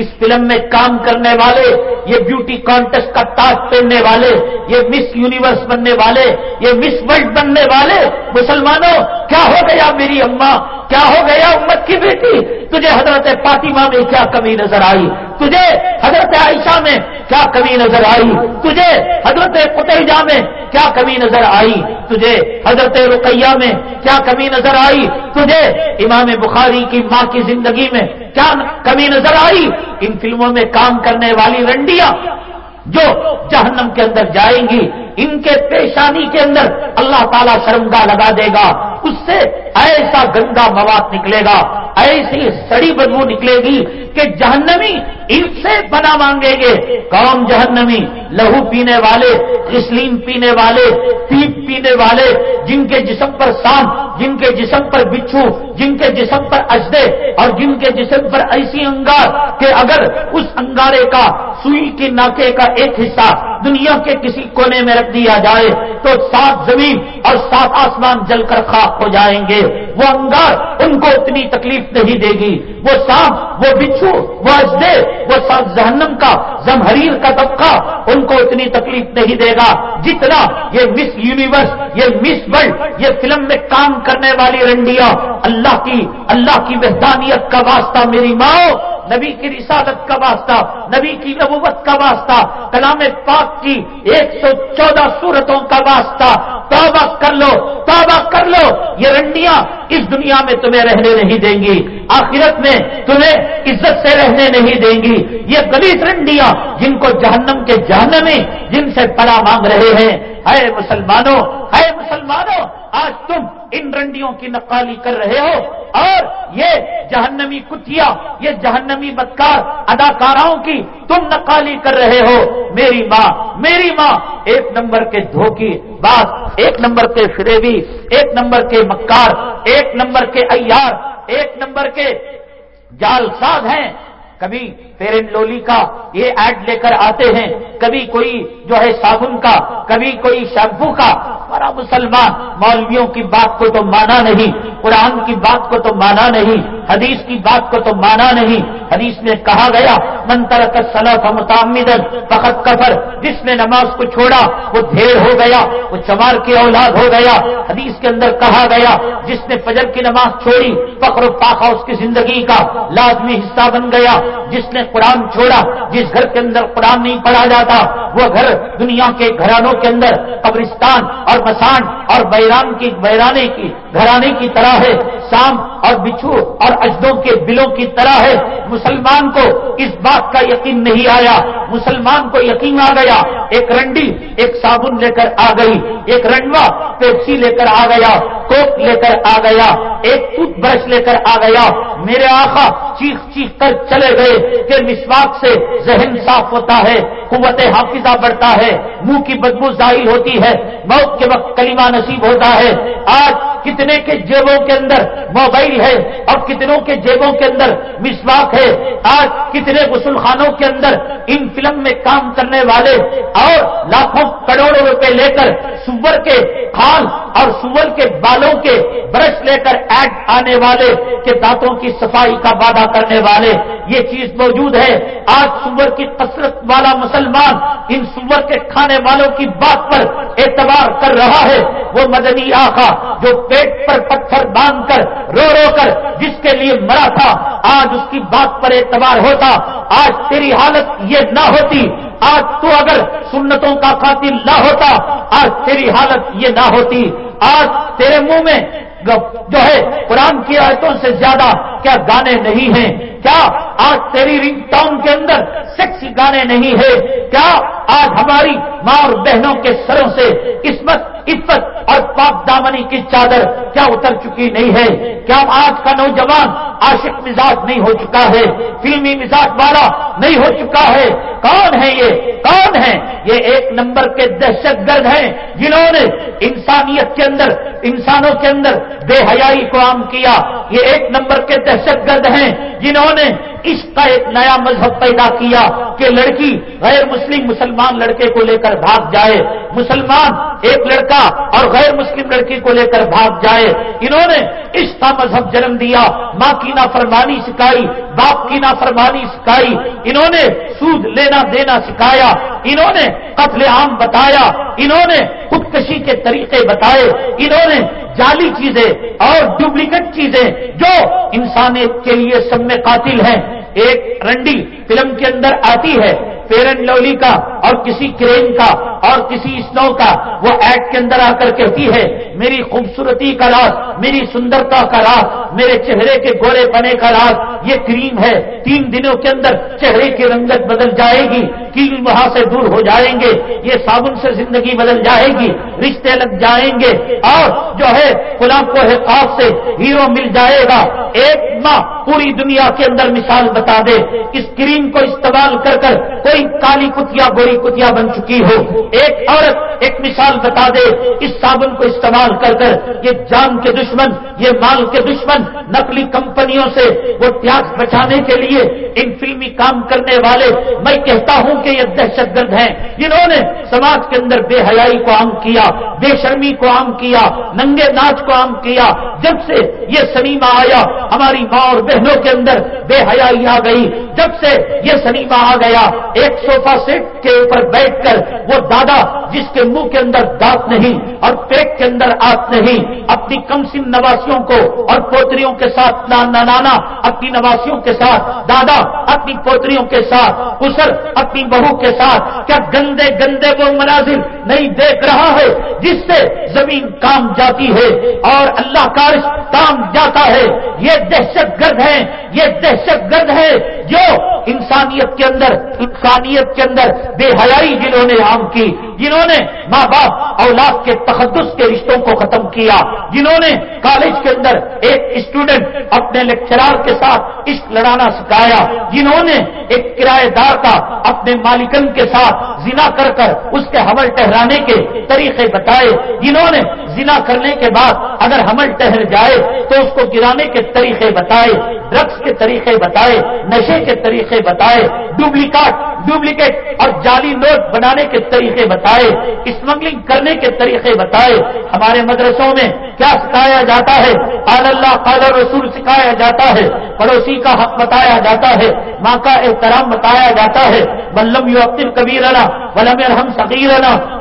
اس فلم میں کام کرنے والے، یہ بیوٹی کانٹیسٹ کا تاج پہننے والے، یہ مس یونیورس بننے والے، یہ مس ورلڈ بننے والے، مسلمانوں، کیا ہو گیا میری اماں؟ کیا ہو گیا امت کی بیٹی؟ تجھے حضرت فاطمہ میں کیا کمی نظر آئی؟ تجھے حضرت عائشہ میں کیا کمی نظر آئی؟ تجھے حضرت قطعجہ میں کیا کمی نظر آئی؟ تجھے حضرت رقیہ میں کیا کمی نظر آئی؟ تجھے امام بخاری کی ماں کی زندگی میں کیا کمی نظر آئی؟ ان فلموں میں کام کرنے والی رنڈیاں جو جہنم کے اندر جائیں گی ان کے پیشانی کے اندر اللہ تعالیٰ شرمگاہ لگا دے گا۔ اس سے ایسا گندا مواد نکلے گا، ایسی سڑی بدبو نکلے گی کہ جہنمی ان سے بنا مانگیں گے۔ کون جہنمی، لہو پینے والے اسلیم پینے والے، پیپ پینے والے، جن کے جسم پر سام جن کے جسم پر بچھو، جن کے جسم پر اجدے اور جن کے جسم پر ایسی انگار کہ اگر اس انگارے کا، سوئی کے ناکے کا ایک حصہ دنیا کے کسی کونے میں رکھ دیا جائے تو سات زمین اور سات آسمان جل کر خاک ہو جائیں گے۔ وہ انگار ان کو اتنی تکلیف نہیں دے گی۔ وہ سانپ، وہ بچھو، وہ اجدے وہ سات جہنم کا زمہریر کا طبقہ ان کو اتنی تکلیف نہیں دے گا۔ جتنا یہ مس یونیورس، یہ مس ورلڈ، یہ فلم میں کام کرنے والی رنڈیاں، اللہ کی اللہ کی وحدانیت کا واسطہ میری ماں نبی کی رسالت کا واسطہ، نبی کی نبوت کا واسطہ، کلام پاک کی ایک سو چودہ صورتوں کا واسطہ۔ توبہ کر لو، توبہ کر لو۔ یہ رنڈیاں اس دنیا میں تمہیں رہنے نہیں دیں گی، آخرت میں تمہیں عزت سے رہنے نہیں دیں گی۔ یہ گلیت رنڈیاں جن کو جہنم کے جہنمی جن سے پڑا مانگ رہے ہیں اے مسلمانوں اے مسلمانوں، آج تم ان رنڈیوں کی نقالی کر رہے ہو۔ اور یہ جہنمی کتیا یہ جہنمی بدکار اداکاراؤں کی تم نقالی کر رہے ہو۔ میری ماں میری ماں، ایک نمبر کے دھوکی بات ایک نمبر کے فریبی، ایک نمبر کے مکار، ایک نمبر کے ایار، ایک نمبر کے جال ساز ہیں۔ کبھی پیرن لولی کا یہ ایڈ لے کر آتے ہیں۔ کبھی کوئی جو ہے صابن کا، کبھی کوئی شیمپو کا۔ بڑا مسلمان مولویوں کی بات کو تو مانا نہیں، قرآن کی بات کو تو مانا نہیں، حدیث کی بات کو تو مانا نہیں۔ حدیث میں کہا گیا منتر متعمدن فقط کفر جس نے نماز کو چھوڑا، وہ ڈھیر ہو گیا، وہ چمار کی اولاد ہو گیا۔ حدیث کے اندر کہا گیا، جس نے فجر کی نماز چھوڑی فخر و پاخا اس کی زندگی کا لازمی حصہ بن گیا۔ جس نے قرآن چھوڑا، جس گھر کے اندر قرآن نہیں پڑھا جاتا، وہ گھر دنیا کے گھرانوں کے اندر قبرستان اور مسان اور بیران کی، بیرانے کی گھرانے کی طرح ہے سام اور بچھو اور اجدوں کے بلوں کی طرح ہے۔ مسلمان کو اس بات کا یقین نہیں آیا۔ مسلمان کو یقین آ گیا۔ ایک رنڈی، ایک صابن لے کر آ گئی۔ ایک رنڈوا پیپسی لے کر آ گیا۔ کوک لے کر آ گیا۔ ایک ٹوتھ برش لے کر آ گیا۔ میرے آخا چیخ چیخ کر چلے گئے کہ مسواک سے ذہن صاف ہوتا ہے۔ قوت حافظہ بڑھتا ہے، منہ کی بدبو ظاہر ہوتی ہے، موت کے وقت کلمہ نصیب ہوتا ہے۔ آج کتنے کے جیبوں کے اندر موبائل ہے اور کتنوں کے جیبوں کے اندر مسواک ہے۔ آج کتنے غسل خانوں کے اندر ان فلم میں کام کرنے والے اور لاکھوں کروڑوں روپے لے کر سور کے کھال اور سور کے بالوں کے برش لے کر ایڈ آنے والے کے دانتوں کی صفائی کا وعدہ کرنے والے، یہ چیز موجود ہے۔ آج سور کی کثرت والا مسئلہ مسلمان ان سور کے کھانے والوں کی بات پر اعتبار کر رہا ہے، وہ مدنی آقا جو پیٹ پر پتھر باندھ کر رو رو کر جس کے لیے مرا تھا، آج اس کی بات پر اعتبار ہوتا، آج تیری حالت یہ نہ ہوتی، آج تو اگر سنتوں کا قاتل نہ ہوتا، آج تیری حالت یہ نہ ہوتی، آج تیرے منہ میں جو ہے قرآن کی آیتوں سے زیادہ کیا گانے نہیں ہیں؟ کیا آج تیری رنگ ٹاؤن کے اندر سیکسی گانے نہیں ہے کیا آج ہماری ماں اور بہنوں کے سروں سے قسمت عفت اور پاک دامنی کی چادر کیا اتر چکی نہیں ہے؟ کیا آج کا نوجوان عاشق مزاج نہیں ہو چکا ہے؟ فلمی مزاج والا نہیں ہو چکا ہے؟ کون ہے یہ؟ کون ہے؟ یہ ایک نمبر کے دہشت گرد ہیں جنہوں نے انسانیت کے اندر، انسانوں کے اندر بے حیائی کو عام کیا۔ یہ ایک نمبر کے دہشت گرد ہیں جنہوں نے اس کا ایک نیا مذہب پیدا کیا کہ لڑکی غیر مسلم مسلمان لڑکے کو لے کر بھاگ جائے۔ مسلمان ایک لڑکا اور غیر مسلم لڑکی کو لے کر بھاگ جائے۔ انہوں نے اس کا مذہب جنم دیا۔ ماں کی نافرمانی سکھائی، باپ کی نافرمانی سکھائی۔ انہوں نے سود لینا دینا سکھایا۔ انہوں نے قتل عام بتایا۔ انہوں نے خودکشی کے طریقے بتائے۔ انہوں نے جعلی چیزیں اور ڈپلیکیٹ چیزیں جو انسانیت کے لیے سب میں قاتل ہیں۔ ایک رنڈی فلم کے اندر آتی ہے فیرن لولی کا اور کسی کریم کا اور کسی اسنو کا، وہ ایڈ کے اندر آ کر کہتی ہے، میری خوبصورتی کا راز، میری سندرتا کا راز، میرے چہرے کے گورے پنے کا راز، یہ کریم ہے۔ تین دنوں کے اندر چہرے کی رنگت بدل جائے گی، کیل وہاں سے دور ہو جائیں گے، یہ صابن سے زندگی بدل جائے گی، رشتے لگ جائیں گے۔ اور جو ہے، غلام کو حقاف سے ہیرو مل جائے گا۔ ایک ماں پوری دنیا کے اندر مثال بتا دے اس کریم کو استعمال کر کر کوئی کالی کتیا، گوری کتیا بن چکی ہو۔ ایک عورت ایک مثال بتا دے، اس صابن کو استعمال کر کر یہ جان کے دشمن، یہ مال کے دشمن نقلی کمپنیوں سے وہ ٹیکس بچانے کے لیے ان فلمی کام کرنے والے۔ میں کہتا ہوں کہ یہ دہشت گرد ہیں۔ جنہوں نے سماج کے اندر بے حیائی کو عام کیا، بے شرمی کو عام کیا، ننگے ناچ کو عام کیا۔ جب سے یہ سنیما آیا، ہماری ماں اور بہنوں کے اندر بے حیائی آ گئی۔ جب سے یہ سنیما آ گیا، ایک سوفا سیٹ کے اوپر بیٹھ کر وہ دادا جس کے منہ کے اندر دانت نہیں اور پیٹ کے اندر آت نہیں، اپنی کم سن نواسیوں کو اور پوتریوں کے ساتھ نانا اپنی نواسیوں کے ساتھ، دادا اپنی پوتریوں کے ساتھ، اسر اپنی بہو کے ساتھ، کیا گندے گندے وہ مناظر نہیں دیکھ رہا ہے جس سے زمین کام جاتی ہے اور اللہ کا کام جاتا ہے؟ یہ دہشت گرد ہے۔ یہ دہشت گرد ہے جو انسانیت کے اندر، انسانیت کے اندر بے حیائی جنہوں نے عام کی جنہوں نے ماں باپ اولاد کے تقدس کے رشتوں کو ختم کیا، جنہوں نے کالج کے اندر ایک اسٹوڈنٹ اپنے لیکچرار کے ساتھ عشق لڑانا سکھایا، جنہوں نے ایک کرایہ دار کا اپنے مالکن کے ساتھ زنا کر کر اس کے حمل ٹہرانے کے طریقے بتائے، جنہوں نے زنا کرنے کے بعد اگر حمل ٹہر جائے تو اس کو گرانے کے طریقے بتائے ڈرگس کے طریقے بتائے، نشے کے طریقے بتائے ڈپلیکیٹ ڈپلیکیٹ اور جعلی نوٹ بنانے کے طریقے بتائے۔ بتائے، اسمگلنگ کرنے کے طریقے بتائے۔ ہمارے مدرسوں میں کیا سکھایا جاتا ہے؟ قال اللہ، قال رسول سکھایا جاتا ہے۔ پڑوسی کا حق بتایا جاتا ہے۔ ماں کا احترام بتایا جاتا ہے۔ بلم یو عبد کبیر ولم ہم سکیر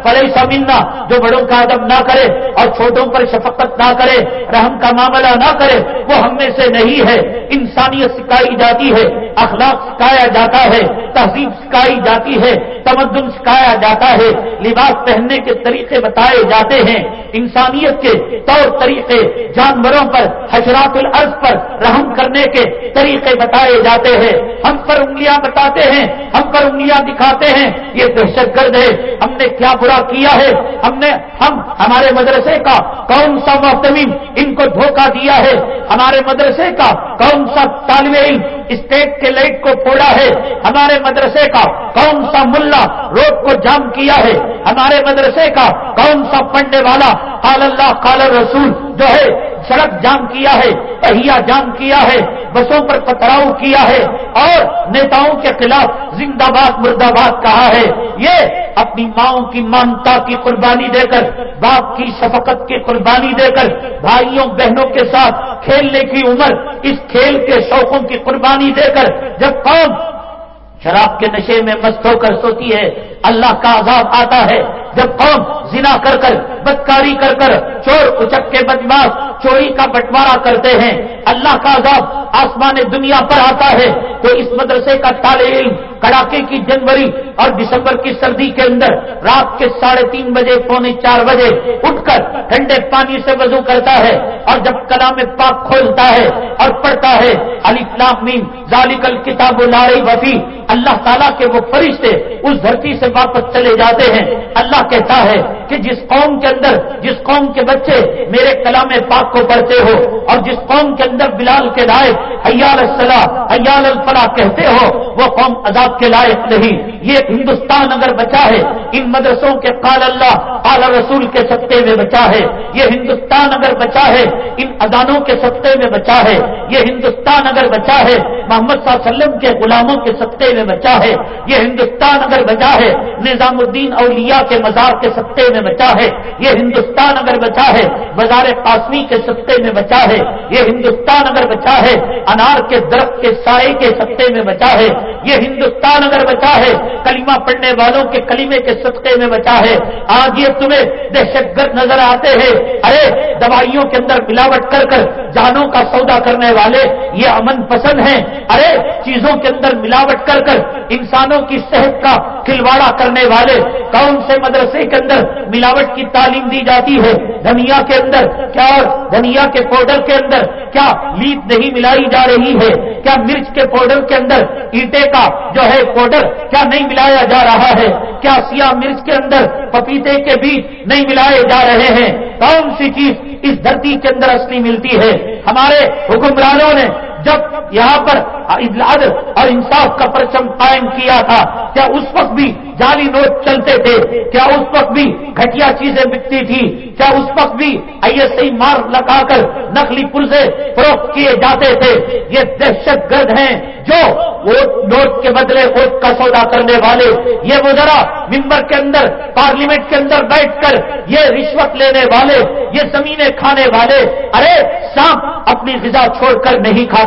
فلح سمینا جو بڑوں کا ادب نہ کرے اور چھوٹوں پر شفقت نہ کرے، رحم کا معاملہ نہ کرے، وہ ہم میں سے نہیں ہے۔ انسانیت سکھائی جاتی ہے، اخلاق سکھایا جاتا ہے، تہذیب سکھائی جاتی ہے، تمدن سکھایا جاتا ہے۔ لباس پہننے کے طریقے بتائے جاتے ہیں۔ انسانیت کے طور طریقے جانوروں پر، حشرات الارض پر رحم کرنے کے طریقے بتائے جاتے ہیں۔ ہم پر انگلیاں بتاتے ہیں، ہم پر انگلیاں دکھاتے ہیں۔ یہ دہشت گرد ہے۔ ہم نے کیا برا کیا ہے؟ ہم نے، ہم، ہمارے مدرسے کا کون سا محتمین ان کو دھوکہ دیا ہے؟ ہمارے مدرسے کا کون سا طالب علم اسٹیٹ کے لائٹ کو پھوڑا ہے؟ ہمارے مدرسے کا کون سا ملا روڈ کو جام کیا ہے؟ ہمارے مدرسے کا کون سا پڑھنے والا قال اللہ، قال رسول جو ہے، سڑک جام کیا ہے، پہیا جام کیا ہے، بسوں پر پتراؤ کیا ہے، اور نیتاؤں کے خلاف زندہ باد مرد آباد کہا ہے۔ یہ اپنی ماؤں کی مانتا کی قربانی دے کر، باپ کی شفقت کی قربانی دے کر، بھائیوں، بہنوں کے ساتھ کھیلنے کی عمر، اس کھیل کے شوقوں کی قربانی دے کر، جب قوم شراب کے نشے میں مست ہو کر سوتی ہے اللہ کا عذاب آتا ہے جب قوم زنا کر کر، بدکاری کر کر، چور اچک کے بدماش، چوری کا بٹوارا کرتے ہیں۔ اللہ کا عذاب آسمان دنیا پر آتا ہے۔ تو اس مدرسے کا طالب علم کڑاکے کی جنوری اور دسمبر کی سردی کے اندر رات کے ساڑھے تین بجے، پونے چار بجے اٹھ کر ٹھنڈے پانی سے وضو کرتا ہے اور جب کلام پاک کھولتا ہے اور پڑھتا ہے علی مین ذالک کتاب لاری وفی اللہ تعالیٰ کے وہ فرشتے اس دھرتی سے واپس چلے جاتے ہیں۔ اللہ کہتا ہے کہ جس قوم کے اندر، جس قوم کے بچے میرے کلام پاک کو پڑھتے ہو اور جس قوم کے اندر بلال کے لائق حیال الصلاح، حیال الفلاح کہتے ہو، وہ قوم عذاب کے لائق نہیں۔ یہ ہندوستان اگر بچا ہے، ان مدرسوں کے قال اللہ، قال رسول کے سطح میں بچا ہے۔ یہ ہندوستان اگر بچا ہے، ان ادانوں کے سطح میں بچا ہے۔ یہ ہندوستان اگر بچا ہے، محمد صلی اللہ علیہ وسلم کے غلاموں کے سطح میں بچا ہے۔ یہ ہندوستان اگر بچا ہے نظام الدین اولیاء کے مزار کے سطح میں بچا ہے، یہ ہندوستان اگر بچا ہے بازار قاسمی کے سطح میں بچا ہے، یہ ہندوستان اگر بچا ہے، انار کے درخت کے سائے کے سطح میں بچا ہے، یہ ہندوستان اگر بچا ہے، کلمہ پڑھنے والوں کے کلیمے کے سطح میں بچا ہے۔ آج یہ تمہیں دہشت گرد نظر آتے ہیں۔ ارے دوائیوں کے اندر ملاوٹ کر کر جانوں کا سودا کرنے والے، یہ امن پسند ہیں۔ ارے، چیزوں کے اندر ملاوٹ کر کر انسانوں کی صحت کا کھلواڑا کرنے والے کون سے مدرسے کے اندر ملاوٹ کی تعلیم دی جاتی ہے؟ دھنیا کے اندر کیا اور دھنیا کے پاؤڈر کے اندر کیا لیپ نہیں ملائی جا رہی ہے؟ کیا مرچ کے پاؤڈر کے اندر اینٹے کا جو ہے پاؤڈر کیا نہیں ملایا جا رہا ہے؟ کیا سیاہ مرچ کے اندر پپیتے کے بیج نہیں ملائے جا رہے ہیں؟ کون سی چیز اس دھرتی کے اندر اصلی ملتی ہے؟ ہمارے حکمرانوں نے جب یہاں پر عدل اور انصاف کا پرچم قائم کیا تھا، کیا اس وقت بھی جعلی نوٹ چلتے تھے؟ کیا اس وقت بھی گھٹیا چیزیں بکتی تھی کیا اس وقت بھی آئی ایس آئی مار لگا کر نقلی پرزے فروخت کیے جاتے تھے؟ یہ دہشت گرد ہیں جو ووٹ نوٹ کے بدلے ووٹ کا سودا کرنے والے۔ یہ وہ ذرا ممبر کے اندر، پارلیمنٹ کے اندر بیٹھ کر یہ رشوت لینے والے، یہ زمینیں کھانے والے۔ ارے، سانپ اپنی غذا چھوڑ کر نہیں کھاتا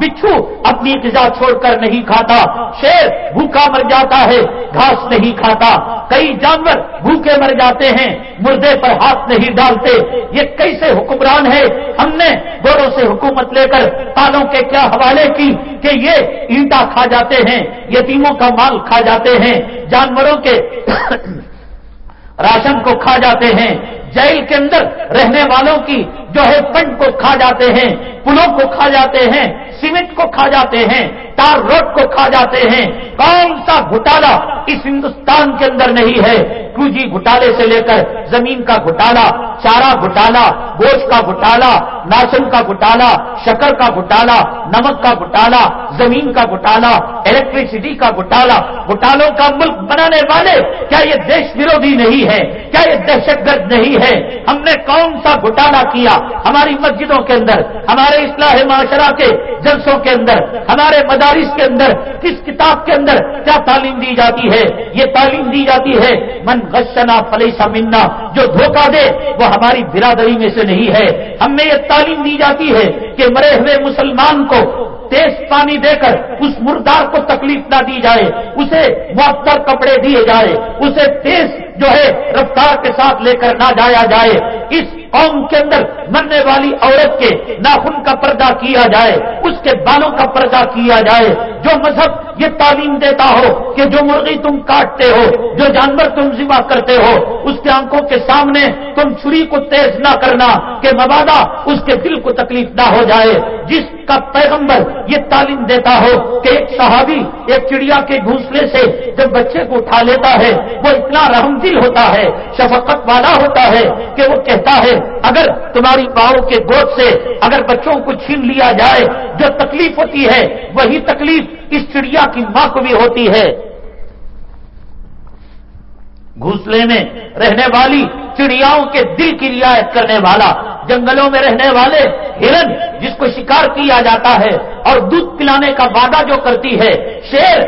بچھو اپنی غذا چھوڑ کر نہیں کھاتا، شیر بھوکا مر جاتا ہے، گھاس نہیں کھاتا۔ کئی جانور بھوکے مر جاتے ہیں، مردے پر ہاتھ نہیں ڈالتے۔ یہ کیسے حکمران ہے؟ ہم نے گوروں سے حکومت لے کر تالوں کے کیا حوالے کی کہ یہ اینٹا کھا جاتے ہیں، یتیموں کا مال کھا جاتے ہیں، جانوروں کے راشن کو کھا جاتے ہیں۔ جیل کے اندر رہنے والوں کی جو ہے کو کھا جاتے ہیں، پلوں کو کھا جاتے ہیں سیمنٹ کو کھا جاتے ہیں، تار روڈ کو کھا جاتے ہیں۔ کون سا گھٹالا اس ہندوستان کے اندر نہیں ہے؟ پوجی گھٹالے سے لے کر زمین کا گھٹالا چارا گھٹالا، گوشت کا گھٹالا ناشن کا گھٹالا، شکر کا گھٹالا، نمک کا گھٹالا، زمین کا گھٹالا الیکٹریسٹی کا گھٹالا۔ گھٹالوں کا ملک بنانے والے کیا یہ دیش ورودھی نہیں ہے؟ کیا یہ دہشت گرد نہیں ہے؟ ہم نے کون سا گھٹالا کیا؟ ہماری مسجدوں کے اندر، ہمارے اصلاح معاشرہ کے جلسوں کے اندر، ہمارے مدارس کے اندر، کس کتاب کے اندر کیا تعلیم دی جاتی ہے؟ یہ تعلیم دی جاتی ہے، من غشنا فلیسا منا، جو دھوکہ دے، وہ ہماری برادری میں سے نہیں ہے۔ ہم میں یہ تعلیم دی جاتی ہے کہ مرے ہوئے مسلمان کو تیز پانی دے کر اس مردار کو تکلیف نہ دی جائے، اسے معطر کپڑے دیے جائے، اسے تیز جو ہے رفتار کے ساتھ لے کر نہ جایا جائے۔ اس قوم کے اندر مرنے والی عورت کے ناخن کا پردہ کیا جائے، اس کے بالوں کا پردہ کیا جائے۔ جو مذہب یہ تعلیم دیتا ہو کہ جو مرغی تم کاٹتے ہو، جو جانور تم ذبح کرتے ہو، اس کے آنکھوں کے سامنے تم چھری کو تیز نہ کرنا کہ مبادہ اس کے دل کو تکلیف نہ ہو جائے۔ جس کا پیغمبر یہ تعلیم دیتا ہو کہ ایک صحابی ایک چڑیا کے گھونسلے سے جب بچے کو اٹھا لیتا ہے، وہ اتنا رحم دل ہوتا ہے، شفقت والا ہوتا ہے کہ وہ کہتا ہے، اگر تمہاری باؤں کے گود سے اگر بچوں کو چھین لیا جائے، جو تکلیف ہوتی ہے، وہی تکلیف اس چڑیا کی ماں کو بھی ہوتی ہے۔ گھونسلے میں رہنے والی چڑیاؤں کے دل کی رعایت کرنے والا، جنگلوں میں رہنے والے ہرن جس کو شکار کیا جاتا ہے اور دودھ پلانے کا وعدہ جو کرتی ہے، شیر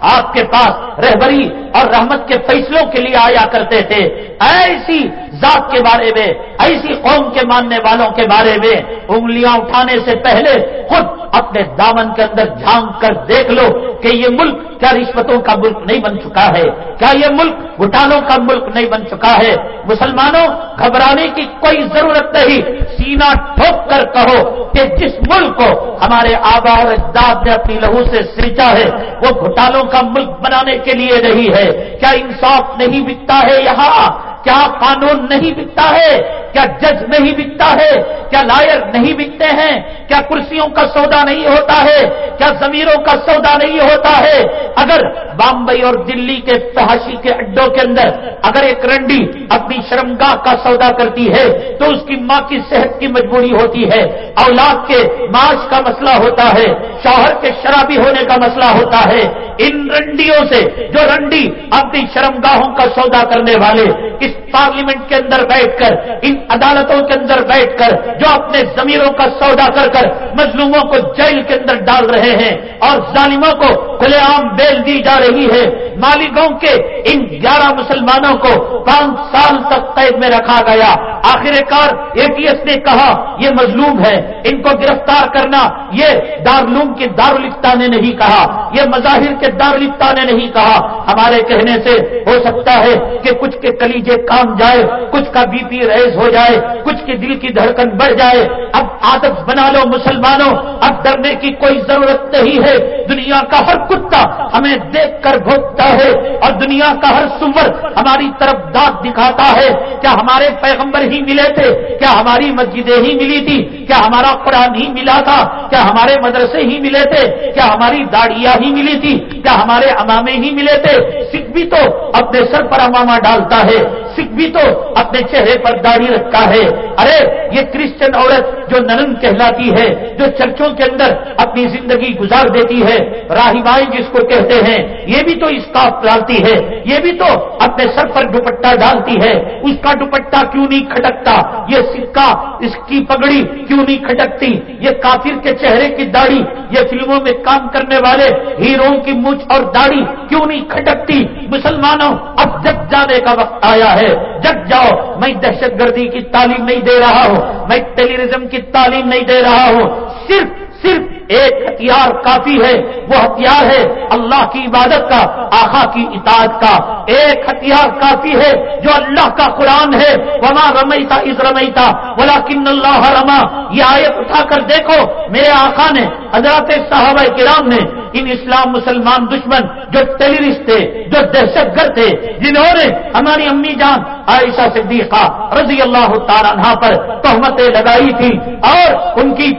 آپ کے پاس رہبری اور رحمت کے فیصلوں کے لیے آیا کرتے تھے۔ ایسی ذات کے بارے میں، ایسی قوم کے ماننے والوں کے بارے میں انگلیاں اٹھانے سے پہلے خود اپنے دامن کے اندر جھانک کر دیکھ لو کہ یہ ملک کیا رشوتوں کا ملک نہیں بن چکا ہے، کیا یہ ملک گھٹالوں کا ملک نہیں بن چکا ہے۔ مسلمانوں، گھبرانے کی کوئی ضرورت نہیں سینا ٹھوک کر کہو کہ جس ملک کو ہمارے آبا اور اجداد نے اپنی لہو سے سینچا ہے، وہ گھٹالوں کا ملک بنانے کے لیے نہیں ہے۔ کیا انصاف نہیں بکتا ہے یہاں؟ کیا قانون نہیں بکتا ہے؟ کیا جج نہیں بکتا ہے؟ کیا لائر نہیں بکتے ہیں؟ کیا کرسیوں کا سودا نہیں ہوتا ہے؟ کیا زمیروں کا سودا نہیں ہوتا ہے؟ اگر بامبئی اور دلی کے فحاشی کے اڈوں کے اندر اگر ایک رنڈی اپنی شرمگاہ کا سودا کرتی ہے، تو اس کی ماں کی صحت کی مجبوری ہوتی ہے۔ اولاد کے معاش کا مسئلہ ہوتا ہے، شوہر کے شرابی ہونے کا مسئلہ ہوتا ہے۔ ان رنڈیوں سے جو رنڈی اپنی شرمگاہوں کا سودا کرنے والے اس پارلیمنٹ کے اندر بیٹھ کر، ان عدالتوں کے اندر بیٹھ کر، جو اپنے زمیروں کا سودا کر کر مظلوموں کو جیل کے اندر ڈال رہے ہیں اور ظالموں کو کھلے عام بیل دی جا رہی ہے۔ مالکوں کے ان گیارہ مسلمانوں کو پانچ سال تک قید میں رکھا گیا۔ آخر کار اے ٹی ایس نے کہا، یہ مظلوم ہے۔ ان کو گرفتار کرنا، یہ دارالعلوم کے دارالفتا نے نہیں کہا۔ یہ مظاہر کے دارالفتا نے نہیں کہا۔ ہمارے کہنے سے ہو سکتا ہے کہ کچھ کے کلیجے کام جائے کچھ کا بی پی ریز ہو جائے، کچھ کے دل کی دھڑکن بڑھ جائے۔ اب عادت بنا لو مسلمانوں، اب ڈرنے کی کوئی ضرورت نہیں ہے۔ دنیا کا ہر کتا ہمیں دیکھ کر بھوکتا ہے اور دنیا کا ہر سور ہماری طرف دانت دکھاتا ہے۔ کیا ہمارے پیغمبر ہی ملے تھے؟ کیا ہماری مسجدیں ہی ملی تھی؟ کیا ہمارا قرآن ہی ملا تھا؟ کیا ہمارے مدرسے ہی ملے تھے؟ کیا ہماری داڑیاں ہی ملی تھی؟ کیا ہمارے امامے ہی ملے تھے؟ سکھ بھی تو اپنے سر پر امامہ ڈالتا ہے۔ سکھ بھی تو اپنے چہرے پر داڑھی رکھتا ہے۔ ارے، یہ کرسچن عورت جو نرن کہلاتی ہے، جو چرچوں کے اندر اپنی زندگی گزار دیتی ہے راہبائی جس کو کہتے ہیں، یہ بھی تو اسکاف ڈالتی ہے۔ یہ بھی تو اپنے سر پر دوپٹہ ڈالتی ہے۔ اس کا دوپٹہ کیوں نہیں کھٹکتا؟ یہ سکہ اس کی پگڑی کیوں نہیں کھٹکتی؟ یہ کافر کے چہرے کی داڑھی، یہ فلموں میں کام کرنے والے ہیرو کی مچھ اور داڑھی کیوں نہیں کھٹکتی؟ مسلمانوں، اب جگ جانے کا وقت آیا ہے۔ جگ جاؤ میں دہشت گردی کی تعلیم نہیں دے رہا ہوں، میں ٹیلیریزم کی تعلیم نہیں دے رہا ہوں، صرف صرف ایک ہتھیار کافی ہے، وہ ہتھیار ہے اللہ کی عبادت کا آخا کی اطاعت کا۔ ایک ہتھیار کافی ہے جو اللہ کا قرآن ہے۔ وما رمیتا از رمیتا بولا کن اللہ رما یہ آیت اٹھا کر دیکھو، میرے آقا نے، حضرات صحابہ کرام نے ان اسلام مسلمان دشمن جو ٹیلیرسٹ تھے، جو دہشت گرد تھے، جنہوں نے ہماری امی جان عائشہ صدیقہ رضی اللہ تعالیٰ پر تہمتیں لگائی تھی اور ان کی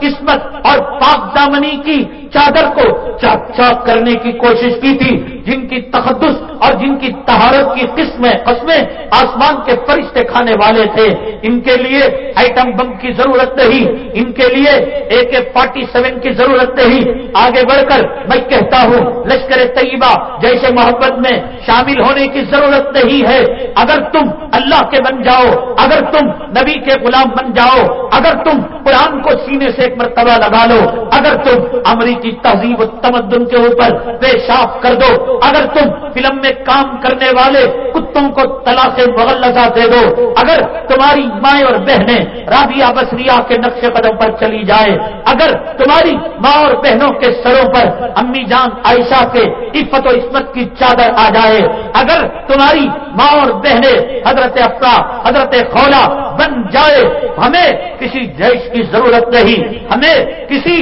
قسمت اور پاک دامنی کی چادر کو چاک چاک کرنے کی کوشش کی تھی۔ جن کی تقدس اور جن کی تہارت کی قسمیں قسمیں آسمان کے فرشتے کھانے والے تھے۔ ان کے لیے آئٹم بم کی ضرورت نہیں۔ ان کے لیے اے کے فورٹی سیون کی ضرورت نہیں۔ آگے بڑھ کر میں کہتا ہوں، لشکر طیبہ جیسے محبت میں شامل ہونے کی ضرورت نہیں ہے۔ اگر تم اللہ کے بن جاؤ، اگر تم نبی کے غلام بن جاؤ، اگر تم قرآن کو سینے سے ایک مرتبہ لگا لو، اگر تم امریکی تہذیب و تمدن کے اوپر پیشاب کر دو، اگر تم فلم میں کام کرنے والے کتوں کو تلا سے مغلزہ دے دو، اگر تمہاری مائیں اور بہنیں رابعہ بسریا کے نقش قدم پر چلی جائے اگر تمہاری ماں اور بہنوں کے سروں پر امی جان عائشہ کے عفت و عصمت کی چادر آ جائے اگر تمہاری ماں اور بہنیں حضرت افسا حضرت خولا بن جائے، ہمیں کسی جیش کی ضرورت نہیں، ہمیں کسی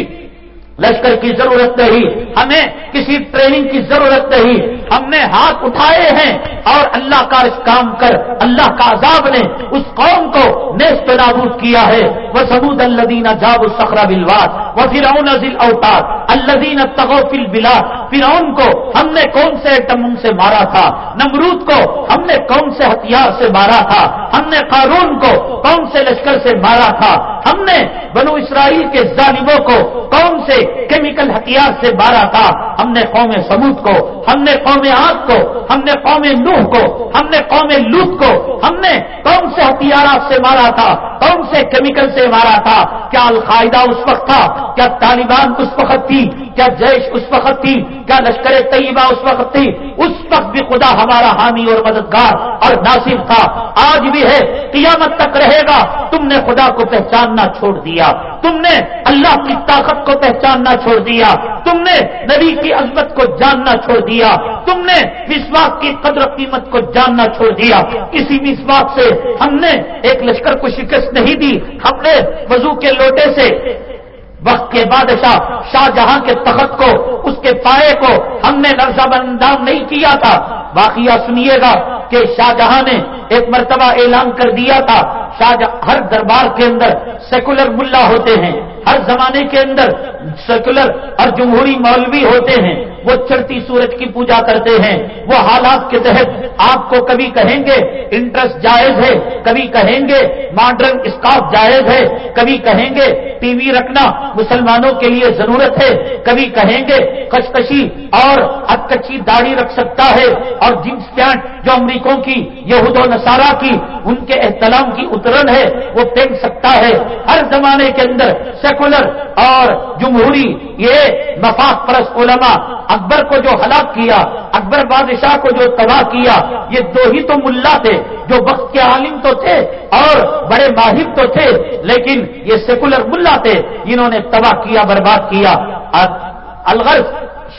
لشکر کی ضرورت نہیں، ہمیں کسی ٹریننگ کی ضرورت نہیں۔ ہم نے ہاتھ اٹھائے ہیں اور اللہ کا اس کام کر، اللہ کا عذاب نے اس قوم کو نیست نابود کیا ہے۔ وہ سبود الدین جاب السخرا بلواد وہ فرعون ازل اوتاد الدین تغوفل بلا فرعون کو ہم نے کون سے ایٹم سے مارا تھا؟ نمرود کو ہم نے کون سے ہتھیار سے مارا تھا؟ ہم نے قارون کو کون سے لشکر سے مارا تھا؟ ہم نے بنو اسرائیل کے ظالموں کو کون سے کیمیکل ہتھیار سے مارا تھا۔ ہم نے قوم سبوت کو، ہم نے قوم آگ کو، ہم نے قوم نوح کو، ہم نے قوم لوت کو۔ ہم نے کون سے ہتھیارات سے مارا تھا کون سے کیمیکل سے مارا تھا۔ کیا القاعدہ اس وقت تھا؟ کیا طالبان اس وقت تھی؟ کیا جیش اس وقت تھی؟ کیا لشکر طیبہ اس وقت تھی؟ اس وقت بھی خدا ہمارا حامی اور مددگار اور ناصر تھا۔ آج بھی ہے، قیامت تک رہے گا۔ تم نے خدا کو پہچاننا چھوڑ دیا۔ تم نے اللہ کی طاقت کو پہچاننا چھوڑ دیا۔ تم نے نبی کی عظمت کو جاننا چھوڑ دیا۔ تم نے مسواک کی قدر قیمت کو جاننا چھوڑ دیا۔ کسی مسواک سے ہم نے ایک لشکر کو شکست نہیں دی۔ ہم نے وضو کے لوٹے سے وقت کے بادشاہ شاہ جہاں کے تخت کو، اس کے پائے کو ہم نے لفظہ اندام نہیں کیا تھا۔ واقعہ سنیے گا کہ شاہ جہاں نے ایک مرتبہ اعلان کر دیا تھا، شاہ ہر دربار کے اندر سیکولر ملا ہوتے ہیں۔ ہر زمانے کے اندر سیکولر اور جمہوری مولوی ہوتے ہیں، وہ چڑھتی سورج کی پوجا کرتے ہیں۔ وہ حالات کے تحت آپ کو کبھی کہیں گے انٹرسٹ جائز ہے، کبھی کہیں گے ماڈرن اسکاف جائز ہے، کبھی کہیں گے ٹی وی رکھنا مسلمانوں کے لیے ضرورت ہے، کبھی کہیں گے کشکشی اور اکچی داڑھی رکھ سکتا ہے اور جنس پینٹ جو امریکوں کی، یہود و نصارہ کی، ان کے احترام کی اترن ہے، وہ پھینک سکتا ہے۔ ہر زمانے کے اندر سیکولر سیکولر اور جمہوری یہ مفاد پرست علماء، اکبر کو جو ہلاک کیا، اکبر بادشاہ کو جو تباہ کیا، یہ دو ہی تو ملا تھے جو وقت کے عالم تو تھے اور بڑے ماہر تو تھے، لیکن یہ سیکولر ملا تھے انہوں نے تباہ کیا، برباد کیا۔ الغرض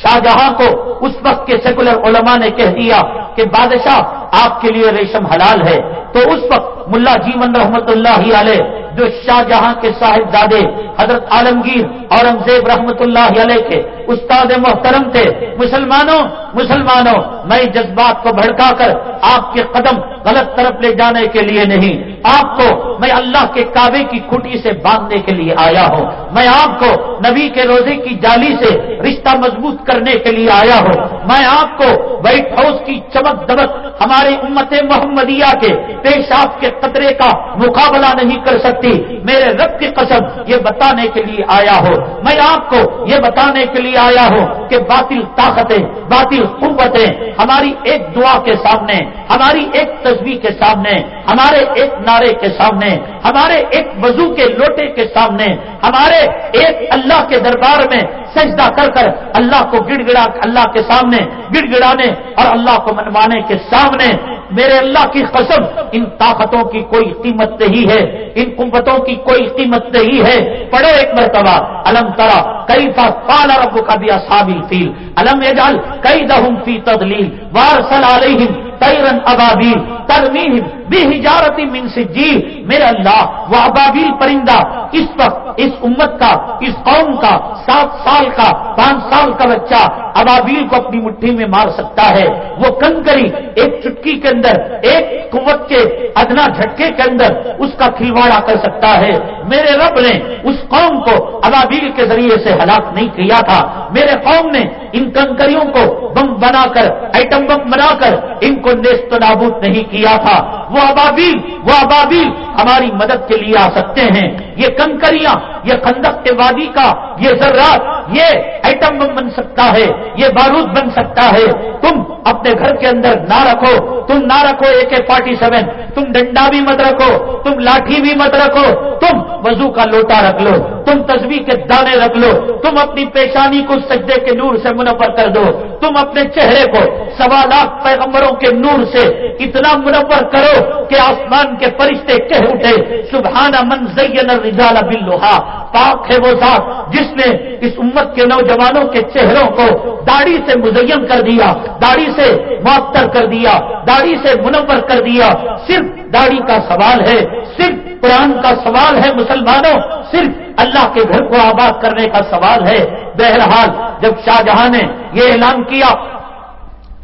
شاہجہاں کو اس وقت کے سیکولر علماء نے کہہ دیا کہ بادشاہ آپ کے لیے ریشم حلال ہے۔ تو اس وقت ملا جیون رحمت اللہ علیہ، جو شاہجہاں کے صاحبزادے حضرت عالمگیر اورنگزیب رحمت اللہ علیہ کے استاد محترم تھے۔ مسلمانوں مسلمانوں، میں جذبات کو بھڑکا کر آپ کے قدم غلط طرف لے جانے کے لیے نہیں۔ آپ کو میں اللہ کے کعبے کی کھٹی سے باندھنے کے لیے آیا ہوں۔ میں آپ کو نبی کے روزے کی جالی سے رشتہ مضبوط کرنے کے لیے آیا ہوں۔ میں آپ کو وائٹ ہاؤس کی چمک دمک ہماری امت محمدیہ کے پیشاب کے قطرے کا مقابلہ نہیں کر سکتی۔ میرے رب کی قسم یہ بتانے کے لیے آیا ہو میں آپ کو یہ بتانے کے لیے آیا ہوں کہ باطل طاقتیں، باطل قوتیں ہماری ایک دعا کے سامنے، ہماری ایک تصویر کے سامنے، ہمارے ایک نعرے کے سامنے، ہمارے ایک وضو کے لوٹے کے سامنے، ہمارے ایک اللہ کے دربار میں سجدہ کر کر اللہ کو گڑ گڑا، اللہ کے سامنے گڑ گڑانے اور اللہ کو منوانے کے سامنے میرے اللہ کی قسم، ان طاقتوں کی کوئی قیمت نہیں ہے، ان قوتوں کی کوئی قیمت نہیں ہے۔ پڑھو ایک مرتبہ، الم ترا کئی پال رب کا بھی اصابل فیل الم اجال کئی دہم فی تدلیل وارسل علیہم تیرن ابابیل۔ ترمیم بھی ہجارتی من جی میرے اللہ، وہ ابابیل پرندہ، اس وقت اس امت کا، اس قوم کا، سات سال کا، پانچ سال کا بچہ ابابیل کو اپنی مٹھی میں مار سکتا ہے۔ وہ کنکری ایک چٹکی کے اندر، ایک قوت کے ادنا جھٹکے کے اندر اس کا کھلواڑا کر سکتا ہے۔ میرے رب نے اس قوم کو ابابیل کے ذریعے سے ہلاک نہیں کیا تھا۔ میرے قوم نے ان کنکریوں کو بم بنا کر آئٹم بم بنا کر ان کو نیست نابود نہیں کیا تھا۔ وہ ابابیل وہ ابابیل ہماری مدد کے لیے آ سکتے ہیں۔ یہ کنکریاں، یہ خندق کے وادی کا، یہ ذرات، یہ آئٹم بم بن سکتا ہے، یہ بارود بن سکتا ہے۔ تم اپنے گھر کے اندر نہ رکھو، تم نہ رکھو اے کے فورٹی سیون تم ڈنڈا بھی مت رکھو، تم لاٹھی بھی مت رکھو۔ تم وضو کا لوٹا رکھ لو۔ تم تصویر کے دانے رکھ لو، تم اپنی پیشانی کو سجدے کے نور سے منور کر دو، تم اپنے چہرے کو سوا لاکھ پیغمبروں کے نور سے اتنا منور کرو کہ آسمان کے فرشتے کہہ اٹھے، سبحانہ من زین الرجال باللوہا۔ پاک ہے وہ ذات جس نے اس امت کے نوجوانوں کے چہروں کو داڑھی سے مزین کر دیا، داڑھی سے معطر کر دیا، داڑھی سے منور کر دیا۔ صرف داڑھی کا سوال ہے، صرف قرآن کا سوال ہے مسلمانوں، صرف اللہ کے گھر کو آباد کرنے کا سوال ہے۔ بہرحال جب شاہ جہاں نے یہ اعلان کیا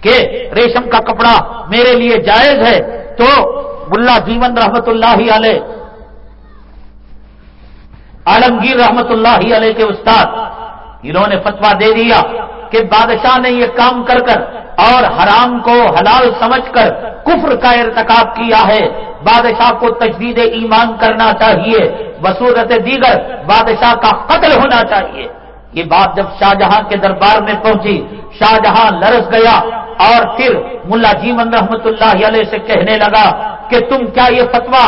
کہ ریشم کا کپڑا میرے لیے جائز ہے، تو ملا جیون رحمت اللہ علیہ، عالمگیر رحمت اللہ علیہ کے استاد انہوں نے فتوا دے دیا کہ بادشاہ نے یہ کام کر کر اور حرام کو حلال سمجھ کر کفر کا ارتکاب کیا ہے۔ بادشاہ کو تجدید ایمان کرنا چاہیے۔ بصورت دیگر بادشاہ کا قتل ہونا چاہیے۔ یہ بات جب شاہجہاں کے دربار میں پہنچی، شاہجہاں لرس گیا۔ اور پھر ملا جیون رحمت اللہ علیہ سے کہنے لگا کہ تم کیا یہ فتوا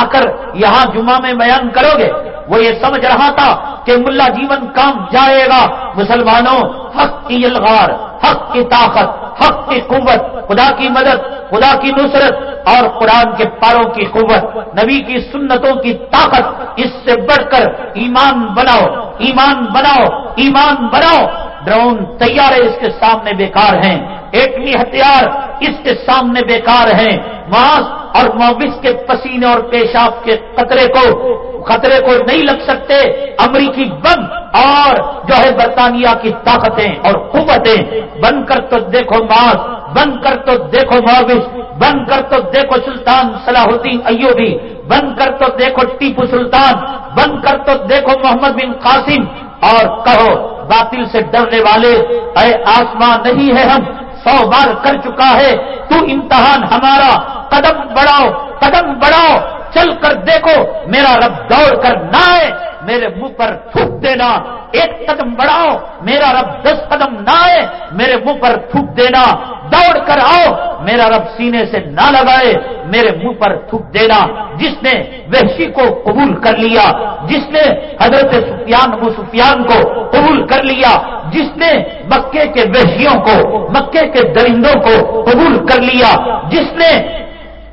آ کر یہاں جمعہ میں بیان کرو گے؟ وہ یہ سمجھ رہا تھا کہ ملا جیون کام جائے گا۔ مسلمانوں، حق کی الغار، حق کی طاقت، حق کی قوت، خدا کی مدد، خدا کی نصرت اور قرآن کے پاروں کی قوت، نبی کی سنتوں کی طاقت، اس سے بڑھ کر ایمان بناؤ ایمان بناؤ ایمان بناؤ۔ ڈرون تیارے اس کے سامنے بیکار ہیں، ایٹمی ہتھیار اس کے سامنے بیکار ہیں۔ ماس اور موبس کے پسینے اور پیشاب کے قطرے کو خطرے کو نہیں لگ سکتے۔ امریکی بند اور جو ہے برطانیہ کی طاقتیں اور قوتیں۔ بن کر تو دیکھو ماس، بن کر تو دیکھو موبس بن کر تو دیکھو سلطان صلاح الدین ایوبی، بن کر تو دیکھو ٹیپو سلطان، بن کر تو دیکھو محمد بن قاسم۔ اور کہو باطل سے ڈرنے والے، اے آسمان نہیں ہے ہم، سو بار کر چکا ہے، تو امتحان ہمارا، قدم بڑھاؤ قدم بڑھاؤ، چل کر دیکھو، میرا رب دوڑ کر نہ آئے میرے منہ پر تھوک دینا ایک قدم بڑھاؤ، میرا رب دس قدم نہ آئے، میرے منہ پر تھوک دینا، دوڑ کر آؤ، میرا رب سینے سے نہ لگائے، میرے منہ پر تھوک دینا۔ جس نے وحشی کو قبول کر لیا، جس نے حضرت سفیان ابو سفیان کو قبول کر لیا، جس نے مکے کے وحشیوں کو، مکے کے درندوں کو قبول کر لیا، جس نے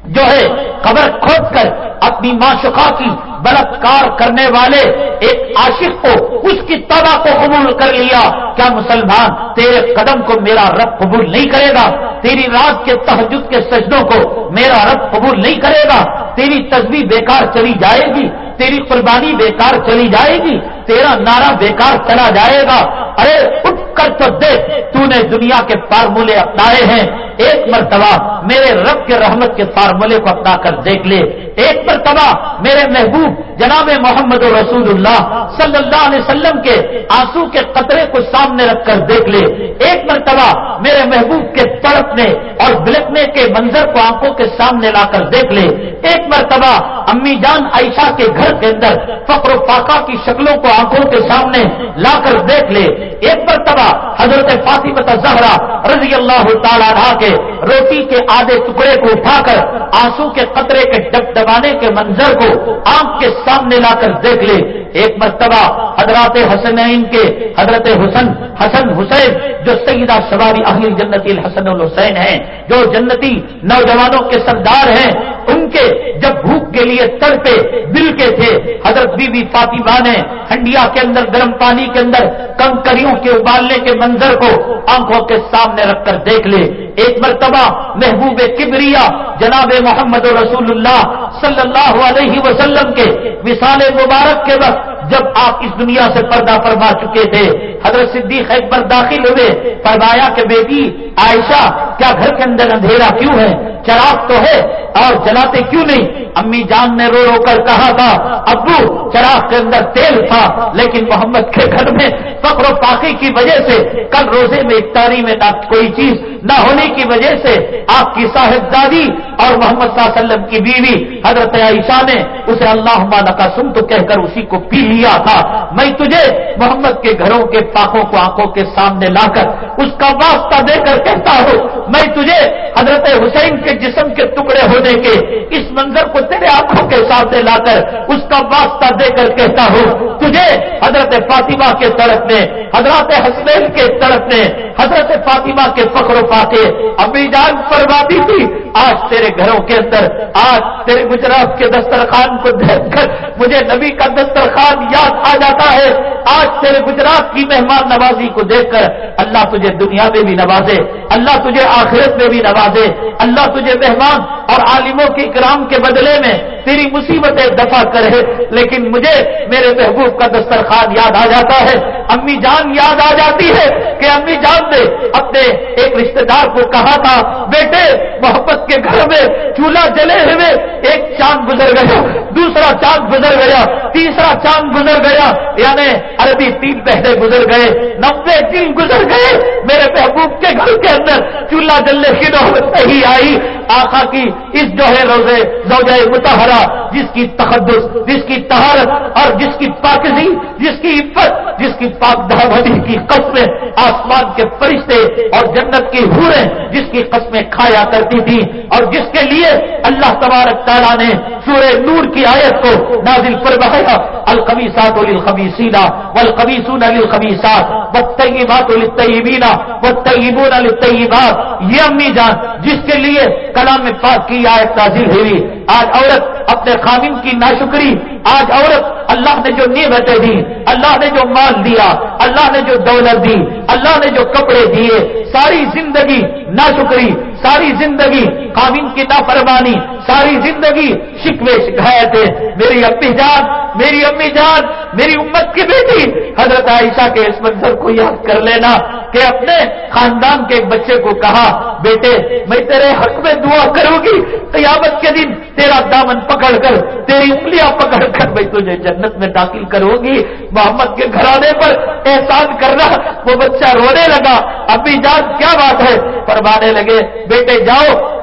جو ہے قبر کھود کر اپنی معشقہ کی بلاتکار کرنے والے ایک عاشق کو اس کی توبہ کو قبول کر لیا۔ کیا مسلمان تیرے قدم کو میرا رب قبول نہیں کرے گا؟ تیری رات کے تحجد کے سجدوں کو میرا رب قبول نہیں کرے گا؟ تیری تصویر بیکار چلی جائے گی۔ تیری قربانی بیکار چلی جائے گی۔ تیرا نعرہ بیکار چلا جائے گا۔ ارے، اٹھ کر تو دیکھ، تو نے دنیا کے فارمولے اپنائے ہیں۔ ایک مرتبہ میرے رب کے رحمت کے فارمولے کو اپنا کر دیکھ لے ایک مرتبہ میرے محبوب جناب محمد رسول اللہ صلی اللہ علیہ وسلم کے آنسو کے قطرے کو سامنے رکھ کر دیکھ لے۔ ایک مرتبہ میرے محبوب کے تڑپنے اور بلکنے کے منظر کو آنکھوں کے سامنے لا کر دیکھ لے۔ ایک مرتبہ امی جان عائشہ کے گھر کے اندر فقر و فاقہ کی شکلوں کو آنکھوں کے سامنے لا کر دیکھ لے۔ ایک مرتبہ حضرت فاطمہ زہرا رضی اللہ تعالیٰ کے روٹی کے آدھے ٹکڑے کو اٹھا کر آنسو کے قطرے کے ڈب دبانے کے منظر کو آنکھ کے سامنے لا کر دیکھ لے۔ ایک مرتبہ حضرات حسنین کے حضرت حسن حسن حسین جو سیدہ شبابی اہل جنتی الحسن الحسین ہیں، جو جنتی نوجوانوں کے سردار ہیں، ان کے جب بھوک کے لیے تڑپے دل کے تھے۔ حضرت بی بی فاطمہ نے ہنڈیا کے اندر، گرم پانی کے اندر کنکریوں کے ابالنے کے منظر کو آنکھوں کے سامنے رکھ کر دیکھ لے۔ ایک مرتبہ محبوب کبریا جناب محمد رسول اللہ صلی اللہ علیہ وسلم کے مثال مبارک کے وقت جب آپ اس دنیا سے پردہ فرما چکے تھے، حضرت صدیق اکبر داخل ہوئے، فرمایا کہ بیٹی، عائشہ، کیا گھر کے اندر اندھیرا کیوں ہے؟ چراغ تو ہے اور جلاتے کیوں نہیں؟ امی جان نے رو رو کر کہا تھا ابو، چراغ کے اندر تیل تھا، لیکن محمد کے گھر میں فخر و پاکی کی وجہ سے کل روزے میں افطاری میں نہ کوئی چیز نہ ہونے کی وجہ سے آپ کی صاحبزادی اور محمد صلی اللہ علیہ وسلم کی بیوی حضرت عائشہ نے اسے اللہ کا سن تو کہہ کر اسی کو پی لیا۔ تھا۔ میں تجھے محمد کے گھروں کے پاکوں کو آنکھوں کے سامنے لا کر اس کا واسطہ دے کر کہتا ہوں، میں تجھے حضرت حسین کے جسم کے ٹکڑے ہونے کے اس منظر کو تیرے آنکھوں کے سامنے لا کر اس کا واسطہ دے کر کہتا ہوں۔ تجھے حضرت فاطمہ کے طرف نے حضرت حسین کے طرف نے حضرت فاطمہ کے فخر و پاتے ابھی جان فرماتی تھی۔ آج تیرے گھروں کے اندر، آج تیرے گجرات کے دسترخوان کو دیکھ کر مجھے نبی کا دسترخوان یاد آ جاتا ہے۔ آج تیرے گجرات کی مہمان نوازی کو دیکھ کر اللہ تجھے دنیا میں بھی نوازے، اللہ تجھے آخرت میں بھی نوازے، اللہ تجھے مہمان اور عالموں کی کرام کے بدلے میں تیری مصیبتیں دفاع کرے لیکن مجھے میرے محبوب کا دسترخوان یاد آ جاتا ہے۔ امی جان یاد آ جاتی ہے کہ امی جان نے اپنے ایک رشتے دار کو کہا تھا، بیٹے، محبت کے گھر میں چولہا جلے ہوئے، ایک چاند گزر گیا، دوسرا چاند گزر گیا، تیسرا چاند گزر گیا یعنی عربی تین پہلے گزر گئے نبے دن گزر گئے، میرے محبوب کے گھر کے اندر چولہا جلنے کی نوبت نہیں آئی۔ آخا کی اس جو ہے روزے زوجہ متحرہ جس کی تقدس، جس کی تہارت اور جس کی پاکزی جس کی عفت، جس کی پاک دہی کی قسمیں آسمان کے فرشتے اور جنت کی حوریں، جس کی قسمیں کھایا کرتی تھی اور جس کے لیے اللہ تبارک تعالیٰ نے سورہ نور کی آیت کو نازل پر بہایا القبیسات للخبیسین والقبیسون للخبیسات والطیبات للطیبین والطیبون للطیبات، یہ امی جان جس کے لیے کلام پاک کی آیت نازل ہوئی آج عورت اپنے خامن کی ناشکری، آج عورت اللہ نے جو نعمتیں دی اللہ نے جو مال دیا، اللہ نے جو دولت دی، اللہ نے جو کپڑے دیے، ساری زندگی ناشکری، ساری زندگی قابل کی نافرمانی، ساری زندگی شکوے شکایت میری امی جان، میری امی جان، میری امت کی بیٹی۔ حضرت عائشہ کے اس منظر کو یاد کر لینا کہ اپنے خاندان کے ایک بچے کو کہا، بیٹے، میں تیرے حق میں دعا کروں گی، قیامت کے دن تیرا دامن پکڑ کر، تیری انگلیاں پکڑ کر میں تجھے جنت میں داخل کروں گی۔ محمد کے گھرانے پر احسان کرنا، وہ بچہ رونے لگا۔ ابھی جان کیا بات ہے؟ فرمانے لگے، بیٹے جاؤ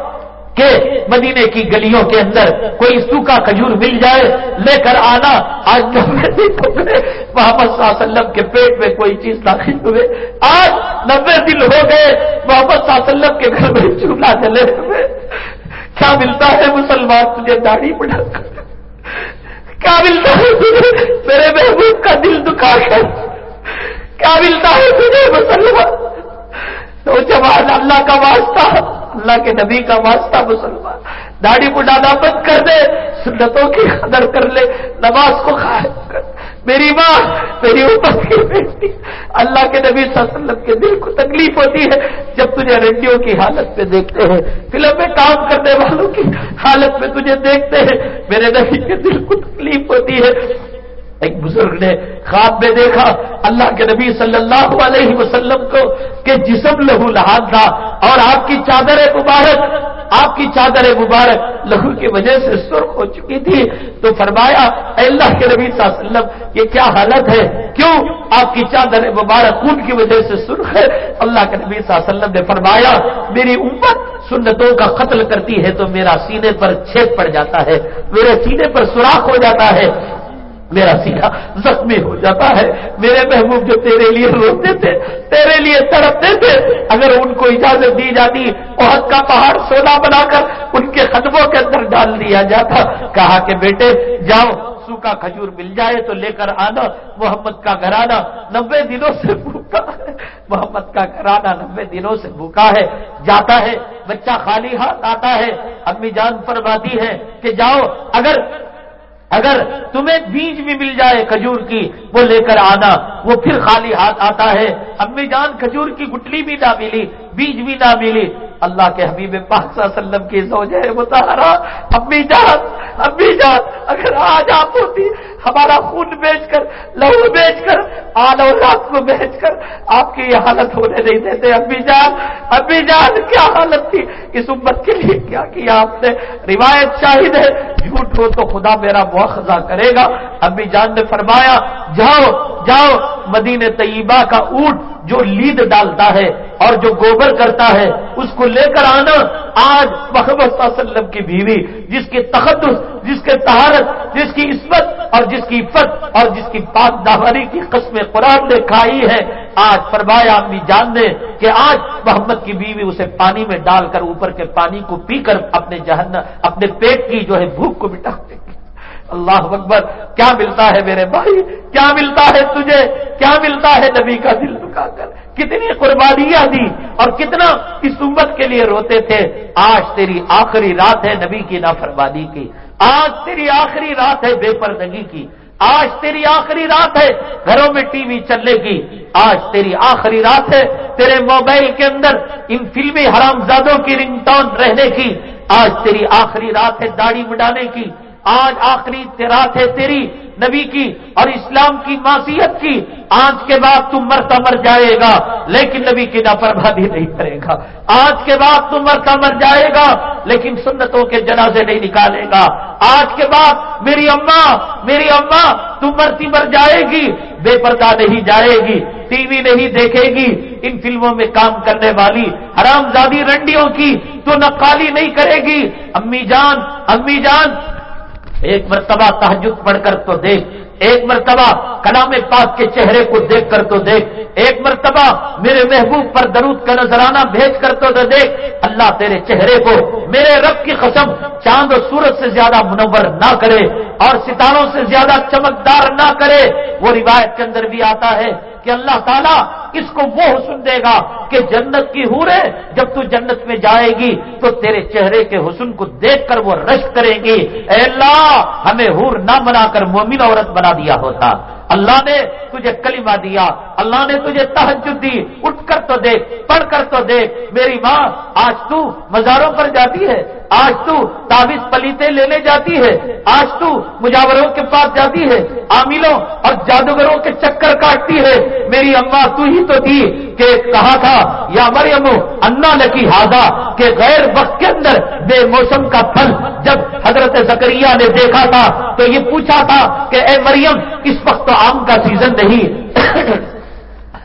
کہ مدینے کی گلیوں کے اندر کوئی سوکھا کھجور مل جائے۔ لے کر آنا۔ آج نبے دن ہو گئے محمد صلی اللہ علیہ وسلم کے پیٹ میں کوئی چیز داخل ہوئے۔ آج نبے دن ہو گئے۔ محمد صلی اللہ علیہ وسلم کے گھر میں چولہا جلے ہوئے۔ کیا ملتا ہے مسلمان تجھے داڑھی بڑھا کر۔ کیا ملتا ہے تجھے، میرے محبوب کا دل دکھا کر کیا ملتا ہے تجھے، مسلمان۔ تو جوان اللہ کا واسطہ، اللہ کے نبی کا واسطہ، مسلمان۔ داڑھی بڑھانا بند کر دے، سنتوں کی قدر کر لے، نماز کو قائم کر میری ماں، میری امت کی بیٹی۔ اللہ کے نبی صلی اللہ علیہ وسلم کے دل کو تکلیف ہوتی ہے جب تجھے رنڈیوں کی حالت میں دیکھتے ہیں۔ فلم میں کام کرنے والوں کی حالت میں تجھے دیکھتے ہیں۔ میرے نبی کے دل کو تکلیف ہوتی ہے۔ ایک بزرگ نے خواب میں دیکھا اللہ کے نبی صلی اللہ علیہ وسلم کو کہ جسم لہو لہان تھا اور آپ کی چادر مبارک، آپ کی چادر مبارک لہو کی وجہ سے سرخ ہو چکی تھی۔ تو فرمایا، اے اللہ کے نبی صلی اللہ علیہ وسلم، یہ کیا حالت ہے؟ کیوں آپ کی چادر مبارک خون کی وجہ سے سرخ ہے؟ اللہ کے نبی صلی اللہ علیہ وسلم نے فرمایا، میری امت سنتوں کا قتل کرتی ہے تو میرا سینے پر چھید پڑ جاتا ہے، میرے سینے پر سوراخ ہو جاتا ہے۔ میرا سینا زخمی ہو جاتا ہے۔ میرے محبوب جو تیرے لیے روتے تھے، تیرے لیے تڑپتے تھے، اگر ان کو اجازت دی جاتی، بہت کا پہاڑ سونا بنا کر ان کے قدموں کے اندر ڈال دیا جاتا۔ کہا کہ بیٹے، جاؤ سوکھا کھجور مل جائے تو لے کر آنا۔ محمد کا گھرانا نبے دنوں سے بھوکا ہے۔ محمد کا گھرانا نبے دنوں سے بھوکا ہے۔ جاتا ہے، بچہ خالی ہاتھ آتا ہے۔ امی جان فرماتی ہے کہ جاؤ، اگر اگر تمہیں بیج بھی مل جائے کھجور کی، وہ لے کر آنا۔ وہ پھر خالی ہاتھ آتا ہے۔ امی جان، کھجور کی گٹلی بھی نہ ملی، بیج بھی نہ ملی۔ اللہ کے حبیب پاک صلی اللہ علیہ وسلم کی سوچ ہے متحرا امی جان امی جان، اگر آج آپ ہوتی ہمارا خون بیچ کر، لہو بیچ کر، آل اور رات کو بیچ کر آپ کی یہ حالت ہونے نہیں دیتے۔ ابھی جان ابھی جان، کیا حالت تھی؟ اس امت کے لیے کیا کیا آپ نے؟ روایت شاہد ہے، جھوٹ ہو تو خدا میرا مواخذہ کرے گا۔ ابھی جان نے فرمایا، جاؤ جاؤ مدینے طیبہ کا اونٹ جو لید ڈالتا ہے اور جو گوبر کرتا ہے، اس کو لے کر آنا۔ آج محمد صلی اللہ علیہ وسلم کی بیوی، جس کی تخدس جس کے تہارت جس کی عصمت اور جس کی عفت اور جس کی پاک دہاری کی قسم قرآن نے کھائی ہے، آج فرمایا امی جان نے کہ آج محمد کی بیوی اسے پانی میں ڈال کر اوپر کے پانی کو پی کر اپنے جہن اپنے پیٹ کی جو ہے بھوک کو مٹا دے۔ اللہ اکبر، کیا ملتا ہے میرے بھائی؟ کیا ملتا ہے تجھے؟ کیا ملتا ہے نبی کا دل دکھا کر؟ کتنی قربانیاں دی اور کتنا اس امت کے لیے روتے تھے۔ آج تیری آخری رات ہے نبی کی نافرمانی کی۔ آج تیری آخری رات ہے بے پردگی کی۔ آج تیری آخری رات ہے گھروں میں ٹی وی چلنے کی۔ آج تیری آخری رات ہے تیرے موبائل کے اندر ان فلمی حرام زادوں کی رنگ ٹون رہنے کی۔ آج تیری آخری رات ہے داڑھی بڑھانے کی۔ آج آخری رات ہے تیری نبی کی اور اسلام کی معصیت کی۔ آج کے بعد تم مرتا مر جائے گا، لیکن نبی کی نافرمانی نہیں کرے گا۔ آج کے بعد تم مرتا مر جائے گا، لیکن سنتوں کے جنازے نہیں نکالے گا۔ آج کے بعد میری اماں میری اماں تم مرتی مر جائے گی، بے پردہ نہیں جائے گی، ٹی وی نہیں دیکھے گی۔ ان فلموں میں کام کرنے والی حرام زادی رنڈیوں کی تو نقالی نہیں کرے گی۔ امی جان امی جان ایک مرتبہ تحجد پڑھ کر تو دیکھ، ایک مرتبہ کلام پاک کے چہرے کو دیکھ کر تو دیکھ، ایک مرتبہ میرے محبوب پر درود کا نظرانہ بھیج کر تو دیکھ، اللہ تیرے چہرے کو میرے رب کی قسم چاند و سورج سے زیادہ منور نہ کرے اور ستاروں سے زیادہ چمکدار نہ کرے۔ وہ روایت کے اندر بھی آتا ہے کہ اللہ تعالیٰ اس کو وہ حسن دے گا کہ جنت کی ہے جب تو جنت میں جائے گی تو تیرے چہرے کے حسن کو دیکھ کر وہ رشک کریں گی۔ اے اللہ، ہمیں ہور نہ بنا کر مومن عورت بنا دیا ہوتا۔ اللہ نے تجھے کلمہ دیا، اللہ نے تجھے تحجد دی، اٹھ کر تو دیکھ، پڑھ کر تو دیکھ، میری ماں آج تو مزاروں پر جاتی ہے، آج تو تعویذ پلیتے لینے جاتی ہے، آج تو مجاوروں کے پاس جاتی ہے، عاملوں اور جادوگروں کے چکر کاٹتی ہے، میری اماں تو ہی تو تھی کہ کہا تھا، یا مریم، انا لکی ہاضا کہ غیر وقت کے اندر بے موسم کا پھل جب حضرت زکریہ نے دیکھا تھا، تو یہ پوچھا تھا کہ اے مریم، اس وقت تو آم کا سیزن نہیں،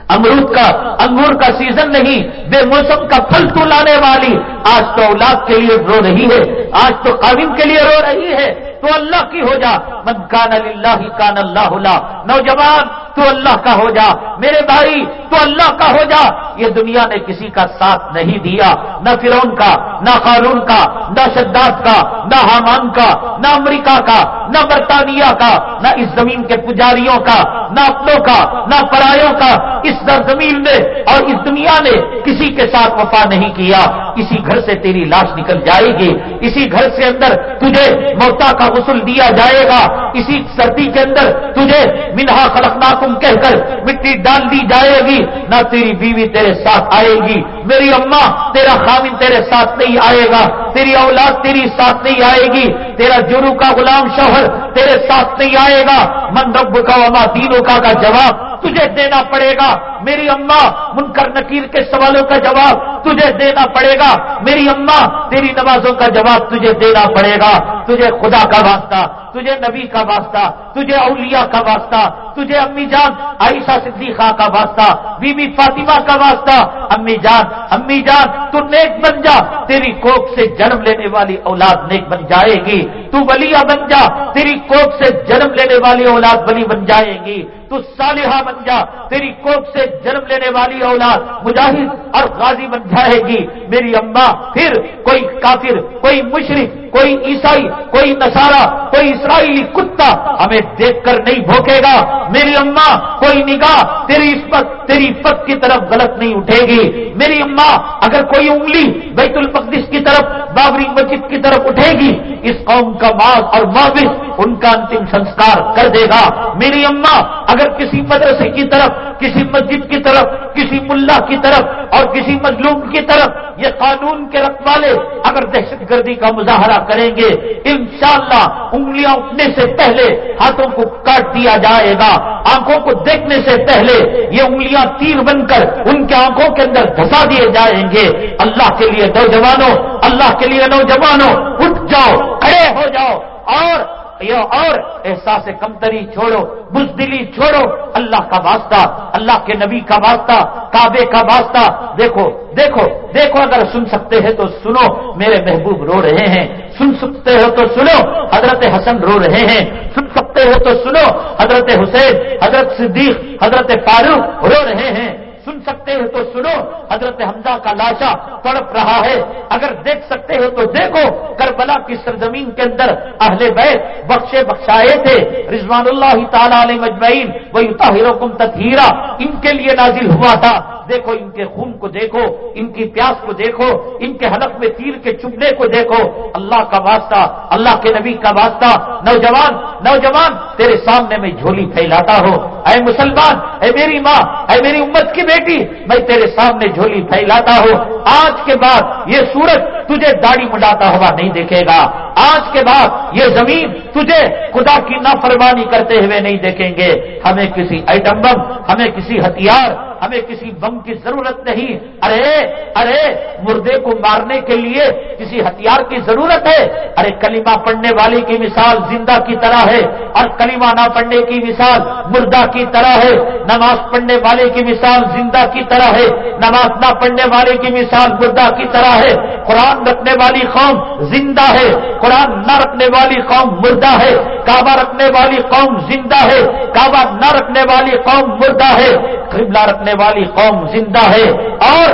امرود کا، انگور کا سیزن نہیں، بے موسم کا پھل تو لانے والی، آج تو اولاد کے لیے رو رہی ہے، آج تو قابل کے لیے رو رہی ہے۔ تو اللہ کی ہو جا۔ من کان اللہ کان اللہ نوجوان، تو اللہ کا ہو جا۔ میرے بھائی، تو اللہ کا ہو جا۔ یہ دنیا نے کسی کا ساتھ نہیں دیا۔ نہ فرون کا، نہ قانون کا، نہ شداد کا، نہ حامان کا، نہ امریکہ کا، نہ برطانیہ کا، نہ اس زمین کے پجاریوں کا، نہ اپنوں کا، نہ پرایوں کا۔ اس زمین نے اور اس دنیا نے کسی کے ساتھ وفا نہیں کیا۔ اسی گھر سے تیری لاش نکل جائے گی۔ اسی گھر سے اندر تجھے موتا کا غسل دیا جائے گا۔ اسی سردی کے اندر تجھے منہا خلقناکم کہہ کر مٹی ڈال دی جائے گی۔ نہ تیری بیوی تیرے ساتھ آئے گی، میری اماں تیرا خامن تیرے ساتھ نہیں آئے گا۔ تیری اولاد تیری ساتھ نہیں آئے گی۔ تیرا جرو کا غلام شوہر تیرے ساتھ نہیں آئے گا۔ من رب کا وما دینوں کا کا جواب تجھے دینا پڑے گا۔ میری اماں منکر نکیر کے سوالوں کا جواب تجھے دینا پڑے گا۔ میری اماں تیری نمازوں کا جواب تجھے دینا پڑے گا۔ تجھے خدا کا واسطہ، تجھے نبی کا واسطہ، تجھے اولیاء کا واسطہ، تجھے امی جان عائشہ صدیقہ کا واسطہ بی بی فاطمہ کا واسطہ۔ امی جان امی جان، تو نیک بن جا۔ تیری کوک سے جنم لینے والی اولاد نیک بن جائے گی۔ تو ولیہ بن جا۔ تیری کوک سے جنم لینے والی اولاد ولی بن جائے گی۔ تو صالحہ بن جا۔ تیری کوک سے جنم لینے والی اولاد مجاہد اور غازی بن جائے گی۔ میری اماں پھر کوئی کافر، کوئی مشرق کوئی عیسائی، کوئی نسارا کوئی اسرائیلی کتا ہمیں دیکھ کر نہیں بھوکے گا۔ میری اماں، کوئی نگاہ تیری اس پر، تیری پت کی طرف غلط نہیں اٹھے گی۔ میری اماں اگر کوئی انگلی بیت المقدس کی طرف، بابری مسجد کی طرف اٹھے گی، اس قوم کا ماض اور معاوض ان کا انتم سنسکار کر دے گا۔ میری اماں اگر کسی مدرسے کی طرف، کسی مسجد کی طرف، کسی ملا کی طرف اور کسی مظلوم کی طرف یہ قانون کے رکھ والے اگر دہشت گردی کا مظاہرہ کریں گے، انشاءاللہ انگلیاں اٹھنے سے پہلے ہاتھوں کو کاٹ دیا جائے گا۔ آنکھوں کو دیکھنے سے پہلے یہ انگلیاں تیر بن کر ان کے آنکھوں کے اندر دھسا دیے جائیں گے۔ اللہ کے لیے نوجوانوں، اللہ کے لیے نوجوانوں، اٹھ جاؤ، کھڑے ہو جاؤ اور یہ اور احساس کمتری چھوڑو، بزدلی چھوڑو، اللہ کا واسطہ، اللہ کے نبی کا واسطہ، کعبے کا واسطہ۔ دیکھو دیکھو دیکھو اگر سن سکتے ہیں تو سنو، میرے محبوب رو رہے ہیں۔ سن سکتے ہو تو سنو، حضرت حسن رو رہے ہیں۔ سن سکتے ہو تو سنو، حضرت حسین، حضرت صدیق، حضرت فاروق رو رہے ہیں۔ سن سکتے ہو تو سنو۔ حضرت حمزہ کا لاشا تڑپ رہا ہے۔ اگر دیکھ سکتے ہو تو دیکھو۔ کربلا کی سرزمین کے اندر اہل بیت بخشے بخشائے تھے۔ رضوان اللہ تعالی علیہ مجمعین وہ تاہرکم تطہیرا ان کے لیے نازل ہوا تھا۔ دیکھو، ان کے خون کو دیکھو، ان کی پیاس کو دیکھو، ان کے حلق میں تیر کے چبنے کو دیکھو۔ اللہ کا واسطہ، اللہ کے نبی کا واسطہ۔ نوجوان نوجوان، تیرے سامنے میں جھولی پھیلاتا ہو۔ اے مسلمان، اے میری ماں، اے میری امت کی بیٹی بیٹی، میں تیرے سامنے جھولی پھیلاتا ہوں۔ آج کے بعد یہ سورج تجھے داڑھی مڈاتا ہوا نہیں دیکھے گا۔ آج کے بعد یہ زمین تجھے خدا کی نافرمانی کرتے ہوئے نہیں دیکھیں گے۔ ہمیں کسی ایٹم بم، ہمیں کسی ہتھیار ہمیں کسی بم کی ضرورت نہیں۔ ارے ارے، مردے کو مارنے کے لیے کسی ہتھیار کی ضرورت ہے۔ ارے، کلمہ پڑھنے والے کی مثال زندہ کی طرح ہے۔ اور کلمہ نہ پڑھنے کی مثال مردہ کی طرح ہے۔ نماز پڑھنے والے کی مثال زندہ کی طرح ہے۔ نماز نہ پڑھنے والے کی مثال مردہ کی طرح ہے۔ قرآن رکھنے والی قوم زندہ ہے۔ قرآن نہ رکھنے والی قوم مردہ ہے۔ کعبہ رکھنے والی قوم زندہ ہے۔ کعبہ نہ رکھنے والی قوم مردہ ہے۔ قبلہ رکھنے والی قوم زندہ ہے اور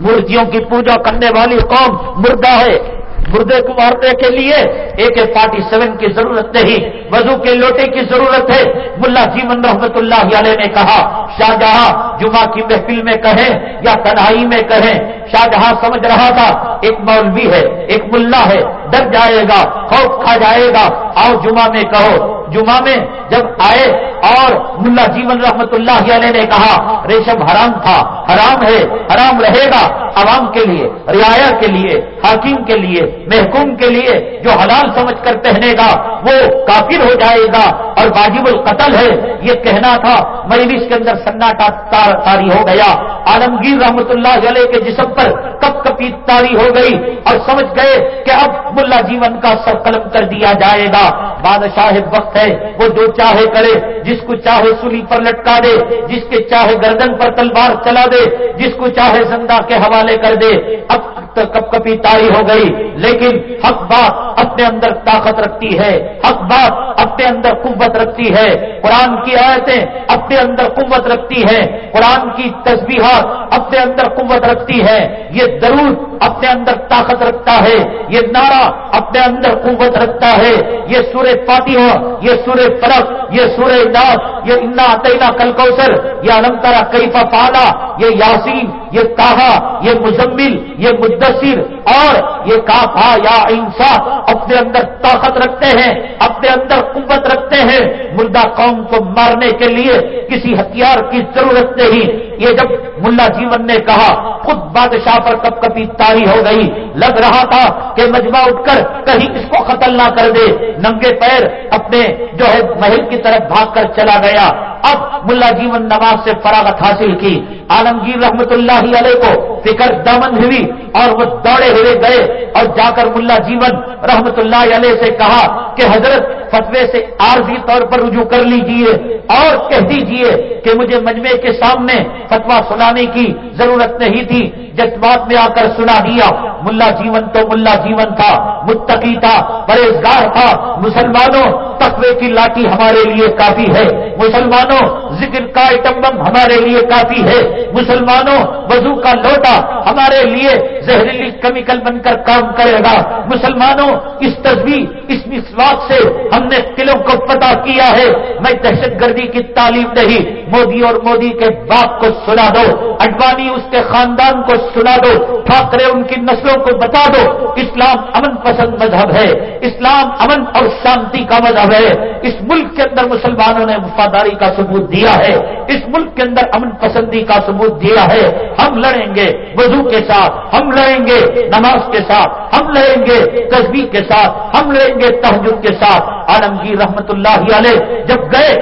مورتیوں کی پوجا کرنے والی قوم مردہ ہے۔ مردے کو مارنے کے لیے اے کے فورٹی سیون کی ضرورت نہیں، وضو کے لوٹے کی ضرورت ہے۔ ملا جیون رحمت اللہ علیہ نے کہا شاہجہاں جمعہ کی محفل میں کہیں یا تنہائی میں کہیں؟ شاہجہاں سمجھ رہا تھا، ایک مولوی ہے، ایک ملا ہے، ڈر جائے گا، خوف کھا جائے گا۔ آؤ جمعہ میں کہو۔ جمعہ میں جب آئے اور ملا جیون رحمت اللہ علیہ نے کہا، ریشم حرام تھا، حرام ہے، حرام رہے گا، عوام کے لیے، رعایا کے لیے، حاکم کے لیے، محکوم کے لیے، جو حلال سمجھ کر پہنے گا، وہ کافر ہو جائے گا، اور واجب القتل ہے، یہ کہنا تھا، مجلس کے اندر سناٹا تاری ہو گیا، عالمگیر رحمت اللہ علیہ کے جسم پر کب کپی تاری ہو گئی، اور سمجھ گئے کہ اب ملا جیون کا سر قلم کر دیا جائے گا، بادشاہ وقت ہے، وہ جو چاہے کرے جس کو چاہے سلی پر لٹکا دے، جس کے چاہے گردن پر تلوار چلا دے، جس کو چاہے زندہ کے حوالے کر دے۔ اب کپ کپی تاری ہو گئی، لیکن حق بات اپنے اندر طاقت رکھتی ہے۔ حق بات اپنے اندر قوت رکھتی ہے۔ قرآن کی آیتیں اپنے اندر قوت رکھتی ہے قرآن کی تصبیحات اپنے اندر قوت رکھتی ہے۔ یہ ضرور اپنے اندر طاقت رکھتا ہے۔ یہ نعرہ اپنے اندر قوت رکھتا ہے۔ یہ سورہ فاتحہ، یہ سورہ فرق، یہ سورہ ناس، یہ انا عطینا کل یہ المترا کیفا پالا یہ یاسین، یہ کہا یہ مزمل، یہ مدثر، اور یہ کافا یا، انسا، اپنے اندر طاقت رکھتے ہیں، اپنے اندر قوت رکھتے ہیں، مردہ قوم کو مارنے کے لیے کسی ہتھیار کی ضرورت نہیں۔ یہ جب ملا جیون نے کہا، خود بادشاہ پر کب کبھی تاری ہو گئی۔ لگ رہا تھا کہ مجمع اٹھ کر کہیں اس کو قتل نہ کر دے۔ ننگے پیر اپنے جو ہے محل کی طرف بھاگ کر چلا گیا۔ اب ملا جیون نواز سے فراغت حاصل کی۔ عالمگیر رحمت اللہ علیہ کو فکر دمن ہوئی اور وہ دوڑے ہوئے گئے اور جا کر ملا جیون رحمت اللہ علیہ سے کہا کہ حضرت فتوے سے عارضی طور پر رجوع کر لیجیے اور کہہ دیجیے کہ مجھے مجمع کے سامنے فتوا سنانے کی ضرورت نہیں تھی۔ جذبات میں آ کر سنا دیا۔ ملا جیون تو ملا جیون تھا، متقی تھا، پرہیزگار تھا۔ مسلمانوں، تقوی کی لاٹھی ہمارے لیے کافی ہے۔ مسلمانوں، ذکر کا ایٹمبم ہمارے لیے کافی ہے۔ مسلمانوں، وضو کا لوٹا ہمارے لیے زہریلی کیمیکل بن کر کام کرے گا۔ مسلمانوں، اس تصویر اس مسواق سے ہم نے قلعوں کو پتا کیا ہے۔ میں دہشت گردی کی تعلیم نہیں، مودی اور مودی کے باپ کو سنا دو، اڈوانی اس کے خاندان کو سنا دو ٹھاکرے ان کی نسلوں کو بتا دو۔ اسلام امن پسند مذہب ہے، اسلام امن اور شانتی کا مذہب ہے۔ اس ملک کے اندر مسلمانوں نے وفاداری کا ثبوت دیا ہے، اس ملک کے اندر امن پسندی کا ثبوت دیا ہے۔ ہم لڑیں گے وضو کے ساتھ، ہم لڑیں گے نماز کے ساتھ، ہم لڑیں گے تصویر کے ساتھ، ہم لڑیں گے تحجد کے ساتھ۔ عالمگیر جی رحمت اللہ علیہ جب گئے،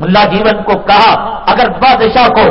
اللہ جیون کو کہا، اگر بادشاہ کو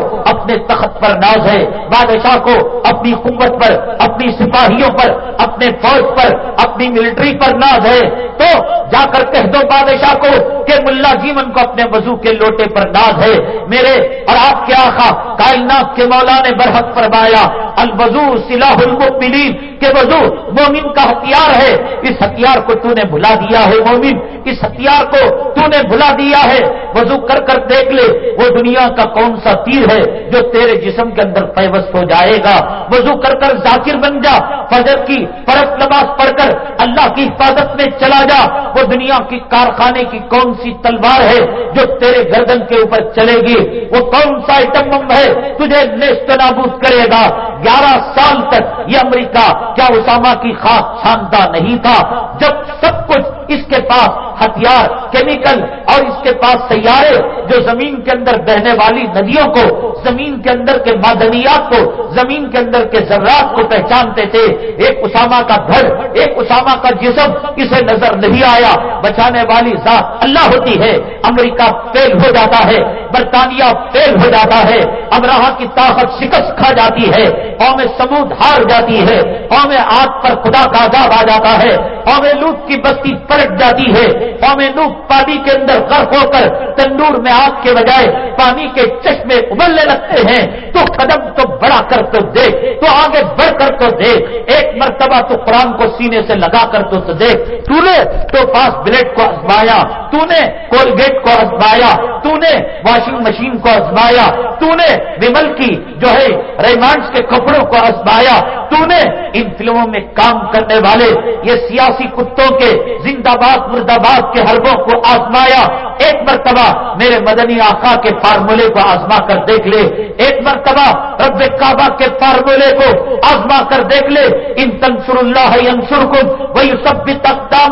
اپنے تخت پر ناز ہے۔ بادشاہ کو اپنی قوت پر، اپنی سپاہیوں پر، اپنے فوج پر، اپنی ملٹری پر ناز ہے۔ تو جا کر کہہ دو بادشاہ کو کہ ملا جیون کو اپنے وضو کے لوٹے پر ناز ہے۔ میرے اور آپ کے آخا کائنات کے مولا نے برحق فرمایا، الوضو سلاح المؤمنین، کہ وضو مومن کا ہتھیار ہے۔ اس ہتھیار کو تو نے بھلا دیا ہے مومن۔ اس ہتھیار کو تو نے بھلا دیا ہے۔ وضو کر کر دیکھ لے، وہ دنیا کا کون سا تیر ہے جو تیرے جسم کے اندر پیوست ہو جائے گا۔ وضو کر کر ذاکر بن جا۔ فجر کی فرق نماز پڑھ کر اللہ کی حفاظت میں چلا جا۔ وہ دنیا کی کارخانے کی کون سی تلوار ہے جو تیرے گردن کے اوپر چلے گی؟ وہ کون سا ایٹم ہے تجھے نیست نابود کرے گا؟ گیارہ سال تک یہ امریکہ کیا اسامہ کی خاص چھانتا نہیں تھا؟ جب سب کچھ اس کے پاس ہتھیار، کیمیکل اور اس کے پاس سیارے جو زمین کے اندر بہنے والی ندیوں کو، زمین کے اندر کے معدنیات کو، زمین کے اندر کے ذرات کو پہچانتے تھے۔ ایک اسامہ کا گھر، ایک اسامہ کا جسم اسے نظر نہیں آیا۔ بچانے والی ذات اللہ ہوتی ہے۔ امریکہ فیل ہو جاتا ہے۔ برطانیہ فیل ہو جاتا ہے۔ امراہ کی طاقت شکست کھا جاتی ہے۔ قوم سمود ہار جاتی ہے۔ قوم آگ پر خدا کا عذاب آ جاتا ہے۔ قوم لوٹ کی بستی پلٹ جاتی ہے۔ قوم لوٹ پانی کے اندر غرق ہو کر تندور میں آگ کے بجائے پانی کے چشمے ابلنے لگتے ہیں۔ تو قدم تو بڑا کر تو دیکھ، تو آگے بڑھ کر تو دیکھ۔ ایک مرتبہ تو قرآن کو سینے سے لگا کر تو دیکھ۔ تو نے تو پاس بلیٹ کو ازمایا تو نے کولگیٹ کو ازمایا تو نے واشنگ مشین کو ازمایا تو نے ومل کی جو ہے ریمانڈس کے کپڑوں کو ازمایا تو نے ان فلموں میں کام کرنے والے، یہ سیاسی کتوں کے زندہ باد مرد آباد کے حربوں کو آزمایا۔ ایک مرتبہ میرے مدنی آقا کے فارمولے کو آزما کر دیکھ لے۔ ایک مرتبہ رب کعبہ کے فارمولے کو آزما کر دیکھ لے۔ ان تنسر اللہ انسر کم وہی سب بھی تقدام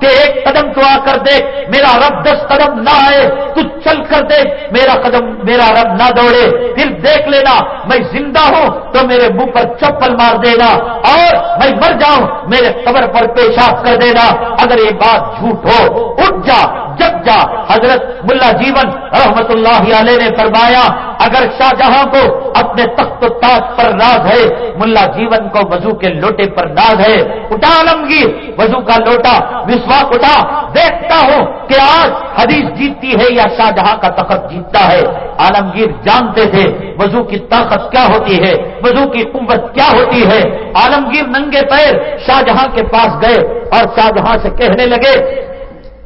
کہ ایک قدم تو آ کر دیکھ، میرا رب دس قدم نہ آئے، تو چل کر دیکھ، میرا قدم، میرا رب نہ دوڑے۔ پھر دیکھ لینا، میں زندہ ہوں تو میرے منہ پر چپل مار دینا۔ اور میں مر جاؤں، میرے قبر پر پیشاب کر دینا۔ اگر یہ بات جھوٹ ہو اٹھ جا جب جا۔ حضرت ملا جیون رحمت اللہ علیہ نے فرمایا، اگر شاہ جہاں کو اپنے تخت و تاج پر راز ہے، ملا جیون کو وضو کے لوٹے پر ناز ہے۔ اٹھا عالمگیر وضو کا لوٹا وشواس اٹھا۔ دیکھتا ہوں کہ آج حدیث جیتتی ہے یا شاہ جہاں کا تخت جیتتا ہے۔ عالمگیر جانتے تھے، وضو کی طاقت کیا ہوتی ہے، وضو کی قوت کیا ہوتی ہے۔ عالمگیر ننگے پیر شاہ جہاں کے پاس گئے اور شاہ جہاں سے کہنے لگے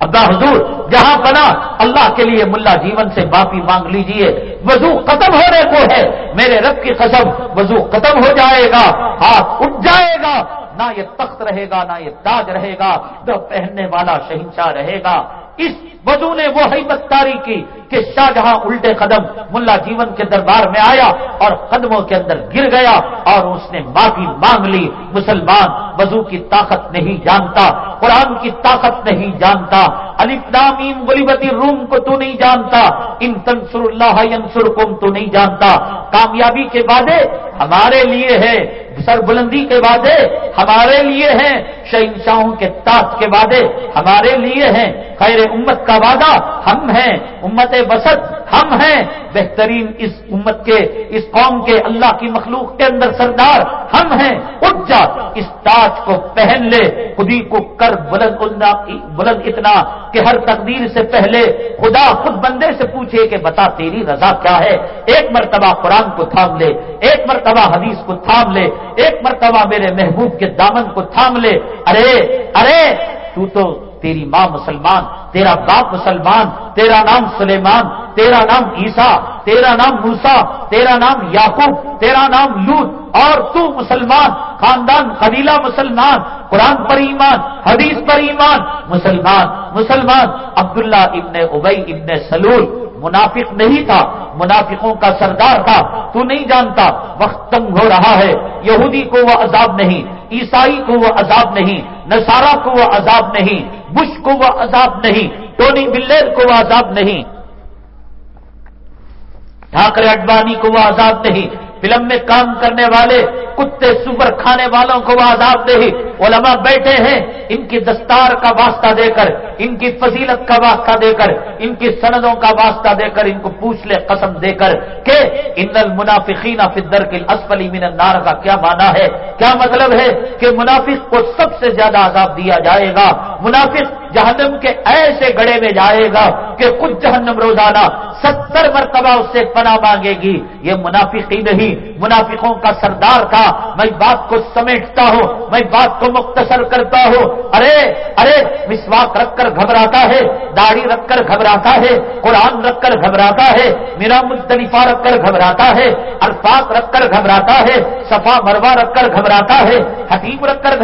ابا حضور، جہاں بنا، اللہ کے لیے ملا جیون سے معافی مانگ لیجیے۔ وضو ختم ہونے کو ہے، میرے رب کی قسم، وضو ختم ہو جائے گا، ہاتھ اٹھ جائے گا۔ نہ یہ تخت رہے گا، نہ یہ تاج رہے گا، نہ پہننے والا شہنشاہ رہے گا۔ اس وضو نے وہ حیبت تاری کی کہ شاہ جہاں الٹے قدم ملا جیون کے دربار میں آیا اور قدموں کے اندر گر گیا اور اس نے معافی مانگ لی۔ مسلمان وضو کی طاقت نہیں جانتا، قرآن کی طاقت نہیں جانتا نامیم غلیبتی روم کو تو نہیں جانتا، ان تنسر اللہ ینسر تو نہیں جانتا۔ کامیابی کے وعدے ہمارے لیے ہے سر بلندی کے وعدے ہمارے لیے ہیں، شہنشاہوں کے تاج کے وعدے ہمارے لیے ہیں۔ خیر امت کا وعدہ ہم ہیں، امت بسط ہم ہیں۔ بہترین اس امت کے، اس قوم کے، اللہ کی مخلوق کے اندر سردار ہم ہیں۔ اٹھ جا، اس تاج کو پہن لے۔ خودی کو کر بلند بلند اتنا کہ ہر تقدیر سے پہلے خدا خود بندے سے پوچھے کہ بتا تیری رضا کیا ہے؟ ایک مرتبہ قرآن کو تھام لے، ایک مرتبہ حدیث کو تھام لے، ایک مرتبہ میرے محبوب کے دامن کو تھام لے۔ ارے ارے، تو تو تیری ماں مسلمان، تیرا باپ مسلمان، تیرا نام سلیمان، تیرا نام عیسا تیرا نام موسا تیرا نام یاقوب تیرا نام لوت اور تو مسلمان، خاندان قبیلہ مسلمان، قرآن پر ایمان، حدیث پر ایمان، مسلمان مسلمان، عبداللہ ابن ابئی ابن سلول منافق نہیں تھا، منافقوں کا سردار تھا، تو نہیں جانتا وقت تنگ ہو رہا ہے، یہودی کو وہ عذاب نہیں، عیسائی کو وہ عذاب نہیں، نصارہ کو وہ عذاب نہیں، بش کو وہ عذاب نہیں، ٹونی بلیر کو وہ عذاب نہیں، ٹھاکرے اڈوانی کو وہ عذاب نہیں فلم میں کام کرنے والے، کتے، سور کھانے والوں کو وہ عذاب نہیں علماء بیٹھے ہیں، ان کی دستار کا واسطہ دے کر، ان کی فضیلت کا واسطہ دے کر، ان کی سندوں کا واسطہ دے کر، ان کو پوچھ لے قسم دے کر کہ ان المنافقین فدر کے اسفلی من النار کا کیا مانا ہے؟ کیا مطلب ہے کہ منافق کو سب سے زیادہ عذاب دیا جائے گا؟ منافق جہنم کے ایسے گڑے میں جائے گا کہ خود جہنم روزانہ ستر مرتبہ اس سے پناہ مانگے گی۔ یہ منافقی نہیں منافقوں کا سردار تھا، میں بات کو سمیٹتا ہوں، میں بات کو مختصر کرتا ہوں۔ ارے ارے، مسواک رکھ کر گھبراتا ہے، داڑھی رکھ کر گھبراتا ہے، قرآن رکھ کر گھبراتا ہے، میرا مختلفہ رکھ کر گھبراتا ہے الفاظ رکھ کر گھبراتا ہے، صفا مروا رکھ کر گھبراتا ہے حتیم رکھ کر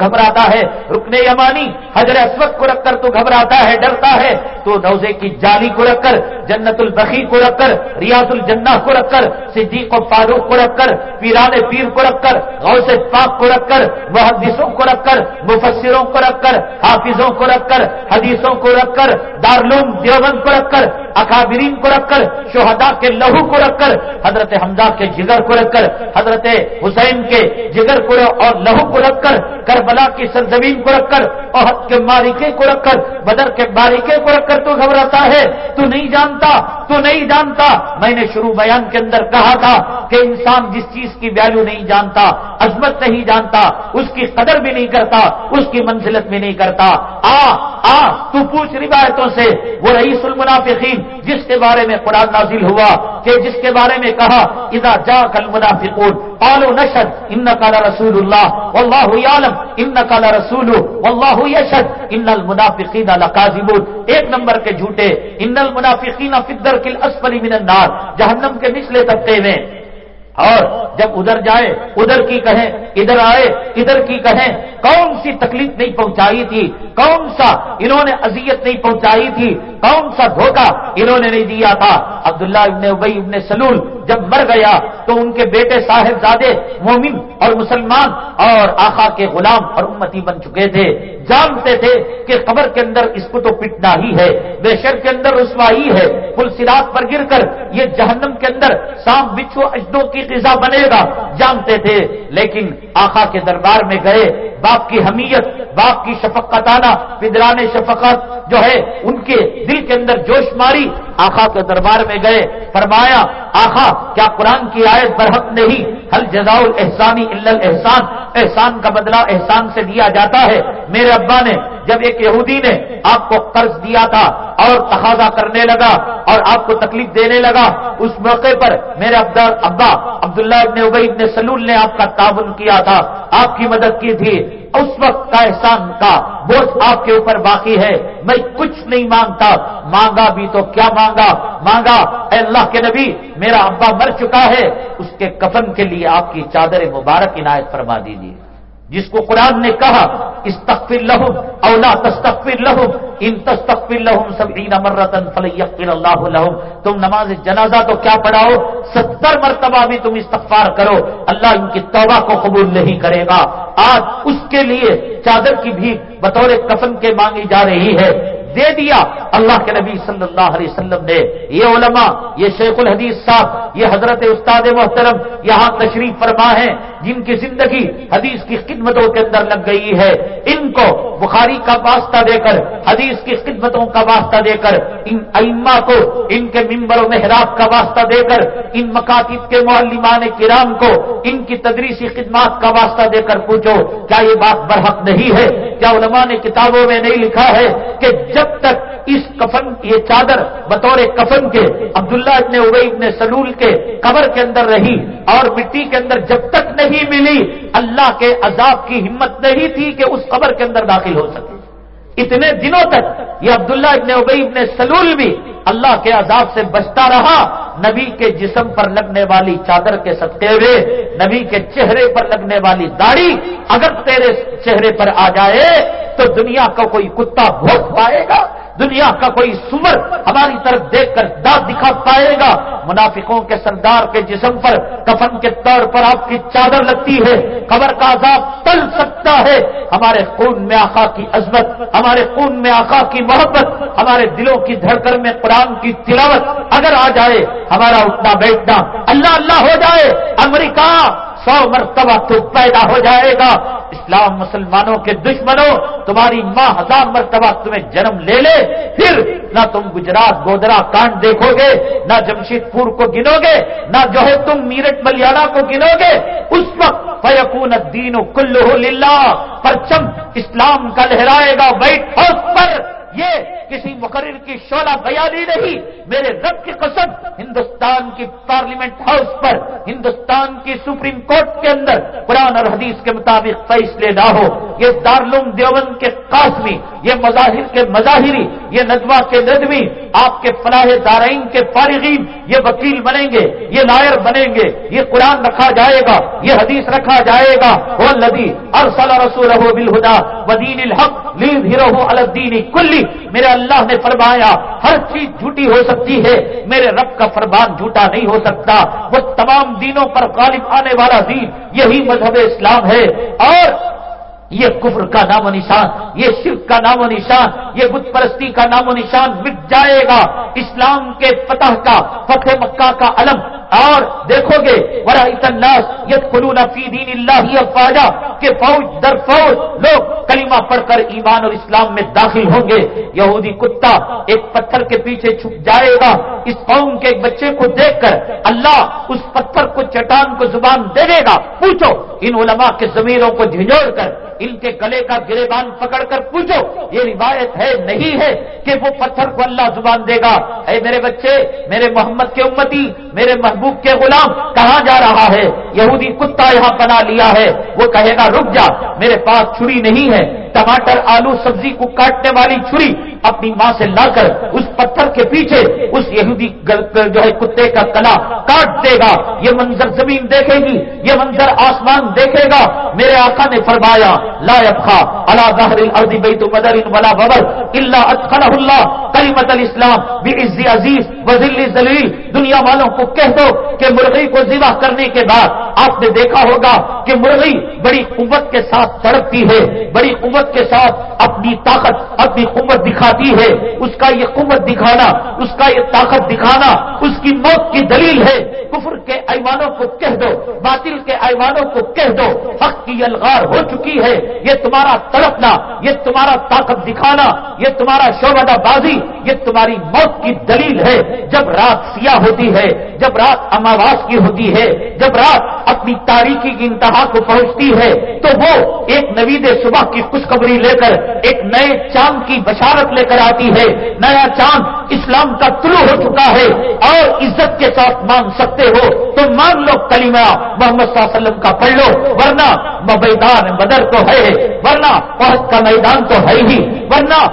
گھبراتا ہے۔ رکنے یمانی حضر اسود کو رکھ کر تو گھبراتا ہے، ڈرتا ہے۔ تو نوزے کی جالی کو رکھ کر، جنت البقی کو رکھ کر، ریاض الجنہ کو رکھ کر، صدیق و فاروق کو رکھ کر پیران پیر کو رکھ کر غوث پاک کو رکھ کر محدثوں کو رکھ کر مفسروں کو رکھ کر حافظوں کو رکھ کر حدیثوں کو رکھ کر دارلوم دیوبند کو رکھ کر اکابرین کو رکھ کر شہدا کے لہو کو رکھ کر حضرت حمزہ کے جگر کو رکھ کر حضرت حسین کے جگر کو اور لہو کو رکھ کر کربلا کی سرزمین کو رکھ کر عہد کے مالکے کو رکھ کر بدر کے باریکے کو رکھ کر تو گھبراتا ہے تو نہیں جانتا تو نہیں جانتا میں نے شروع بیان کے اندر کہا تھا کہ انسان جس چیز کی ویلو نہیں جانتا، عظمت نہیں جانتا، اس کی قدر بھی نہیں کرتا، اس کی منزلت بھی نہیں کرتا۔ آ آ، تو پوچھ روایتوں سے، وہ رئیس المنافقین، جس کے بارے میں قرآن نازل ہوا، کہ جس کے بارے میں کہا، اذا جا کل منافقون قالوا نشد ان کالا رسول اللہ اللہ عالم ان کالا رسول اللہ یشد ان المنافقین لکاذبون۔ ایک نمبر کے جھوٹے، ان المنافقین فدر کل اسفلی من النار، جہنم کے نچلے طبقے میں۔ اور جب ادھر جائے، ادھر کی کہیں، ادھر آئے، ادھر کی کہیں، کون سی تکلیف نہیں پہنچائی تھی؟ کون سا انہوں نے اذیت نہیں پہنچائی تھی؟ کون سا دھوکہ انہوں نے نہیں دیا تھا؟ عبداللہ ابن ابئی ابن سلول جب مر گیا تو ان کے بیٹے صاحب زادے مومن اور مسلمان اور آخا کے غلام اور امتی بن چکے تھے۔ جانتے تھے کہ قبر کے اندر اس کو تو پٹنا ہی ہے، بے شر کے اندر رسوائی ہے۔ پل سراط پر گر کر یہ جہنم کے اندر سام بچھو اجدوں کی غذا بنے گا جانتے تھے لیکن آخا کے دربار میں گئے باپ کی حمیت باپ کی شفقتانہ پدران شفقت جو ہے ان کے دل کے اندر جوش ماری آخا کے دربار میں گئے فرمایا آخا کیا قرآن کی آیت برحق نہیں حل جزا الحسانی احسان احسان کا بدلہ احسان سے دیا جاتا ہے میرے ابا نے جب ایک یہودی نے آپ کو قرض دیا تھا اور تقاضا کرنے لگا اور آپ کو تکلیف دینے لگا اس موقع پر میرے ابا عبداللہ ابن ابئی ابن سلول نے آپ کا تعاون کیا تھا، آپ کی مدد کی تھی۔ اس وقت کا احسان کا بوجھ آپ کے اوپر باقی ہے۔ میں کچھ نہیں مانگتا۔ مانگا بھی تو کیا مانگا؟ مانگا، اے اللہ کے نبی، میرا ابا مر چکا ہے۔ اس کے کفن کے لیے آپ کی چادر مبارک عنایت فرما دیجیے جس کو قرآن نے کہا، استغفر لہم اولا تستغفر لہم ان تستغفر لہم سبعین مرتن فلیغفر اللہ لہم تم نماز جنازہ تو کیا پڑھاؤ؟ ستر مرتبہ بھی تم استغفار کرو، اللہ ان کی توبہ کو قبول نہیں کرے گا۔ آج اس کے لیے چادر کی بھی بطور کفن کے مانگی جا رہی ہے۔ دے دیا۔ اللہ کے نبی صلی اللہ علیہ وسلم نے۔ یہ علماء، یہ شیخ الحدیث صاحب، یہ حضرت استاد محترم یہاں تشریف فرما ہے جن کی زندگی حدیث کی خدمتوں کے اندر لگ گئی ہے۔ ان کو بخاری کا واسطہ دے کر، حدیث کی خدمتوں کا واسطہ دے کر، ان ائمہ کو، ان کے ممبر و محراب کا واسطہ دے کر، ان مکاتب کے معلمان کرام کو، ان کی تدریسی خدمات کا واسطہ دے کر پوچھو، کیا یہ بات برحق نہیں ہے؟ کیا علماء نے کتابوں میں نہیں لکھا ہے کہ جب جب تک اس کفن، یہ چادر بطور کفن کے، عبداللہ ابن ابئی ابن سلول کے قبر کے اندر رہی اور مٹی کے اندر جب تک نہیں ملی، اللہ کے عذاب کی ہمت نہیں تھی کہ اس قبر کے اندر داخل ہو سکے۔ اتنے دنوں تک یہ عبداللہ ابن ابئی ابن سلول بھی اللہ کے عذاب سے بچتا رہا، نبی کے جسم پر لگنے والی چادر کے ستے ہوئے، نبی کے چہرے پر لگنے والی داڑھی اگر تیرے چہرے پر آ جائے تو دنیا کا کوئی کتا بھوک پائے گا دنیا کا کوئی سمر ہماری طرف دیکھ کر دانت دکھا پائے گا۔ منافقوں کے سردار کے جسم پر، کفن کے طور پر آپ کی چادر لگتی ہے۔ خبر کا عذاب ٹل سکتا ہے۔ ہمارے خون میں آخا کی عظمت، ہمارے خون میں آخا کی محبت، ہمارے دلوں کی دھڑکن میں قرآن کی تلاوت۔ اگر آ جائے، ہمارا اٹھنا بیٹھنا اللہ اللہ ہو جائے۔ امریکہ سو مرتبہ تو پیدا ہو جائے گا۔ اسلام مسلمانوں کے دشمنوں، تمہاری ماں ہزار مرتبہ تمہیں جنم لے لے، پھر نہ تم گجرات گودرا کانڈ دیکھو گے، نہ جمشید پور کو گنو گے، نہ جو ہے تم میرٹ ملیالہ کو گنو گے۔ اس وقت فیقون الدین کلو للہ، پرچم اسلام کا لہرائے گا۔ وائٹ ہاؤس پر یہ کسی مقرر کی شعلہ بیانی نہیں، میرے رب کی قسم، ہندوستان کی پارلیمنٹ ہاؤس پر، ہندوستان کی سپریم کورٹ کے اندر قرآن اور حدیث کے مطابق فیصلے نہ ہو۔ یہ دارالعلوم دیوبند کے قاسمی، یہ مظاہر کے مظاہری، یہ ندوا کے ندوی، آپ کے فلاح دارئین کے فارغین، یہ وکیل بنیں گے، یہ لائر بنیں گے، یہ قرآن رکھا جائے گا، یہ حدیث رکھا جائے گا۔ وہ لدی ارسل رسول بالہدا ودین الحق لیز ہیرو الدین کلی۔ میرے اللہ نے فرمایا، ہر چیز جھوٹی ہو سکتی ہے، میرے رب کا فرمان جھوٹا نہیں ہو سکتا، وہ تمام دینوں پر غالب آنے والا دین، یہی مذہب اسلام ہے۔ اور یہ کفر کا نام و نشان، یہ شرک کا نام و نشان، یہ بت پرستی کا نام و نشان مٹ جائے گا۔ اسلام کے فتح کا، فتح مکہ کا علم۔ اور دیکھو گے ورا یت فی دین اللہ افواجا کہ فوج در فوج لوگ کلمہ پڑھ کر ایمان اور اسلام میں داخل ہوں گے۔ یہودی کتا ایک پتھر کے پیچھے چھپ جائے گا۔ اس قوم کے ایک بچے کو دیکھ کر اللہ اس پتھر کو چٹان کو زبان دے دے گا۔ پوچھو، ان علماء کے ضمیروں کو جھنجھوڑ کر ان کے گلے کا گریبان پکڑ کر پوچھو، یہ روایت ہے، نہیں ہے کہ وہ پتھر کو اللہ زبان دے گا۔ اے میرے بچے، میرے محمد کے امتی، میرے محبوب کے غلام، کہاں جا رہا ہے؟ یہودی کتا یہاں بنا لیا ہے۔ وہ کہے گا، رک جا، میرے پاس چھری نہیں ہے۔ ٹماٹر، آلو، سبزی کو کاٹنے والی چھری اپنی ماں سے لا کر اس پتھر کے پیچھے اس یہودی جو ہے، کتے کا کلا کاٹ دے گا۔ یہ منظر زمین دیکھے گی، یہ منظر آسمان دیکھے گا۔ میرے آقا نے فرمایا، لا يبخا على ظهر الارض بيت بدر ولا ببر الا ادخله الله کلمت الاسلام بعز عزیز وذل ذلیل۔ دنیا والوں کو کہہ دو کہ مرغی کو ذبح کرنے کے بعد آپ نے دیکھا ہوگا کہ مرغی بڑی قوت کے ساتھ تڑپتی ہے، بڑی قوت کے ساتھ اپنی طاقت، اپنی قوت دکھاتی ہے، اس کا یہ قوت دکھانا، اس کا یہ طاقت دکھانا، اس کی موت کی دلیل ہے۔ کفر کے ایوانوں کو کہہ دو، باطل کے ایوانوں کو کہہ دو۔ حق کی الغار ہو چکی ہے۔ یہ تمہارا تڑپنا، یہ تمہارا طاقت دکھانا، یہ تمہارا شعبہ بازی یہ تمہاری موت کی دلیل ہے۔ جب رات سیاہ ہوتی ہے، جب رات اماواس کی ہوتی ہے، جب رات اپنی تاریخی کی انتہا کو پہنچتی ہے، تو وہ ایک نوید صبح کی خوشخبری لے کر، ایک نئے چاند کی بشارت لے کر آتی ہے۔ نیا چاند اسلام کا طلوع ہو چکا ہے۔ اور عزت کے ساتھ مان سکتے ہو۔ تو مان لو کلیمہ محمد صلی اللہ علیہ وسلم کا پڑھ لو۔ ورنہ میدان بدر تو ہے۔ ورنہ پہنچ کا میدان تو ہے ہی۔ ورنہ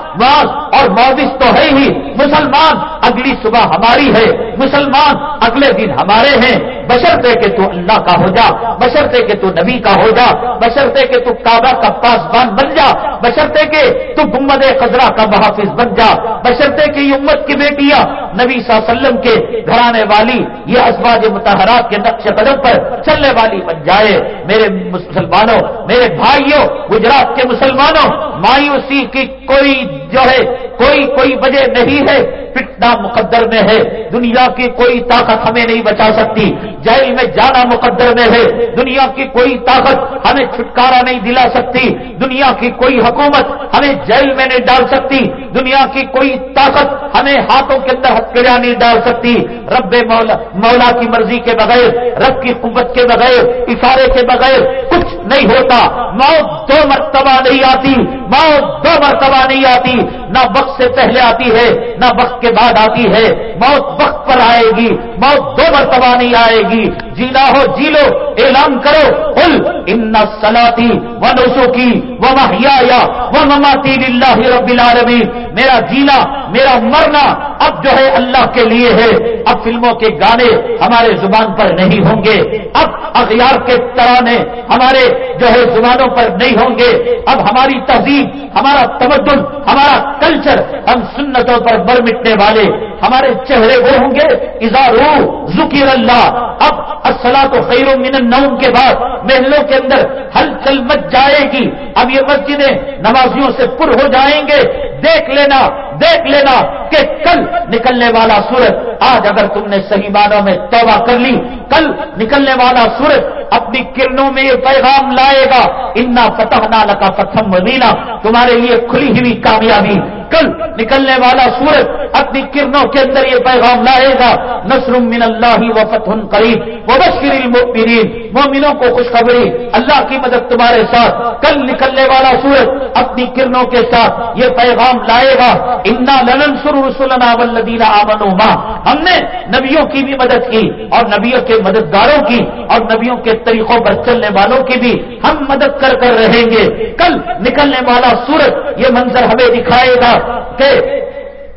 اور معاوض تو ہے ہی مسلمان، اگلی صبح ہماری ہے۔ مسلمان، اگلے دن ہمارے ہیں۔ بشرتے کہ تو اللہ کا ہو جا بشرتے کہ تو نبی کا ہو جا بشرتے کہ تو کعبہ کا پاسبان بن جا بشرتے کہ تو گمد خزرہ کا محافظ بن جا۔ بشرتے کہ یہ امت کی بیٹیاں، نبی صلی اللہ علیہ وسلم کے گھرانے والی، یہ ازواج متحرات کے نقش قدم پر چلنے والی بن جائے۔ میرے مسلمانوں، میرے بھائیوں، گجرات کے مسلمانوں، مایوسی کی کوئی جو ہے کوئی کوئی وجہ نہیں ہے پٹنا مقدر میں ہے۔ دنیا کی کوئی طاقت ہمیں نہیں بچا سکتی۔ جیل میں جانا مقدر میں ہے۔ دنیا کی کوئی طاقت ہمیں چھٹکارا نہیں دلا سکتی۔ دنیا کی کوئی حکومت ہمیں جیل میں نہیں ڈال سکتی۔ دنیا کی کوئی طاقت ہمیں ہاتھوں کے اندر ہتھکڑیاں نہیں ڈال سکتی۔ رب مولا مولا کی مرضی کے بغیر، رب کی قوت کے بغیر، اشارے کے بغیر کچھ نہیں ہوتا۔ موت دو مرتبہ نہیں آتی۔ موت دو مرتبہ نہیں آتی۔ نہ وقت سے پہلے آتی ہے، نہ وقت کے بعد آتی ہے۔ موت وقت پر آئے گی، موت دو مرتبہ نہیں آئے گی۔ جینا ہو جی لو، اعلان کرو۔ کل ان سلاتی و نسو کی وہ محیا مماتی اللہ رب العالمین۔ میرا جینا، میرا مرنا اب جو ہے اللہ کے لیے ہے۔ اب فلموں کے گانے ہمارے زبان پر نہیں ہوں گے۔ اب اغیار کے ترانے ہمارے جو ہے زبانوں پر نہیں ہوں گے۔ اب ہماری تہذیب، ہمارا تمدن، ہمارا کلچر ہم سنتوں پر بر مٹنے والے ہمارے چہرے وہ ہوں گے اظہار ذکیر اللہ۔ اب اصلا تو خیر و من النوم کے بعد محلوں کے اندر ہلچل مچ جائے گی۔ اب یہ مسجدیں نمازیوں سے پر ہو جائیں گے۔ دیکھ لینا دیکھ لینا کہ کل نکلنے والا سورج، آج اگر تم نے صحیح معنوں میں توبہ کر لی، کل نکلنے والا سورج اپنی کرنوں میں یہ پیغام لائے گا۔ انا فتح نال کا پتھم وزینا تمہارے لیے کھلی ہوئی کامیابی۔ کل نکلنے والا سورج اپنی کرنوں کے اندر یہ پیغام لائے گا۔ نصر من اللہ و فتح قریب۔ و بشر المؤمنین مومنوں کو خوشخبری۔ اللہ کی مدد تمہارے ساتھ۔ کل نکلنے والا سورج اپنی کرنوں کے ساتھ یہ پیغام لائے گا۔ انا للن سر رسولنا والذین آمنوا ما ہم نے نبیوں کی بھی مدد کی اور نبیوں کے مددگاروں کی اور نبیوں کے طریقوں پر چلنے والوں کی بھی ہم مدد کر کر رہیں گے۔ کل نکلنے والا سورج یہ منظر ہمیں دکھائے گا کہ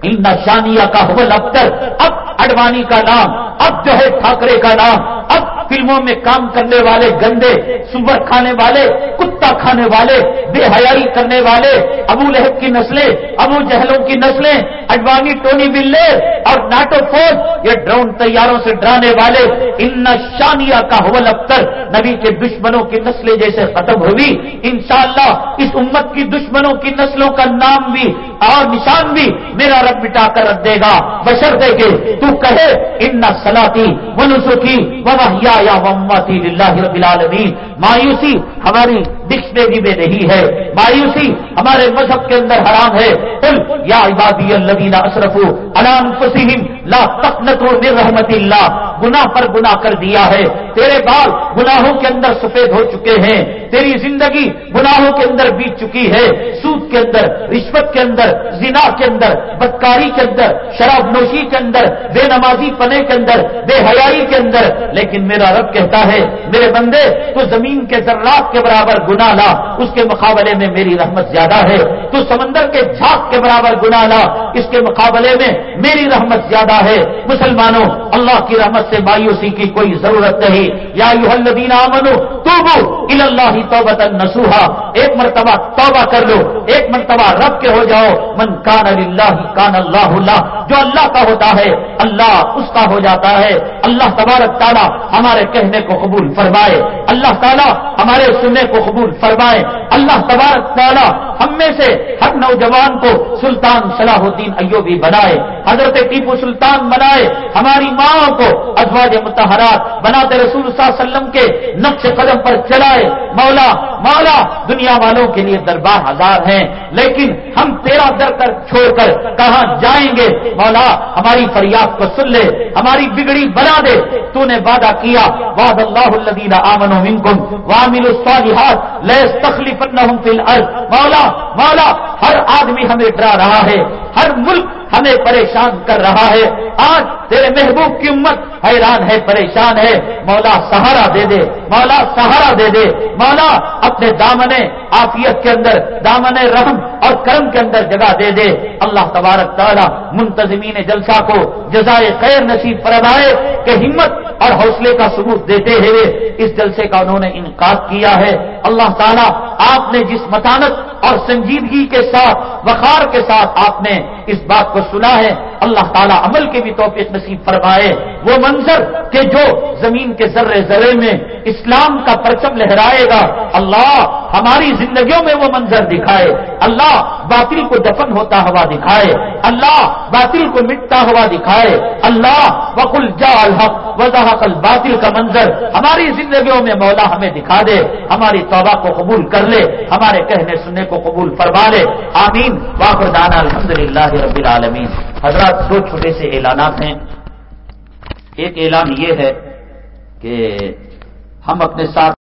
ان شانیہ کا حمل اختر اب اڈوانی کا نام، اب جو ہے ٹھاکرے کا نام، اب فلموں میں کام کرنے والے گندے، سور کھانے والے، کتا کھانے والے، بے حیائی کرنے والے، ابو لہب کی نسلیں، ابو جہلوں کی نسلیں، اڈوانی ٹونی بلے اور ناٹو فوج، یہ ڈرون تیاروں سے ڈرانے والے، ان شانیہ کا حول اختر نبی کے دشمنوں کی نسلیں جیسے ختم ہوئی۔ انشاءاللہ اس امت کی دشمنوں کی نسلوں کا نام بھی اور نشان بھی میرا رب مٹا کر رکھ دے گا، بشر دے گے تو کہے، ان سلاتی منسوخی ویا یا ممتی اللہ رب العالمین مایوسی ہماری ڈکشنری میں نہیں ہے۔ مایوسی ہمارے مذہب کے اندر حرام ہے۔ یا عبادی الذین اشرفو علام فسیم لا تقنطوا من رحمت اللہ۔ گناہ پر گناہ کر دیا ہے۔ تیرے بال گناہوں کے اندر سفید ہو چکے ہیں۔ تیری زندگی گناہوں کے اندر بیت چکی ہے۔ سود کے اندر، رشوت کے اندر، زنا کے اندر، بدکاری کے اندر، شراب نوشی کے اندر، بے نمازی پنے کے اندر، بے حیائی کے اندر۔ لیکن میرا رب کہتا ہے، میرے بندے، تو زمین کے ذرات کے برابر گنا لا، اس کے مقابلے میں میری رحمت زیادہ ہے۔ تو سمندر کے جھاگ کے برابر گنا لا، اس کے مقابلے میں میری رحمت زیادہ ہے۔ مسلمانوں، اللہ کی رحمت سے مایوسی کی کوئی ضرورت نہیں۔ یا یو الدین تو اللہ توبت نسوہا ایک مرتبہ توبہ کر لو، ایک مرتبہ رب کے ہو جاؤ۔ من کان اللہ کان اللہ اللہ جو اللہ کا ہوتا ہے، اللہ اس کا ہو جاتا ہے۔ اللہ تبارک تعالیٰ ہمارے کہنے کو قبول فرمائے۔ اللہ تعالیٰ ہمارے سننے کو قبول فرمائے، اللہ تبارک تعالیٰ ہم میں سے ہر نوجوان کو سلطان صلاح الدین ایوبی بنائے، حضرت ٹیپو سلطان بنائے، ہماری ماں کو ازواج متحرات بناتے رسول صلی اللہ علیہ وسلم کے نقش قدم پر چلائے۔ مولا مولا، دنیا والوں کے لیے دربار ہزار ہیں، لیکن ہم تیرا در کر چھوڑ کر کہاں جائیں گے؟ مولا، ہماری فریاد کو سن لے، ہماری بگڑی بنا دے۔ تو نے وعدہ کیا، وعد اللہ الذین آمنوا منکم وعملوا لیس تخلیف فی الارض مولا مولا ہر آدمی ہمیں ڈرا رہا ہے۔ ہر ملک ہمیں پریشان کر رہا ہے۔ آج تیرے محبوب کی امت حیران ہے، پریشان ہے۔ مولا سہارا دے دے، مولا سہارا دے دے۔ مولا اپنے دامن آفیت کے اندر دامن رحم اور کرم کے اندر جگہ دے دے۔ اللہ تبارک تعالیٰ منتظمین جلسہ کو جزائے خیر نصیب فرمائے کہ ہمت اور حوصلے کا ثبوت دیتے ہوئے اس جلسے کا انہوں نے انعقاد کیا ہے۔ اللہ تعالیٰ آپ نے جس متانت اور سنجیدگی کے ساتھ، وقار کے ساتھ آپ نے اس بات کو سنا ہے۔ اللہ تعالیٰ عمل کے بھی توفیق نصیب فرمائے۔ وہ منظر کہ جو زمین کے ذرے ذرے میں اسلام کا پرچم لہرائے گا۔ اللہ ہماری زندگیوں میں وہ منظر دکھائے۔ اللہ باطل کو دفن ہوتا ہوا دکھائے۔ اللہ باطل کو مٹتا ہوا دکھائے۔ اللہ وکل جا الحق، وضاحت الباطل کا منظر ہماری زندگیوں میں مولا ہمیں دکھا دے۔ ہماری توبہ کو قبول کر لے۔ ہمارے کہنے سننے کو قبول فرما لے۔ آمین۔ واپر دانا الحمد للہ رب العالمین۔ حضرات دو چھوٹے سے اعلانات ہیں۔ ایک اعلان یہ ہے کہ ہم اپنے ساتھ